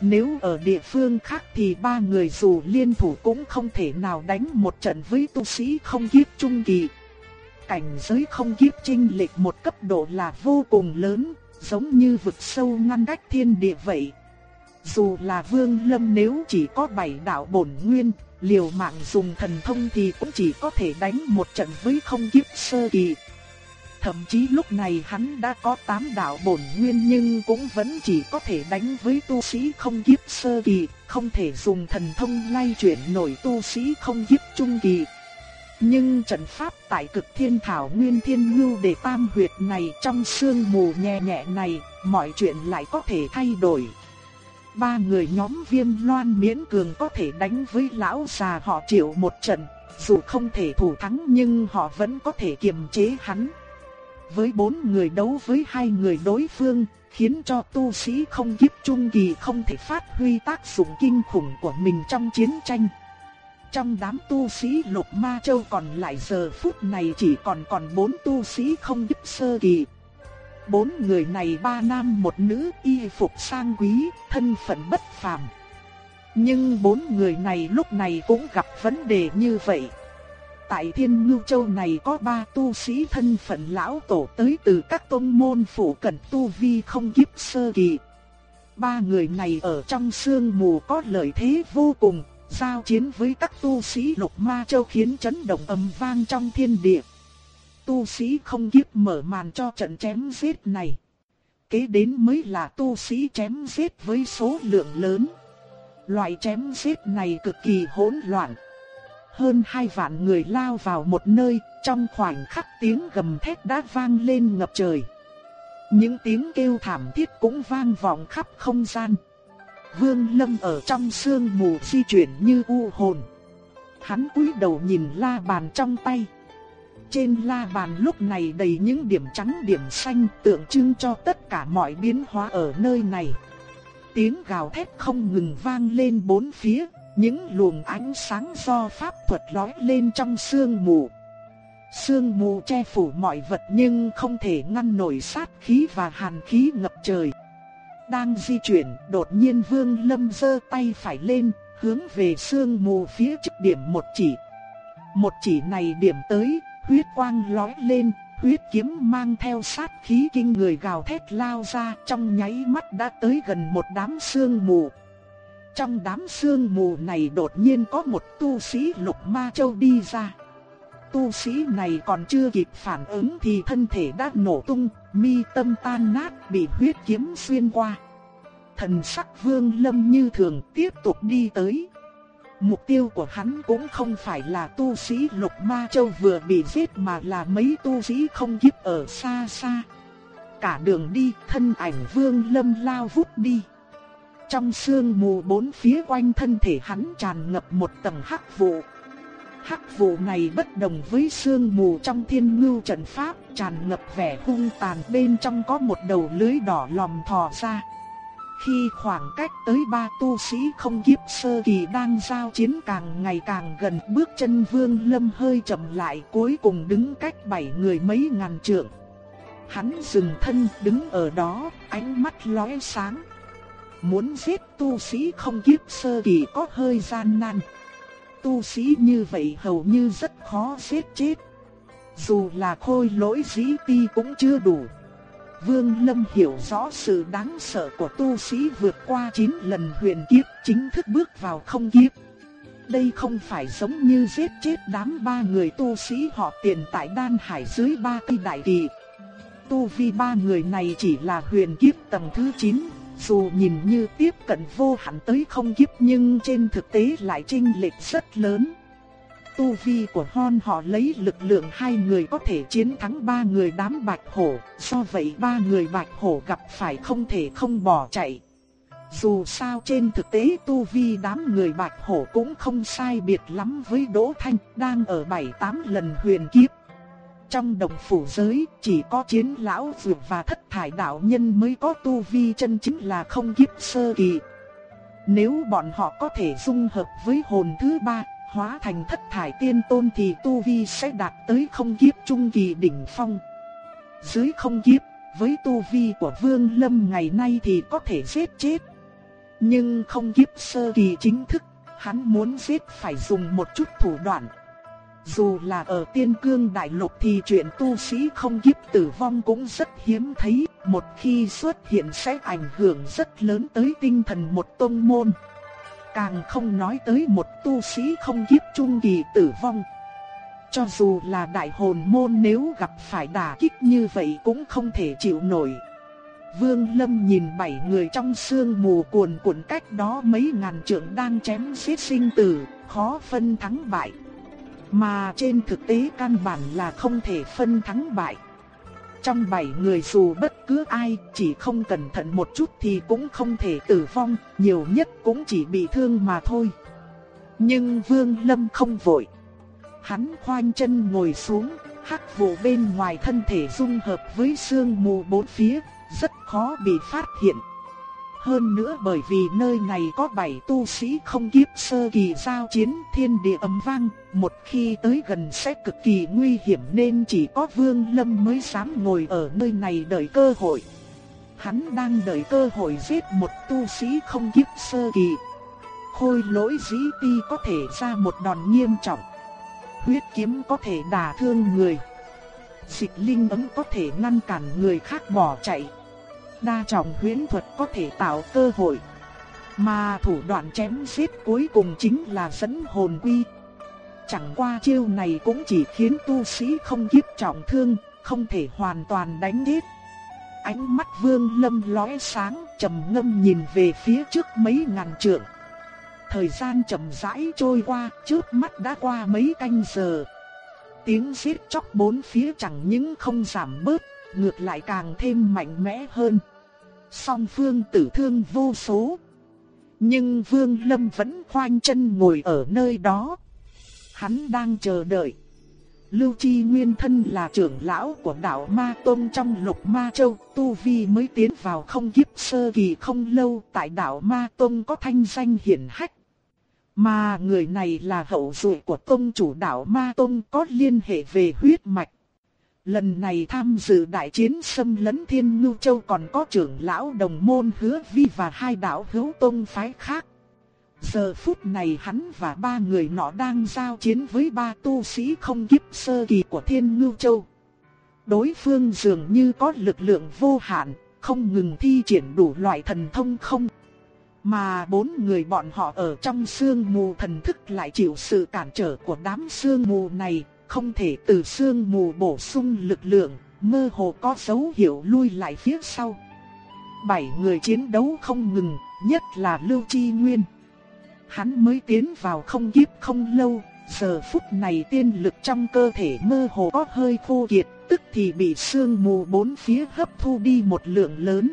Nếu ở địa phương khác thì ba người dù liên thủ cũng không thể nào đánh một trận với tu sĩ không kiếp trung kỳ. Cảnh giới không kiếp chinh lệch một cấp độ là vô cùng lớn, giống như vực sâu ngăn cách thiên địa vậy. Dù là Vương Lâm nếu chỉ có bảy đạo bổn nguyên, liều mạng dùng thần thông thì cũng chỉ có thể đánh một trận với không kiếp sơ kỳ. Thậm chí lúc này hắn đã có tám đạo bổn nguyên nhưng cũng vẫn chỉ có thể đánh với tu sĩ không kiếp sơ kỳ, không thể dùng thần thông lay chuyển nổi tu sĩ không kiếp trung kỳ. Nhưng trận pháp tại cực thiên thảo nguyên thiên ngưu để tam huyệt này trong sương mù nhẹ nhẹ này, mọi chuyện lại có thể thay đổi. Ba người nhóm viêm loan miễn cường có thể đánh với lão già họ triệu một trận, dù không thể thủ thắng nhưng họ vẫn có thể kiềm chế hắn. Với bốn người đấu với hai người đối phương, khiến cho tu sĩ không kiếp trung kỳ không thể phát huy tác dụng kinh khủng của mình trong chiến tranh. Trong đám tu sĩ lục ma châu còn lại giờ phút này chỉ còn còn bốn tu sĩ không kiếp sơ kỳ. Bốn người này ba nam một nữ y phục sang quý, thân phận bất phàm. Nhưng bốn người này lúc này cũng gặp vấn đề như vậy. Tại Thiên Ngưu Châu này có ba tu sĩ thân phận lão tổ tới từ các tôn môn phủ cận tu vi không kiếp sơ kỳ. Ba người này ở trong sương mù có lợi thế vô cùng, giao chiến với các tu sĩ lục ma châu khiến chấn động ầm vang trong thiên địa tu sĩ không kiếp mở màn cho trận chém giết này. Kế đến mới là tu sĩ chém giết với số lượng lớn. Loại chém giết này cực kỳ hỗn loạn. Hơn hai vạn người lao vào một nơi, trong khoảnh khắc tiếng gầm thét đã vang lên ngập trời. Những tiếng kêu thảm thiết cũng vang vọng khắp không gian. Vương Lâm ở trong sương mù di chuyển như u hồn. Hắn cúi đầu nhìn la bàn trong tay. Trên la bàn lúc này đầy những điểm trắng điểm xanh tượng trưng cho tất cả mọi biến hóa ở nơi này. Tiếng gào thét không ngừng vang lên bốn phía, những luồng ánh sáng do pháp thuật lói lên trong sương mù. Sương mù che phủ mọi vật nhưng không thể ngăn nổi sát khí và hàn khí ngập trời. Đang di chuyển, đột nhiên Vương Lâm giơ tay phải lên, hướng về sương mù phía trước điểm một chỉ. Một chỉ này điểm tới, huyết quang lóe lên, huyết kiếm mang theo sát khí kinh người gào thét lao ra trong nháy mắt đã tới gần một đám sương mù. Trong đám sương mù này đột nhiên có một tu sĩ lục ma châu đi ra. Tu sĩ này còn chưa kịp phản ứng thì thân thể đã nổ tung, mi tâm tan nát bị huyết kiếm xuyên qua. Thần sắc vương lâm như thường tiếp tục đi tới. Mục tiêu của hắn cũng không phải là tu sĩ Lục Ma Châu vừa bị giết mà là mấy tu sĩ không kiếp ở xa xa. Cả đường đi, thân ảnh Vương Lâm lao vút đi. Trong sương mù bốn phía quanh thân thể hắn tràn ngập một tầng hắc vụ. Hắc vụ này bất đồng với sương mù trong thiên ngưu trận pháp, tràn ngập vẻ hung tàn bên trong có một đầu lưới đỏ lòm thò ra. Khi khoảng cách tới ba tu sĩ không kiếp sơ kỳ đang giao chiến càng ngày càng gần bước chân vương lâm hơi chậm lại cuối cùng đứng cách bảy người mấy ngàn trượng. Hắn dừng thân đứng ở đó, ánh mắt lóe sáng. Muốn giết tu sĩ không kiếp sơ kỳ có hơi gian nan. Tu sĩ như vậy hầu như rất khó giết chết. Dù là khôi lỗi dĩ ti cũng chưa đủ. Vương Lâm hiểu rõ sự đáng sợ của tu sĩ vượt qua 9 lần huyền kiếp chính thức bước vào không kiếp. Đây không phải giống như giết chết đám ba người tu sĩ họ tiền tại đan hải dưới ba cây đại kỳ. Tu vi ba người này chỉ là huyền kiếp tầng thứ 9, dù nhìn như tiếp cận vô hạn tới không kiếp nhưng trên thực tế lại chênh lệch rất lớn tu vi của hon họ lấy lực lượng hai người có thể chiến thắng ba người đám bạch hổ, do vậy ba người bạch hổ gặp phải không thể không bỏ chạy. Dù sao trên thực tế tu vi đám người bạch hổ cũng không sai biệt lắm với Đỗ Thanh đang ở 7-8 lần huyền kiếp. Trong đồng phủ giới chỉ có chiến lão dược và thất thải đạo nhân mới có tu vi chân chính là không kiếp sơ kỳ. Nếu bọn họ có thể dung hợp với hồn thứ ba, hóa thành thất thải tiên tôn thì tu vi sẽ đạt tới không kiếp trung kỳ đỉnh phong. Dưới không kiếp, với tu vi của Vương Lâm ngày nay thì có thể giết chết. Nhưng không kiếp sơ kỳ chính thức, hắn muốn giết phải dùng một chút thủ đoạn. Dù là ở tiên cương đại lục thì chuyện tu sĩ không kiếp tử vong cũng rất hiếm thấy, một khi xuất hiện sẽ ảnh hưởng rất lớn tới tinh thần một tông môn. Càng không nói tới một tu sĩ không kiếp trung kỳ tử vong. Cho dù là đại hồn môn nếu gặp phải đả kích như vậy cũng không thể chịu nổi. Vương Lâm nhìn bảy người trong sương mù cuồn cuộn cách đó mấy ngàn trượng đang chém giết sinh tử, khó phân thắng bại. Mà trên thực tế căn bản là không thể phân thắng bại. Trong bảy người dù bất cứ ai chỉ không cẩn thận một chút thì cũng không thể tử vong, nhiều nhất cũng chỉ bị thương mà thôi. Nhưng Vương Lâm không vội. Hắn khoanh chân ngồi xuống, hắc vụ bên ngoài thân thể dung hợp với sương mù bốn phía, rất khó bị phát hiện. Hơn nữa bởi vì nơi này có bảy tu sĩ không kiếp sơ kỳ giao chiến thiên địa ầm vang, một khi tới gần sẽ cực kỳ nguy hiểm nên chỉ có Vương Lâm mới dám ngồi ở nơi này đợi cơ hội. Hắn đang đợi cơ hội giết một tu sĩ không kiếp sơ kỳ. Khôi lỗi dĩ ti có thể ra một đòn nghiêm trọng. Huyết kiếm có thể đả thương người. Dịch linh ấm có thể ngăn cản người khác bỏ chạy đa trọng huyễn thuật có thể tạo cơ hội. Mà thủ đoạn chém giết cuối cùng chính là dẫn hồn quy. Chẳng qua chiêu này cũng chỉ khiến tu sĩ không kiếp trọng thương, không thể hoàn toàn đánh giết. Ánh mắt vương lâm lóe sáng, trầm ngâm nhìn về phía trước mấy ngàn trượng. Thời gian chậm rãi trôi qua, trước mắt đã qua mấy canh giờ. Tiếng giết chóc bốn phía chẳng những không giảm bớt, ngược lại càng thêm mạnh mẽ hơn song phương tử thương vô số. Nhưng Vương Lâm vẫn khoanh chân ngồi ở nơi đó. Hắn đang chờ đợi. Lưu Chi Nguyên thân là trưởng lão của đạo Ma Tông trong lục Ma Châu, Tu Vi mới tiến vào không kiếp sơ kỳ không lâu tại đạo Ma Tông có thanh danh hiển hách. Mà người này là hậu duệ của tông chủ đạo Ma Tông có liên hệ về huyết mạch. Lần này tham dự đại chiến xâm lấn Thiên Ngưu Châu còn có trưởng lão đồng môn hứa vi và hai đạo hữu tông phái khác. Giờ phút này hắn và ba người nọ đang giao chiến với ba tu sĩ không kiếp sơ kỳ của Thiên Ngưu Châu. Đối phương dường như có lực lượng vô hạn, không ngừng thi triển đủ loại thần thông không. Mà bốn người bọn họ ở trong sương mù thần thức lại chịu sự cản trở của đám sương mù này, không thể từ sương mù bổ sung lực lượng, mơ hồ có dấu hiệu lui lại phía sau. Bảy người chiến đấu không ngừng, nhất là Lưu Chi Nguyên. Hắn mới tiến vào không kiếp không lâu, giờ phút này tiên lực trong cơ thể mơ hồ có hơi khô kiệt, tức thì bị sương mù bốn phía hấp thu đi một lượng lớn.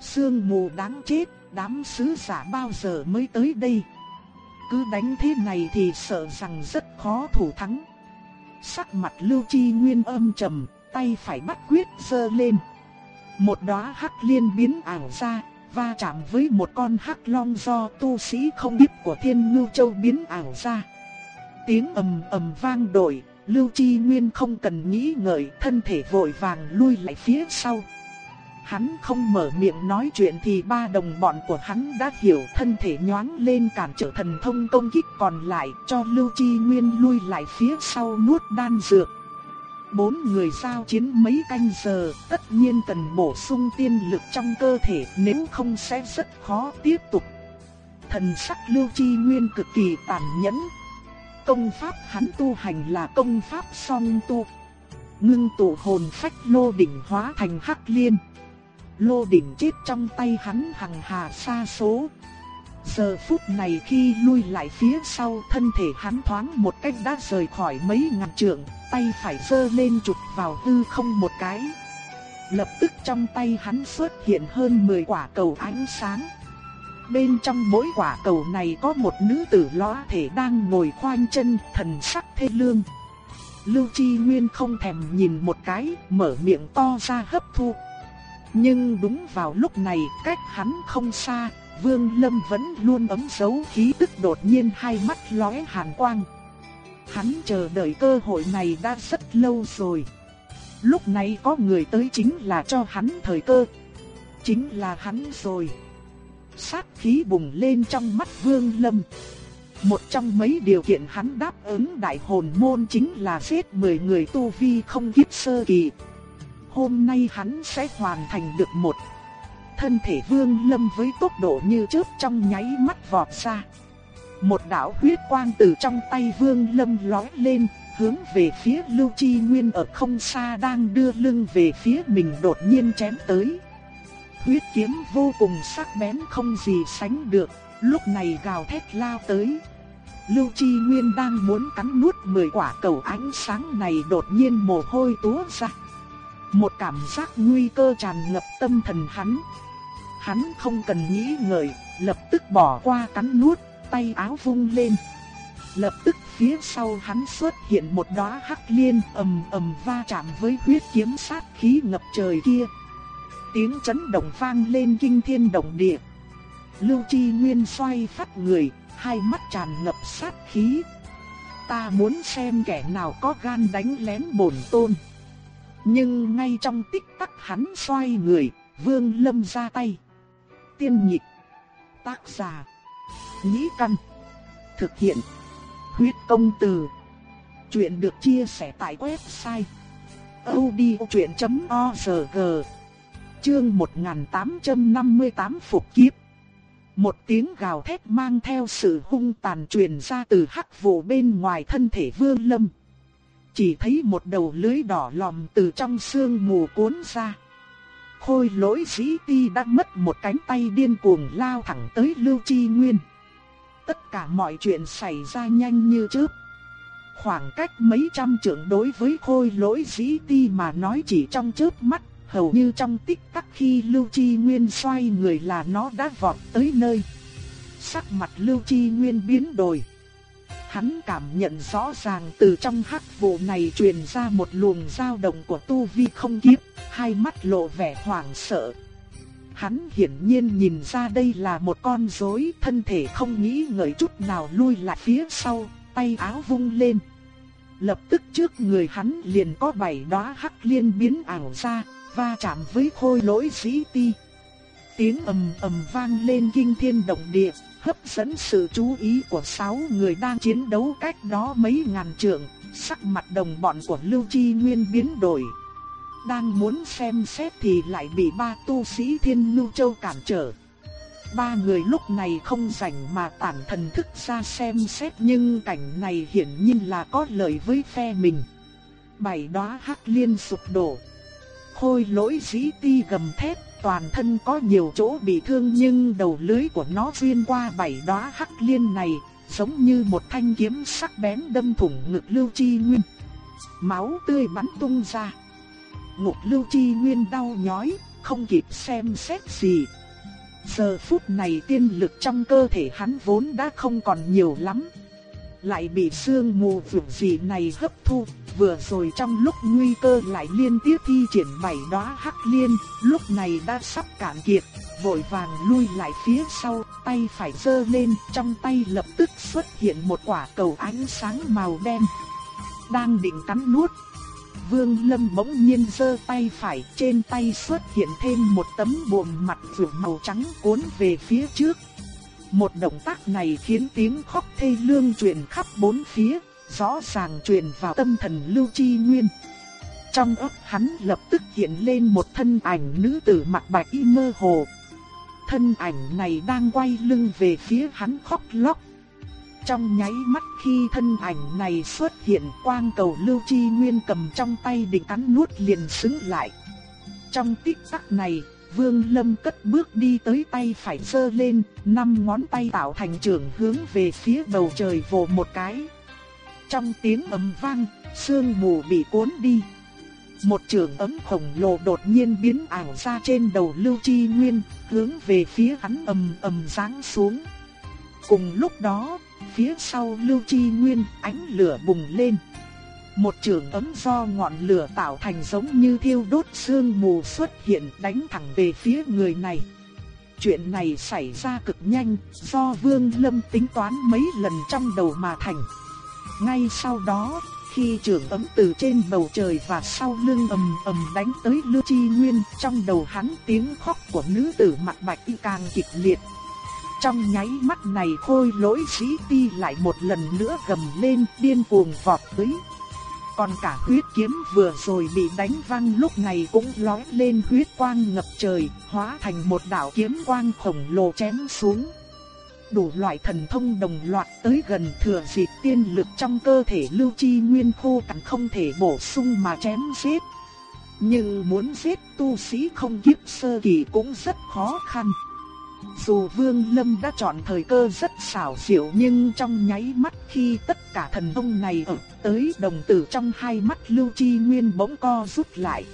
Sương mù đáng chết, đám sứ giả bao giờ mới tới đây? Cứ đánh thế này thì sợ rằng rất khó thủ thắng. Sắc mặt Lưu Chi Nguyên âm trầm, tay phải bắt quyết giơ lên. Một đóa hắc liên biến ảo ra, va chạm với một con hắc long do tu sĩ không biết của Thiên Ngưu Châu biến ảo ra. Tiếng ầm ầm vang đổi, Lưu Chi Nguyên không cần nghĩ ngợi, thân thể vội vàng lui lại phía sau. Hắn không mở miệng nói chuyện thì ba đồng bọn của hắn đã hiểu thân thể nhoáng lên cản trở thần thông công kích còn lại cho Lưu Chi Nguyên lui lại phía sau nuốt đan dược. Bốn người giao chiến mấy canh giờ, tất nhiên cần bổ sung tiên lực trong cơ thể, nếu không sẽ rất khó tiếp tục. Thần sắc Lưu Chi Nguyên cực kỳ tàn nhẫn. Công pháp hắn tu hành là công pháp song tu. Ngưng tụ hồn phách lô đỉnh hóa thành hắc liên. Lô đỉnh chết trong tay hắn hằng hà xa số. Giờ phút này khi lui lại phía sau thân thể hắn thoáng một cách đã rời khỏi mấy ngàn trượng, tay phải sơ lên chụp vào hư không một cái. Lập tức trong tay hắn xuất hiện hơn 10 quả cầu ánh sáng. Bên trong mỗi quả cầu này có một nữ tử lõa thể đang ngồi khoanh chân, thần sắc thê lương. Lưu Chi Nguyên không thèm nhìn một cái, mở miệng to ra hấp thu. Nhưng đúng vào lúc này, cách hắn không xa, Vương Lâm vẫn luôn ấm giấu khí tức đột nhiên hai mắt lóe hàn quang. Hắn chờ đợi cơ hội này đã rất lâu rồi. Lúc này có người tới chính là cho hắn thời cơ. Chính là hắn rồi. Sát khí bùng lên trong mắt Vương Lâm. Một trong mấy điều kiện hắn đáp ứng đại hồn môn chính là giết 10 người tu vi không kiếp sơ kỳ. Hôm nay hắn sẽ hoàn thành được một. Thân thể Vương Lâm với tốc độ như chớp trong nháy mắt vọt ra. Một đạo huyết quang từ trong tay Vương Lâm lói lên, hướng về phía Lưu Chi Nguyên ở không xa đang đưa lưng về phía mình đột nhiên chém tới. Huyết kiếm vô cùng sắc bén không gì sánh được, lúc này gào thét lao tới. Lưu Chi Nguyên đang muốn cắn nuốt 10 quả cầu ánh sáng này đột nhiên mồ hôi túa ra. Một cảm giác nguy cơ tràn ngập tâm thần hắn. Hắn không cần nghĩ ngợi, lập tức bỏ qua cắn nuốt, tay áo vung lên. Lập tức phía sau hắn xuất hiện một đóa hắc liên ầm ầm va chạm với huyết kiếm sát khí ngập trời kia. Tiếng chấn động vang lên kinh thiên động địa. Lưu Chi Nguyên xoay phát người, hai mắt tràn ngập sát khí. Ta muốn xem kẻ nào có gan đánh lén bổn tôn. Nhưng ngay trong tích tắc hắn xoay người, Vương Lâm ra tay. Tiên nhịp. Tác giả. Nhĩ căn. Thực hiện. Huyết công từ. Chuyện được chia sẻ tại website. odchuyện.org Chương 1858 Phục Kiếp một tiếng gào thét mang theo sự hung tàn truyền ra từ hắc vụ bên ngoài thân thể vương lâm. Chỉ thấy một đầu lưới đỏ lòm từ trong xương mù cuốn ra. Khôi lỗi dĩ ti đã mất một cánh tay điên cuồng lao thẳng tới Lưu Chi Nguyên. Tất cả mọi chuyện xảy ra nhanh như chớp. Khoảng cách mấy trăm trượng đối với khôi lỗi dĩ ti mà nói chỉ trong chớp mắt, hầu như trong tích tắc khi Lưu Chi Nguyên xoay người là nó đã vọt tới nơi. Sắc mặt Lưu Chi Nguyên biến đổi. Hắn cảm nhận rõ ràng từ trong hắc vụ này truyền ra một luồng dao động của tu vi không kiếp, hai mắt lộ vẻ hoảng sợ. Hắn hiển nhiên nhìn ra đây là một con rối, thân thể không nghĩ ngợi chút nào lui lại phía sau, tay áo vung lên. Lập tức trước người hắn liền có bảy đóa hắc liên biến ảo ra, va chạm với khôi lỗi sĩ ti. Tiếng ầm ầm vang lên kinh thiên động địa, hấp dẫn sự chú ý của sáu người đang chiến đấu cách đó mấy ngàn trượng, sắc mặt đồng bọn của Lưu Chi Nguyên biến đổi. Đang muốn xem xét thì lại bị ba tu sĩ Thiên Lưu Châu cản trở. Ba người lúc này không rảnh mà tản thần thức ra xem xét nhưng cảnh này hiển nhiên là có lợi với phe mình. Bảy đóa hắc liên sụp đổ, Khôi lỗi dĩ ti gầm thét, toàn thân có nhiều chỗ bị thương nhưng đầu lưới của nó xuyên qua bảy đóa hắc liên này, giống như một thanh kiếm sắc bén đâm thủng ngực Lưu Chi Nguyên. Máu tươi bắn tung ra. Ngục Lưu Chi Nguyên đau nhói, không kịp xem xét gì. Giờ phút này tiên lực trong cơ thể hắn vốn đã không còn nhiều lắm. Lại bị sương mù vượt gì này hấp thu, vừa rồi trong lúc nguy cơ lại liên tiếp thi triển bảy đóa hắc liên, lúc này đã sắp cạn kiệt, vội vàng lui lại phía sau, tay phải giơ lên, trong tay lập tức xuất hiện một quả cầu ánh sáng màu đen. Đang định cắn nuốt, Vương Lâm bỗng nhiên giơ tay phải, trên tay xuất hiện thêm một tấm buồm mặt vượt màu trắng cuốn về phía trước. Một động tác này khiến tiếng khóc thê lương truyền khắp bốn phía, rõ ràng truyền vào tâm thần Lưu Chi Nguyên. Trong óc hắn lập tức hiện lên một thân ảnh nữ tử mặc bạch y mơ hồ. Thân ảnh này đang quay lưng về phía hắn khóc lóc. Trong nháy mắt khi thân ảnh này xuất hiện quang cầu Lưu Chi Nguyên cầm trong tay định cắn nuốt liền xứng lại. Trong tích tắc này, Vương Lâm cất bước đi tới tay phải giơ lên, năm ngón tay tạo thành trường hướng về phía bầu trời vồ một cái. Trong tiếng ầm vang, sương mù bị cuốn đi. Một trường ấm khổng lồ đột nhiên biến ảo ra trên đầu Lưu Chi Nguyên, hướng về phía hắn ầm ầm giáng xuống. Cùng lúc đó, phía sau Lưu Chi Nguyên ánh lửa bùng lên. Một trường ấm do ngọn lửa tạo thành giống như thiêu đốt xương mù xuất hiện đánh thẳng về phía người này. chuyện này xảy ra cực nhanh, do Vương Lâm tính toán mấy lần trong đầu mà thành. Ngay sau đó, khi trường ấm từ trên bầu trời và sau lưng ầm ầm đánh tới Lưu Chi Nguyên, trong đầu hắn tiếng khóc của nữ tử mặt bạch y càng kịch liệt. Trong nháy mắt này khôi lỗi sĩ ti lại một lần nữa gầm lên điên cuồng vọt tới. Còn cả huyết kiếm vừa rồi bị đánh văng lúc này cũng lói lên huyết quang ngập trời, hóa thành một đạo kiếm quang khổng lồ chém xuống đủ loại thần thông đồng loạt tới gần thừa dịp tiên lực trong cơ thể lưu chi nguyên khô cằn không thể bổ sung mà chém giết. Nhưng muốn giết tu sĩ không kiếp sơ kỳ cũng rất khó khăn. Dù Vương Lâm đã chọn thời cơ rất xảo diệu nhưng trong nháy mắt khi tất cả thần thông này ập tới đồng tử trong hai mắt Lưu Chi Nguyên bỗng co rút lại.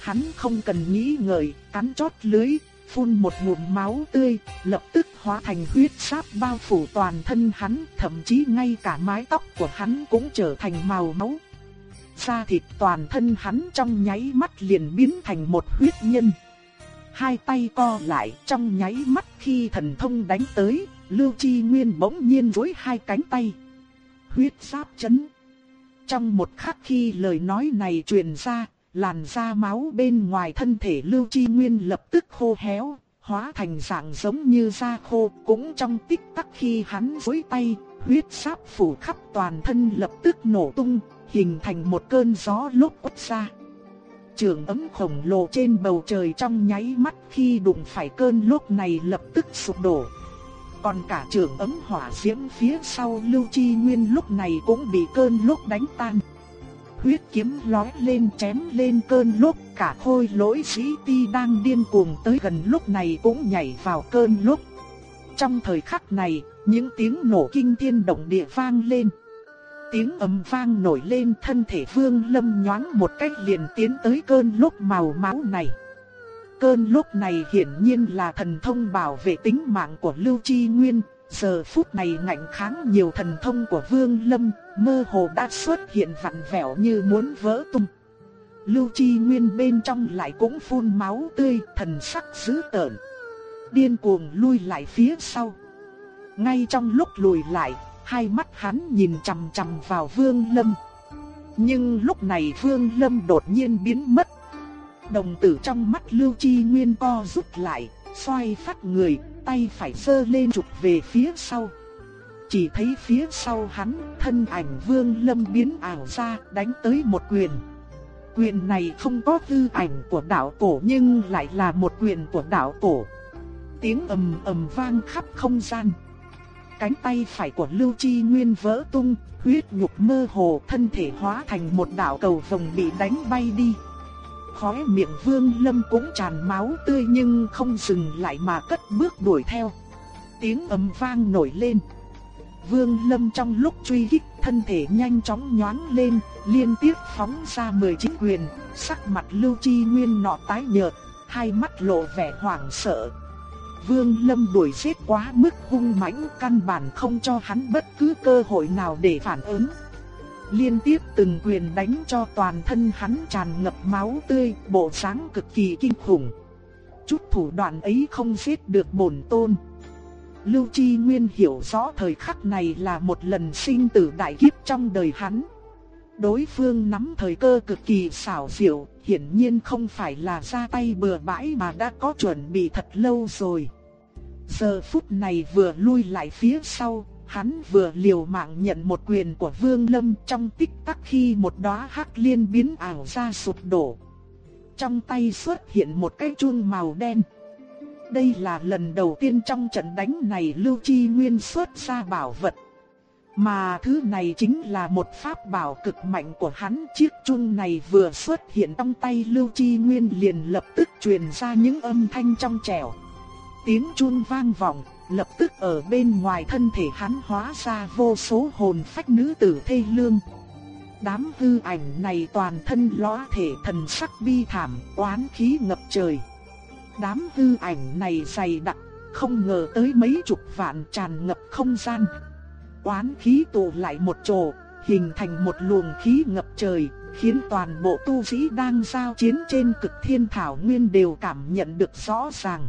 Hắn không cần nghĩ ngợi, cắn chót lưới, phun một ngụm máu tươi, lập tức hóa thành huyết sáp bao phủ toàn thân hắn, thậm chí ngay cả mái tóc của hắn cũng trở thành màu máu. Da thịt toàn thân hắn trong nháy mắt liền biến thành một huyết nhân. Hai tay co lại trong nháy mắt khi thần thông đánh tới, Lưu Chi Nguyên bỗng nhiên duỗi hai cánh tay. Huyết sáp chấn. Trong một khắc khi lời nói này truyền ra, làn da máu bên ngoài thân thể Lưu Chi Nguyên lập tức khô héo, hóa thành dạng giống như da khô, cũng trong tích tắc khi hắn duỗi tay, huyết sáp phủ khắp toàn thân lập tức nổ tung, hình thành một cơn gió lốc quất ra. Trường ấm khổng lồ trên bầu trời trong nháy mắt khi đụng phải cơn lốc này lập tức sụp đổ. Còn cả trường ấm hỏa diễm phía sau Lưu Chi Nguyên lúc này cũng bị cơn lốc đánh tan huyết kiếm lói lên chém lên cơn lốc, cả khôi lỗi sĩ ti đang điên cuồng tới gần lúc này cũng nhảy vào cơn lốc. Trong thời khắc này, những tiếng nổ kinh thiên động địa vang lên. Tiếng ầm vang nổi lên thân thể vương lâm nhoáng một cách liền tiến tới cơn lốc màu máu này. Cơn lốc này hiển nhiên là thần thông bảo vệ tính mạng của Lưu Chi Nguyên, Giờ phút này ngạnh kháng nhiều thần thông của Vương Lâm, mơ hồ đã xuất hiện vặn vẹo như muốn vỡ tung. Lưu Chi Nguyên bên trong lại cũng phun máu tươi, thần sắc dữ tợn. Điên cuồng lui lại phía sau. Ngay trong lúc lùi lại, hai mắt hắn nhìn chằm chằm vào Vương Lâm. Nhưng lúc này Vương Lâm đột nhiên biến mất. Đồng tử trong mắt Lưu Chi Nguyên co rút lại, xoay phát người, tay phải sơ lên chụp về phía sau. Chỉ thấy phía sau hắn, thân ảnh vương lâm biến ảo ra, đánh tới một quyền. Quyền này không có hư ảnh của đạo cổ nhưng lại là một quyền của đạo cổ. Tiếng ầm ầm vang khắp không gian. Cánh tay phải của Lưu Chi Nguyên vỡ tung, huyết nhục mơ hồ, thân thể hóa thành một đạo cầu vồng bị đánh bay đi khóe miệng Vương Lâm cũng tràn máu tươi nhưng không dừng lại mà cất bước đuổi theo. Tiếng ầm vang nổi lên. Vương Lâm trong lúc truy kích, thân thể nhanh chóng nhoáng lên, liên tiếp phóng ra 19 quyền, sắc mặt Lưu Chi Nguyên nọ tái nhợt, hai mắt lộ vẻ hoảng sợ. Vương Lâm đuổi giết quá mức hung mãnh, căn bản không cho hắn bất cứ cơ hội nào để phản ứng liên tiếp từng quyền đánh cho toàn thân hắn tràn ngập máu tươi, bộ dáng cực kỳ kinh khủng. Chút thủ đoạn ấy không giết được bổn tôn. Lưu Chi Nguyên hiểu rõ thời khắc này là một lần sinh tử đại kiếp trong đời hắn. Đối phương nắm thời cơ cực kỳ xảo diệu, hiển nhiên không phải là ra tay bừa bãi mà đã có chuẩn bị thật lâu rồi. Giờ phút này vừa lui lại phía sau, Hắn vừa liều mạng nhận một quyền của Vương Lâm trong tích tắc khi một đóa hắc liên biến ảo ra sụp đổ. Trong tay xuất hiện một cái chuông màu đen. Đây là lần đầu tiên trong trận đánh này Lưu Chi Nguyên xuất ra bảo vật. Mà thứ này chính là một pháp bảo cực mạnh của hắn. Chiếc chuông này vừa xuất hiện trong tay Lưu Chi Nguyên liền lập tức truyền ra những âm thanh trong trẻo. Tiếng chuông vang vọng, lập tức ở bên ngoài thân thể hắn hóa ra vô số hồn phách nữ tử thê lương. Đám hư ảnh này toàn thân lõa thể thần sắc bi thảm, oán khí ngập trời. Đám hư ảnh này dày đặc, không ngờ tới mấy chục vạn tràn ngập không gian. Oán khí tụ lại một chỗ, hình thành một luồng khí ngập trời, khiến toàn bộ tu sĩ đang giao chiến trên cực thiên thảo nguyên đều cảm nhận được rõ ràng.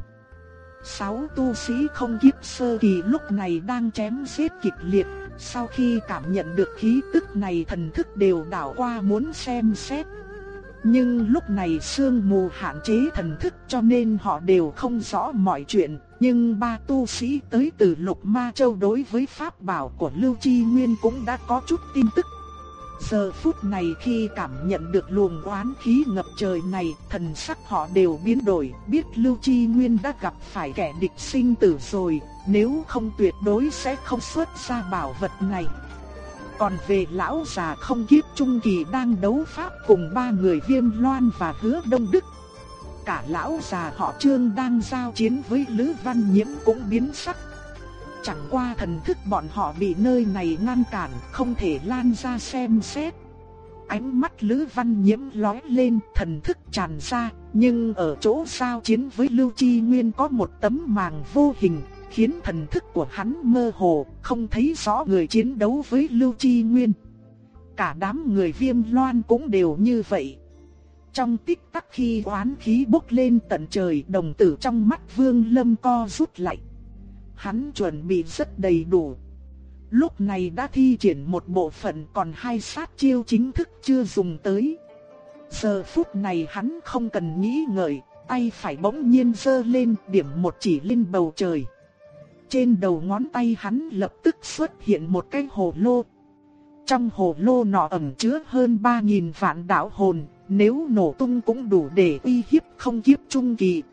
Sáu tu sĩ không kiếp sơ kỳ lúc này đang chém giết kịch liệt, sau khi cảm nhận được khí tức này thần thức đều đảo qua muốn xem xét. Nhưng lúc này sương mù hạn chế thần thức cho nên họ đều không rõ mọi chuyện, nhưng ba tu sĩ tới từ Lục Ma Châu đối với pháp bảo của Lưu Chi Nguyên cũng đã có chút tin tức. Giờ phút này khi cảm nhận được luồng oán khí ngập trời này, thần sắc họ đều biến đổi, biết Lưu Chi Nguyên đã gặp phải kẻ địch sinh tử rồi, nếu không tuyệt đối sẽ không xuất ra bảo vật này. Còn về lão già không kiếp trung kỳ đang đấu pháp cùng ba người viêm loan và hứa đông đức. Cả lão già họ trương đang giao chiến với Lữ Văn Nhiễm cũng biến sắc. Chẳng qua thần thức bọn họ bị nơi này ngăn cản, không thể lan ra xem xét. Ánh mắt Lữ Văn Nhiễm lóe lên, thần thức tràn ra, nhưng ở chỗ giao chiến với Lưu Chi Nguyên có một tấm màng vô hình, khiến thần thức của hắn mơ hồ, không thấy rõ người chiến đấu với Lưu Chi Nguyên. Cả đám người viêm loan cũng đều như vậy. Trong tích tắc khi oán khí bốc lên tận trời đồng tử trong mắt vương lâm co rút lại. Hắn chuẩn bị rất đầy đủ. Lúc này đã thi triển một bộ phận còn hai sát chiêu chính thức chưa dùng tới. Giờ phút này hắn không cần nghĩ ngợi, tay phải bỗng nhiên giơ lên điểm một chỉ lên bầu trời. Trên đầu ngón tay hắn lập tức xuất hiện một cái hồ lô. Trong hồ lô nọ ẩn chứa hơn 3.000 vạn đạo hồn, nếu nổ tung cũng đủ để uy hiếp không kiếp trung kỳ.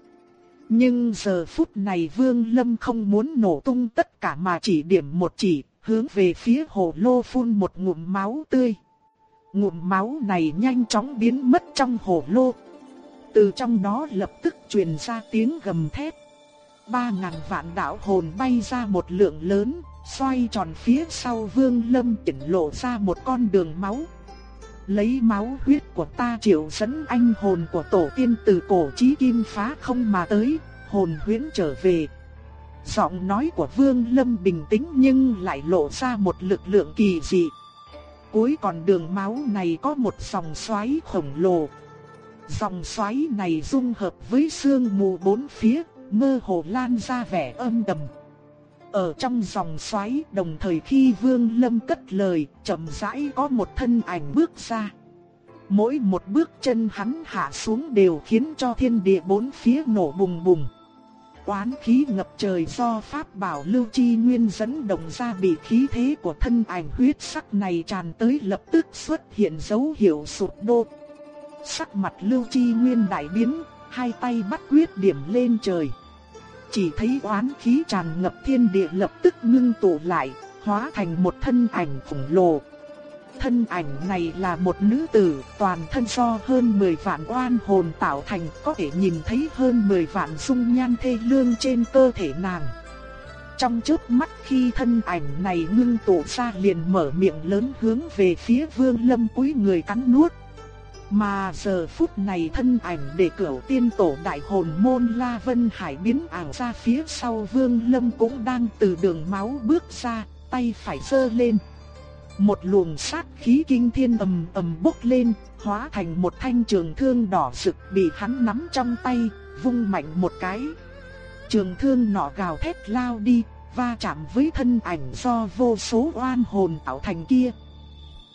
Nhưng giờ phút này Vương Lâm không muốn nổ tung tất cả mà chỉ điểm một chỉ, hướng về phía hồ lô phun một ngụm máu tươi. Ngụm máu này nhanh chóng biến mất trong hồ lô. Từ trong đó lập tức truyền ra tiếng gầm thét ba ngàn vạn đạo hồn bay ra một lượng lớn, xoay tròn phía sau Vương Lâm chỉnh lộ ra một con đường máu. Lấy máu huyết của ta triệu dẫn anh hồn của tổ tiên từ cổ chí kim phá không mà tới, hồn huyễn trở về. Giọng nói của Vương Lâm bình tĩnh nhưng lại lộ ra một lực lượng kỳ dị. Cuối con đường máu này có một dòng xoáy khổng lồ. Dòng xoáy này dung hợp với sương mù bốn phía, mơ hồ lan ra vẻ âm đầm. Ở trong dòng xoáy đồng thời khi Vương Lâm cất lời, chậm rãi có một thân ảnh bước ra. Mỗi một bước chân hắn hạ xuống đều khiến cho thiên địa bốn phía nổ bùng bùng. Quán khí ngập trời do pháp bảo lưu chi nguyên dẫn động ra bị khí thế của thân ảnh huyết sắc này tràn tới lập tức xuất hiện dấu hiệu sụp đổ. Sắc mặt lưu chi nguyên đại biến, hai tay bắt quyết điểm lên trời. Chỉ thấy oán khí tràn ngập thiên địa lập tức ngưng tụ lại, hóa thành một thân ảnh khổng lồ. Thân ảnh này là một nữ tử, toàn thân do hơn 10 vạn oan hồn tạo thành, có thể nhìn thấy hơn 10 vạn dung nhan thê lương trên cơ thể nàng. Trong chớp mắt khi thân ảnh này ngưng tụ ra liền mở miệng lớn hướng về phía Vương Lâm cúi người cắn nuốt. Mà giờ phút này thân ảnh để cửu tiên tổ đại hồn môn La Vân Hải biến ảo ra phía sau Vương Lâm cũng đang từ đường máu bước ra, tay phải giơ lên. Một luồng sát khí kinh thiên ầm ầm bốc lên, hóa thành một thanh trường thương đỏ rực bị hắn nắm trong tay, vung mạnh một cái. Trường thương nọ gào thét lao đi, va chạm với thân ảnh do vô số oan hồn tạo thành kia.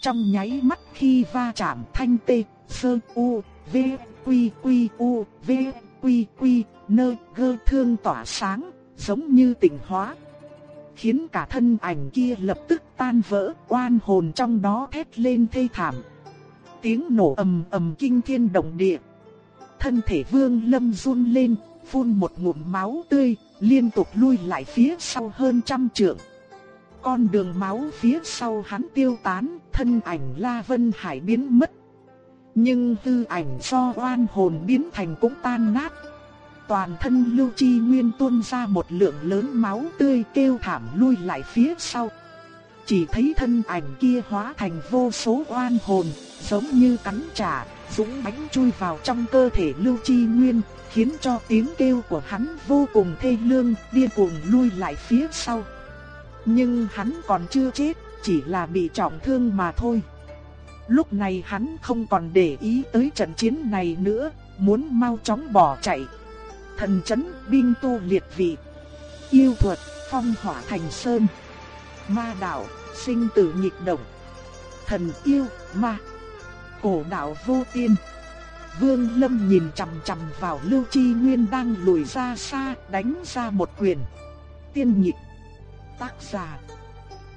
Trong nháy mắt khi va chạm thanh tê, sơ u, v, quy quy u, v, quy quy, nơ gơ thương tỏa sáng, giống như tỉnh hóa. Khiến cả thân ảnh kia lập tức tan vỡ, oan hồn trong đó thét lên thê thảm. Tiếng nổ ầm ầm kinh thiên động địa. Thân thể vương lâm run lên, phun một ngụm máu tươi, liên tục lui lại phía sau hơn trăm trượng. Con đường máu phía sau hắn tiêu tán, thân ảnh La Vân Hải biến mất nhưng tư ảnh do oan hồn biến thành cũng tan nát. Toàn thân Lưu Chi Nguyên tuôn ra một lượng lớn máu tươi kêu thảm lui lại phía sau. Chỉ thấy thân ảnh kia hóa thành vô số oan hồn, giống như cắn trả, dũng mãnh chui vào trong cơ thể Lưu Chi Nguyên, khiến cho tiếng kêu của hắn vô cùng thê lương, điên cuồng lui lại phía sau. Nhưng hắn còn chưa chết, chỉ là bị trọng thương mà thôi. Lúc này hắn không còn để ý tới trận chiến này nữa, muốn mau chóng bỏ chạy. Thần chấn binh tu liệt vị. Yêu thuật phong hỏa thành sơn. Ma đạo sinh tử nhịp động. Thần yêu ma. Cổ đạo vô tiên. Vương Lâm nhìn chằm chằm vào Lưu Chi Nguyên đang lùi ra xa, đánh ra một quyền. Tiên nhịp. Tác giả.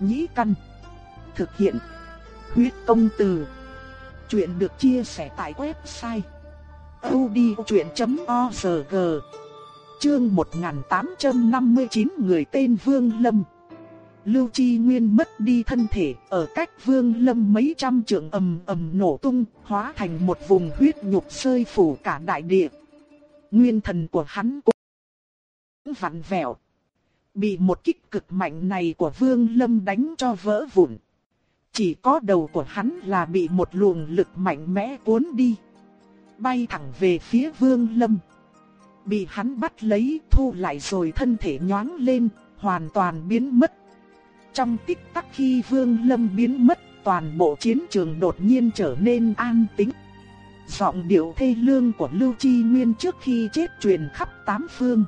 Nhĩ căn. Thực hiện. Huyết công từ. Chuyện được chia sẻ tại website. odchuyện.org Chương 1859 người tên Vương Lâm Lưu Chi Nguyên mất đi thân thể, ở cách Vương Lâm mấy trăm trượng ầm ầm nổ tung, hóa thành một vùng huyết nhục sơi phủ cả đại địa. Nguyên thần của hắn cũng vặn vẹo. Bị một kích cực mạnh này của Vương Lâm đánh cho vỡ vụn. Chỉ có đầu của hắn là bị một luồng lực mạnh mẽ cuốn đi. Bay thẳng về phía Vương Lâm. Bị hắn bắt lấy thu lại rồi thân thể nhoáng lên, hoàn toàn biến mất trong tích tắc khi Vương Lâm biến mất, toàn bộ chiến trường đột nhiên trở nên an tĩnh. Giọng điệu thê lương của Lưu Chi Nguyên trước khi chết truyền khắp tám phương.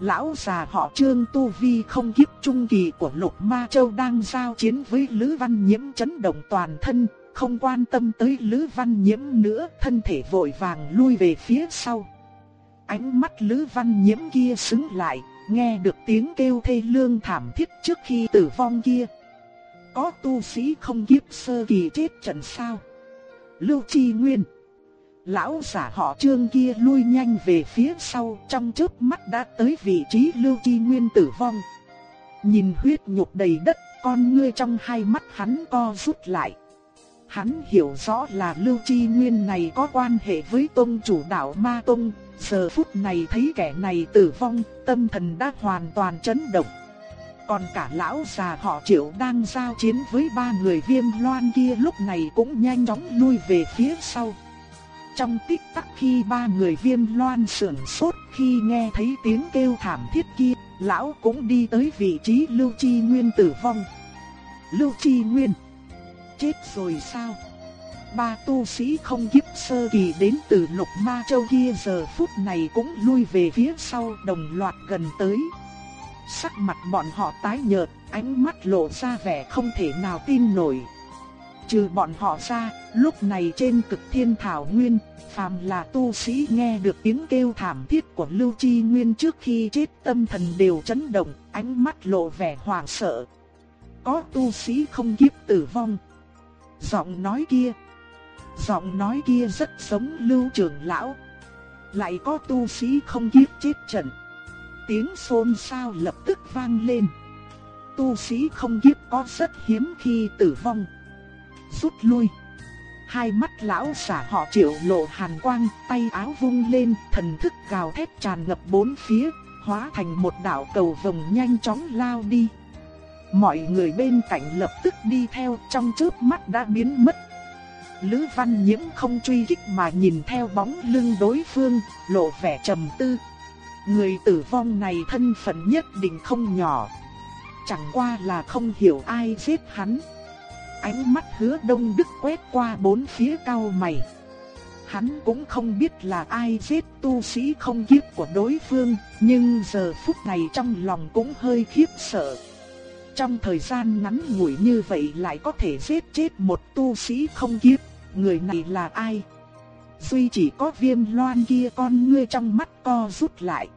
Lão già họ Trương Tu Vi không kiếp trung kỳ của Lục Ma Châu đang giao chiến với Lữ Văn Nhiễm chấn động toàn thân, không quan tâm tới Lữ Văn Nhiễm nữa, thân thể vội vàng lui về phía sau. Ánh mắt Lữ Văn Nhiễm kia sững lại, nghe được tiếng kêu thê lương thảm thiết trước khi tử vong kia. Có tu sĩ không kiếp sơ kỳ chết trận sao? Lưu Chi Nguyên Lão giả họ trương kia lui nhanh về phía sau trong chớp mắt đã tới vị trí Lưu Chi Nguyên tử vong. Nhìn huyết nhục đầy đất, con ngươi trong hai mắt hắn co rút lại. Hắn hiểu rõ là Lưu Chi Nguyên này có quan hệ với tôn chủ đạo Ma tôn, Giờ phút này thấy kẻ này tử vong, tâm thần đã hoàn toàn chấn động. Còn cả lão già họ triệu đang giao chiến với ba người viêm loan kia lúc này cũng nhanh chóng lui về phía sau. Trong tích tắc khi ba người viêm loan sườn sốt khi nghe thấy tiếng kêu thảm thiết kia, lão cũng đi tới vị trí Lưu Chi Nguyên tử vong. Lưu Chi Nguyên, chết rồi sao? ba tu sĩ không kiếp sơ kỳ đến từ lục ma châu kia giờ phút này cũng lui về phía sau đồng loạt gần tới. Sắc mặt bọn họ tái nhợt, ánh mắt lộ ra vẻ không thể nào tin nổi. Trừ bọn họ ra, lúc này trên cực thiên thảo nguyên, phàm là tu sĩ nghe được tiếng kêu thảm thiết của Lưu Chi Nguyên trước khi chết tâm thần đều chấn động, ánh mắt lộ vẻ hoảng sợ. Có tu sĩ không kiếp tử vong. Giọng nói kia Giọng nói kia rất giống lưu trưởng lão. Lại có tu sĩ không kiếp chết trận. Tiếng xôn xao lập tức vang lên. Tu sĩ không kiếp có rất hiếm khi tử vong. Rút lui. Hai mắt lão xả họ triệu lộ hàn quang, tay áo vung lên, thần thức gào thét tràn ngập bốn phía, hóa thành một đạo cầu vồng nhanh chóng lao đi. Mọi người bên cạnh lập tức đi theo trong chớp mắt đã biến mất Lữ Văn Nhiễm không truy kích mà nhìn theo bóng lưng đối phương, lộ vẻ trầm tư. Người tử vong này thân phận nhất định không nhỏ. Chẳng qua là không hiểu ai giết hắn. Ánh mắt hứa đông đức quét qua bốn phía cao mày. Hắn cũng không biết là ai giết tu sĩ không kiếp của đối phương, nhưng giờ phút này trong lòng cũng hơi khiếp sợ. Trong thời gian ngắn ngủi như vậy lại có thể giết chết một tu sĩ không kiếp người này là ai? Duy chỉ có viêm loan kia con ngươi trong mắt co rút lại.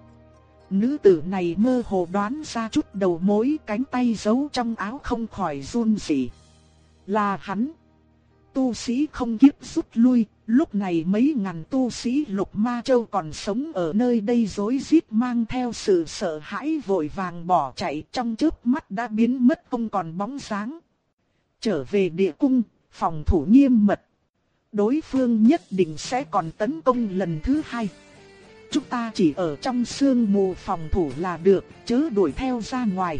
Nữ tử này mơ hồ đoán ra chút đầu mối cánh tay giấu trong áo không khỏi run rẩy. Là hắn. Tu sĩ không kiếp rút lui, lúc này mấy ngàn tu sĩ lục ma châu còn sống ở nơi đây rối rít mang theo sự sợ hãi vội vàng bỏ chạy trong chớp mắt đã biến mất không còn bóng dáng. Trở về địa cung, phòng thủ nghiêm mật, đối phương nhất định sẽ còn tấn công lần thứ hai. Chúng ta chỉ ở trong sương mù phòng thủ là được, chớ đuổi theo ra ngoài.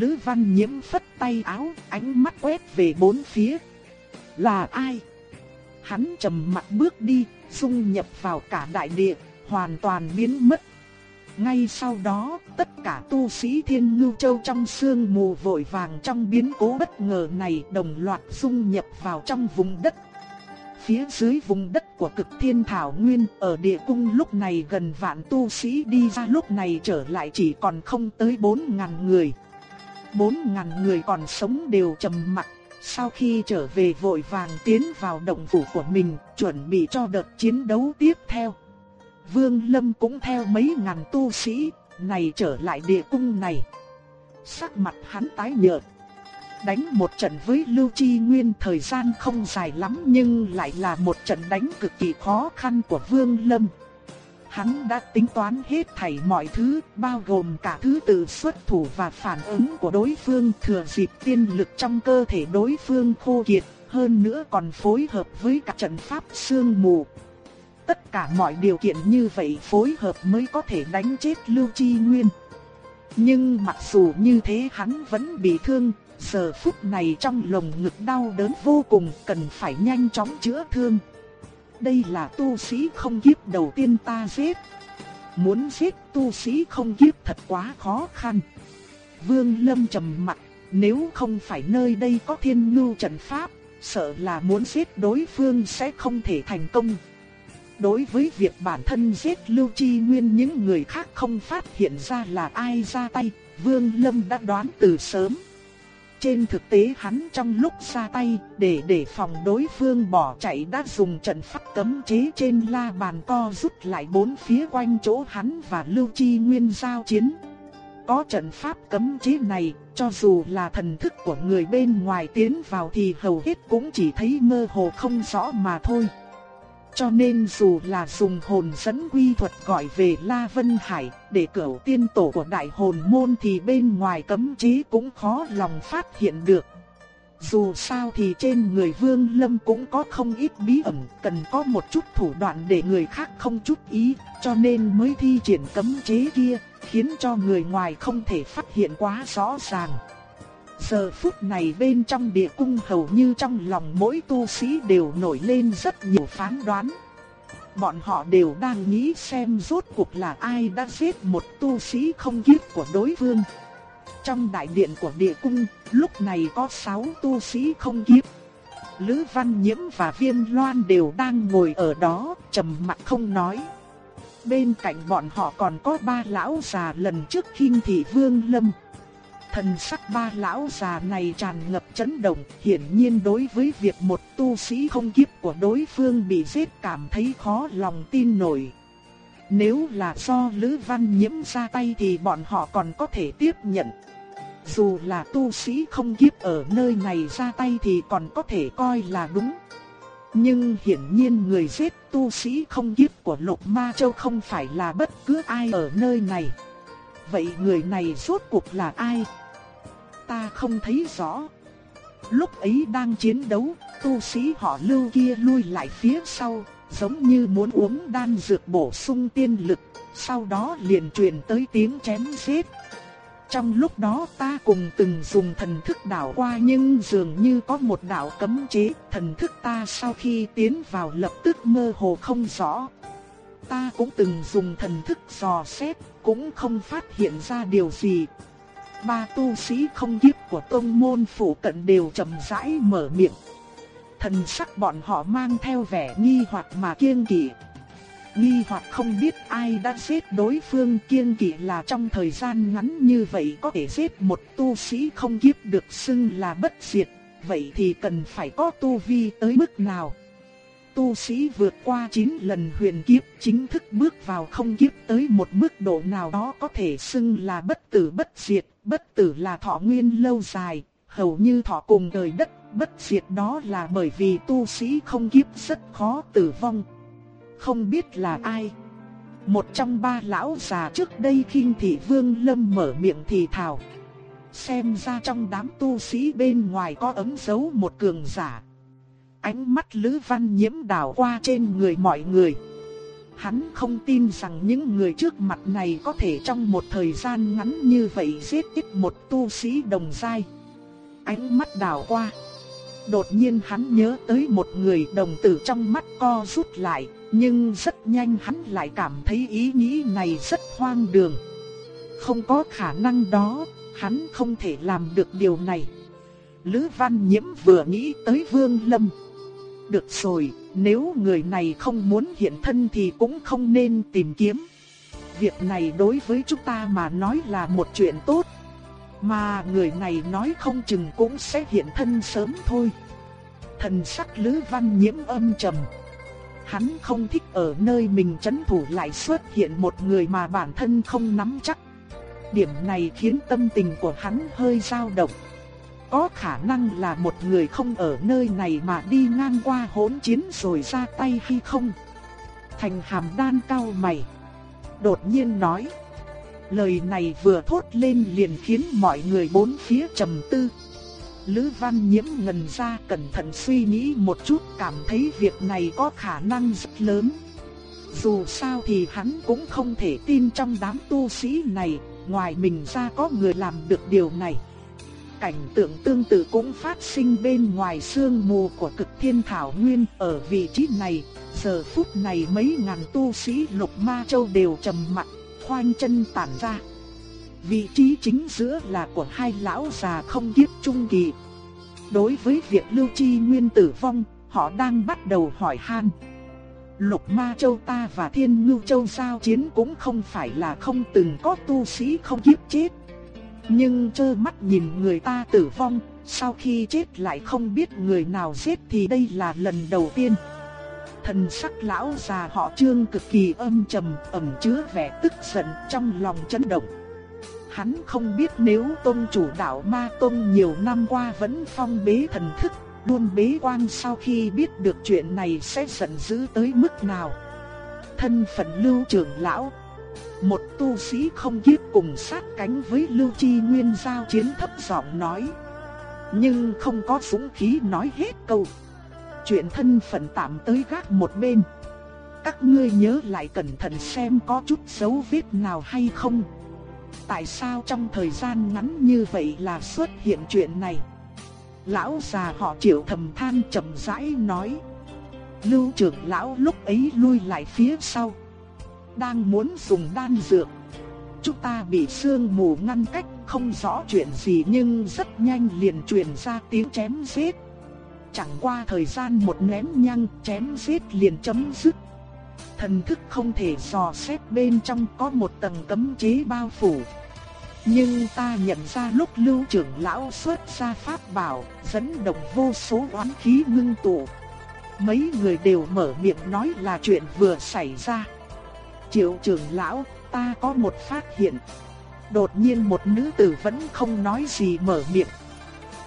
Lữ văn nhiễm phất tay áo, ánh mắt quét về bốn phía. Là ai? Hắn trầm mặt bước đi, dung nhập vào cả đại địa, hoàn toàn biến mất. Ngay sau đó, tất cả tu sĩ Thiên Ngưu Châu trong sương mù vội vàng trong biến cố bất ngờ này đồng loạt dung nhập vào trong vùng đất phía dưới vùng đất của cực thiên thảo nguyên ở địa cung lúc này gần vạn tu sĩ đi ra lúc này trở lại chỉ còn không tới 4.000 người. 4.000 người còn sống đều trầm mặc, sau khi trở về vội vàng tiến vào động phủ của mình, chuẩn bị cho đợt chiến đấu tiếp theo. Vương Lâm cũng theo mấy ngàn tu sĩ, này trở lại địa cung này. Sắc mặt hắn tái nhợt. Đánh một trận với Lưu Chi Nguyên thời gian không dài lắm nhưng lại là một trận đánh cực kỳ khó khăn của Vương Lâm. Hắn đã tính toán hết thảy mọi thứ, bao gồm cả thứ tự xuất thủ và phản ứng của đối phương thừa dịp tiên lực trong cơ thể đối phương khô kiệt, hơn nữa còn phối hợp với cả trận pháp sương mù. Tất cả mọi điều kiện như vậy phối hợp mới có thể đánh chết Lưu Chi Nguyên. Nhưng mặc dù như thế hắn vẫn bị thương, giờ phút này trong lồng ngực đau đớn vô cùng cần phải nhanh chóng chữa thương. Đây là tu sĩ không kiếp đầu tiên ta giết. Muốn giết tu sĩ không kiếp thật quá khó khăn. Vương Lâm trầm mặt, nếu không phải nơi đây có thiên ngưu trận pháp, sợ là muốn giết đối phương sẽ không thể thành công. Đối với việc bản thân giết Lưu Chi Nguyên những người khác không phát hiện ra là ai ra tay, Vương Lâm đã đoán từ sớm. Trên thực tế hắn trong lúc ra tay, để để phòng đối phương bỏ chạy đã dùng trận pháp cấm chế trên la bàn co rút lại bốn phía quanh chỗ hắn và Lưu Chi Nguyên giao chiến. Có trận pháp cấm chế này, cho dù là thần thức của người bên ngoài tiến vào thì hầu hết cũng chỉ thấy mơ hồ không rõ mà thôi. Cho nên dù là dùng hồn dẫn quy thuật gọi về La Vân Hải để cửu tiên tổ của đại hồn môn thì bên ngoài cấm chế cũng khó lòng phát hiện được. Dù sao thì trên người Vương Lâm cũng có không ít bí ẩn, cần có một chút thủ đoạn để người khác không chút ý, cho nên mới thi triển cấm chế kia, khiến cho người ngoài không thể phát hiện quá rõ ràng. Giờ phút này bên trong địa cung hầu như trong lòng mỗi tu sĩ đều nổi lên rất nhiều phán đoán. Bọn họ đều đang nghĩ xem rốt cuộc là ai đã giết một tu sĩ không kiếp của đối phương. Trong đại điện của địa cung, lúc này có 6 tu sĩ không kiếp. Lữ Văn Nhiễm và viên Loan đều đang ngồi ở đó, trầm mặt không nói. Bên cạnh bọn họ còn có ba lão già lần trước khinh thị Vương Lâm. Thần sắc ba lão già này tràn ngập chấn động, hiển nhiên đối với việc một tu sĩ không kiếp của đối phương bị giết cảm thấy khó lòng tin nổi. Nếu là do Lữ Văn Nhiễm ra tay thì bọn họ còn có thể tiếp nhận. Dù là tu sĩ không kiếp ở nơi này ra tay thì còn có thể coi là đúng. Nhưng hiển nhiên người giết tu sĩ không kiếp của Lục Ma Châu không phải là bất cứ ai ở nơi này. Vậy người này rốt cuộc là ai? Ta không thấy rõ. Lúc ấy đang chiến đấu, tu sĩ họ lưu kia lui lại phía sau, giống như muốn uống đan dược bổ sung tiên lực, sau đó liền truyền tới tiếng chém giết. Trong lúc đó ta cùng từng dùng thần thức đảo qua nhưng dường như có một đạo cấm chế, thần thức ta sau khi tiến vào lập tức mơ hồ không rõ. Ta cũng từng dùng thần thức dò xét, cũng không phát hiện ra điều gì, ba tu sĩ không kiếp của tông môn phủ cận đều chậm rãi mở miệng. Thần sắc bọn họ mang theo vẻ nghi hoặc mà kiêng kỵ. Nghi hoặc không biết ai đã giết đối phương kiêng kỵ là trong thời gian ngắn như vậy có thể giết một tu sĩ không kiếp được xưng là bất diệt, vậy thì cần phải có tu vi tới mức nào? tu sĩ vượt qua 9 lần huyền kiếp chính thức bước vào không kiếp tới một mức độ nào đó có thể xưng là bất tử bất diệt, bất tử là thọ nguyên lâu dài, hầu như thọ cùng đời đất, bất diệt đó là bởi vì tu sĩ không kiếp rất khó tử vong. Không biết là ai. Một trong ba lão già trước đây khinh thị vương lâm mở miệng thì thào. Xem ra trong đám tu sĩ bên ngoài có ấm dấu một cường giả. Ánh mắt Lữ Văn Nhiễm đảo qua trên người mọi người. Hắn không tin rằng những người trước mặt này có thể trong một thời gian ngắn như vậy giết chết một tu sĩ đồng giai. Ánh mắt đảo qua. Đột nhiên hắn nhớ tới một người đồng tử trong mắt co rút lại, nhưng rất nhanh hắn lại cảm thấy ý nghĩ này rất hoang đường. Không có khả năng đó, hắn không thể làm được điều này. Lữ Văn Nhiễm vừa nghĩ tới Vương Lâm được rồi, nếu người này không muốn hiện thân thì cũng không nên tìm kiếm. Việc này đối với chúng ta mà nói là một chuyện tốt. Mà người này nói không chừng cũng sẽ hiện thân sớm thôi. Thần sắc Lữ Văn nhiễm âm trầm. Hắn không thích ở nơi mình chấn thủ lại xuất hiện một người mà bản thân không nắm chắc. Điểm này khiến tâm tình của hắn hơi dao động. Có khả năng là một người không ở nơi này mà đi ngang qua hỗn chiến rồi ra tay hay không? Thành hàm đan cao mày. Đột nhiên nói. Lời này vừa thốt lên liền khiến mọi người bốn phía trầm tư. Lữ Văn Nhiễm ngần ra cẩn thận suy nghĩ một chút cảm thấy việc này có khả năng rất lớn. Dù sao thì hắn cũng không thể tin trong đám tu sĩ này, ngoài mình ra có người làm được điều này. Cảnh tượng tương tự cũng phát sinh bên ngoài sương mù của cực thiên thảo nguyên ở vị trí này. Giờ phút này mấy ngàn tu sĩ lục ma châu đều trầm mặt, khoanh chân tản ra. Vị trí chính giữa là của hai lão già không kiếp trung kỳ. Đối với việc Lưu Chi Nguyên tử vong, họ đang bắt đầu hỏi han. Lục Ma Châu ta và Thiên Ngưu Châu giao chiến cũng không phải là không từng có tu sĩ không kiếp chết. Nhưng trơ mắt nhìn người ta tử vong, sau khi chết lại không biết người nào giết thì đây là lần đầu tiên. Thần sắc lão già họ trương cực kỳ âm trầm, ẩn chứa vẻ tức giận trong lòng chấn động. Hắn không biết nếu tôn chủ đạo ma tôn nhiều năm qua vẫn phong bế thần thức, luôn bế quan sau khi biết được chuyện này sẽ giận dữ tới mức nào. Thân phận lưu trưởng lão, một tu sĩ không kiếp cùng sát cánh với lưu chi nguyên giao chiến thấp giọng nói. Nhưng không có súng khí nói hết câu. Chuyện thân phận tạm tới gác một bên. Các ngươi nhớ lại cẩn thận xem có chút dấu vết nào hay không. Tại sao trong thời gian ngắn như vậy là xuất hiện chuyện này? Lão già họ triệu thầm than chậm rãi nói. Lưu trưởng lão lúc ấy lui lại phía sau. Đang muốn dùng đan dược. Chúng ta bị sương mù ngăn cách không rõ chuyện gì nhưng rất nhanh liền truyền ra tiếng chém giết. Chẳng qua thời gian một nén nhang chém giết liền chấm dứt. Thần thức không thể dò xét bên trong có một tầng cấm chế bao phủ. Nhưng ta nhận ra lúc lưu trưởng lão xuất ra pháp bảo, dẫn động vô số oán khí ngưng tụ. Mấy người đều mở miệng nói là chuyện vừa xảy ra. Triệu trưởng lão, ta có một phát hiện. Đột nhiên một nữ tử vẫn không nói gì mở miệng.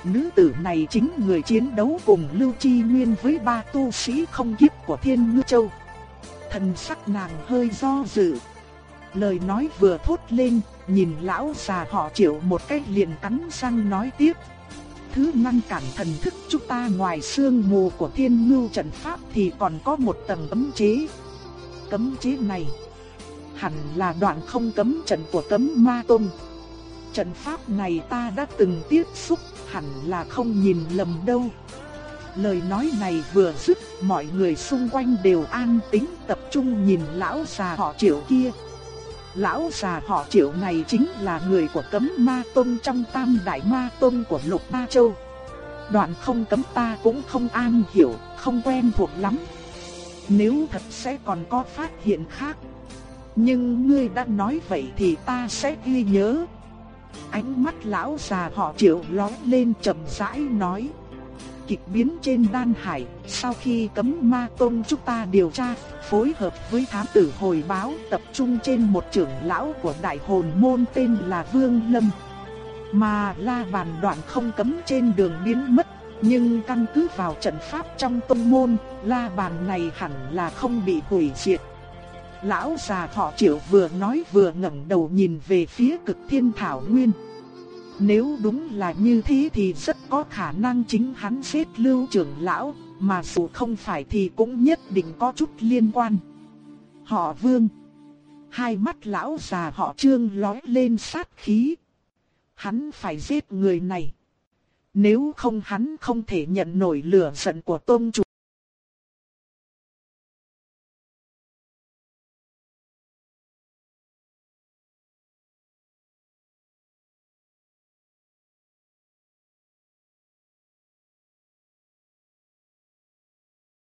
Nữ tử này chính người chiến đấu cùng Lưu Chi Nguyên với ba tu sĩ không kiếp của Thiên Ngư Châu. Thần sắc nàng hơi do dự. Lời nói vừa thốt lên, nhìn lão già họ triệu một cách liền cắn răng nói tiếp. Thứ ngăn cản thần thức chúng ta ngoài xương mù của thiên ngưu trận pháp thì còn có một tầng cấm chế. Cấm chế này hẳn là đoạn không cấm trận của cấm ma tôn. Trận pháp này ta đã từng tiếp xúc, hẳn là không nhìn lầm đâu. Lời nói này vừa dứt, mọi người xung quanh đều an tĩnh tập trung nhìn lão già họ triệu kia. Lão già họ triệu này chính là người của cấm ma tôn trong tam đại ma tôn của lục ma châu. Đoạn không cấm ta cũng không an hiểu, không quen thuộc lắm. Nếu thật sẽ còn có phát hiện khác. Nhưng ngươi đã nói vậy thì ta sẽ ghi nhớ. Ánh mắt lão già họ triệu lóe lên trầm rãi nói kịch biến trên đan hải, sau khi cấm ma tông chúng ta điều tra, phối hợp với thám tử hồi báo tập trung trên một trưởng lão của đại hồn môn tên là Vương Lâm. Mà la bàn đoạn không cấm trên đường biến mất, nhưng căn cứ vào trận pháp trong tông môn, la bàn này hẳn là không bị hủy diệt. Lão già họ triệu vừa nói vừa ngẩng đầu nhìn về phía cực thiên thảo nguyên. Nếu đúng là như thế thì rất có khả năng chính hắn giết lưu trưởng lão, mà dù không phải thì cũng nhất định có chút liên quan. Họ vương. Hai mắt lão già họ trương lói lên sát khí. Hắn phải giết người này. Nếu không hắn không thể nhận nổi lửa giận của tôn chủ.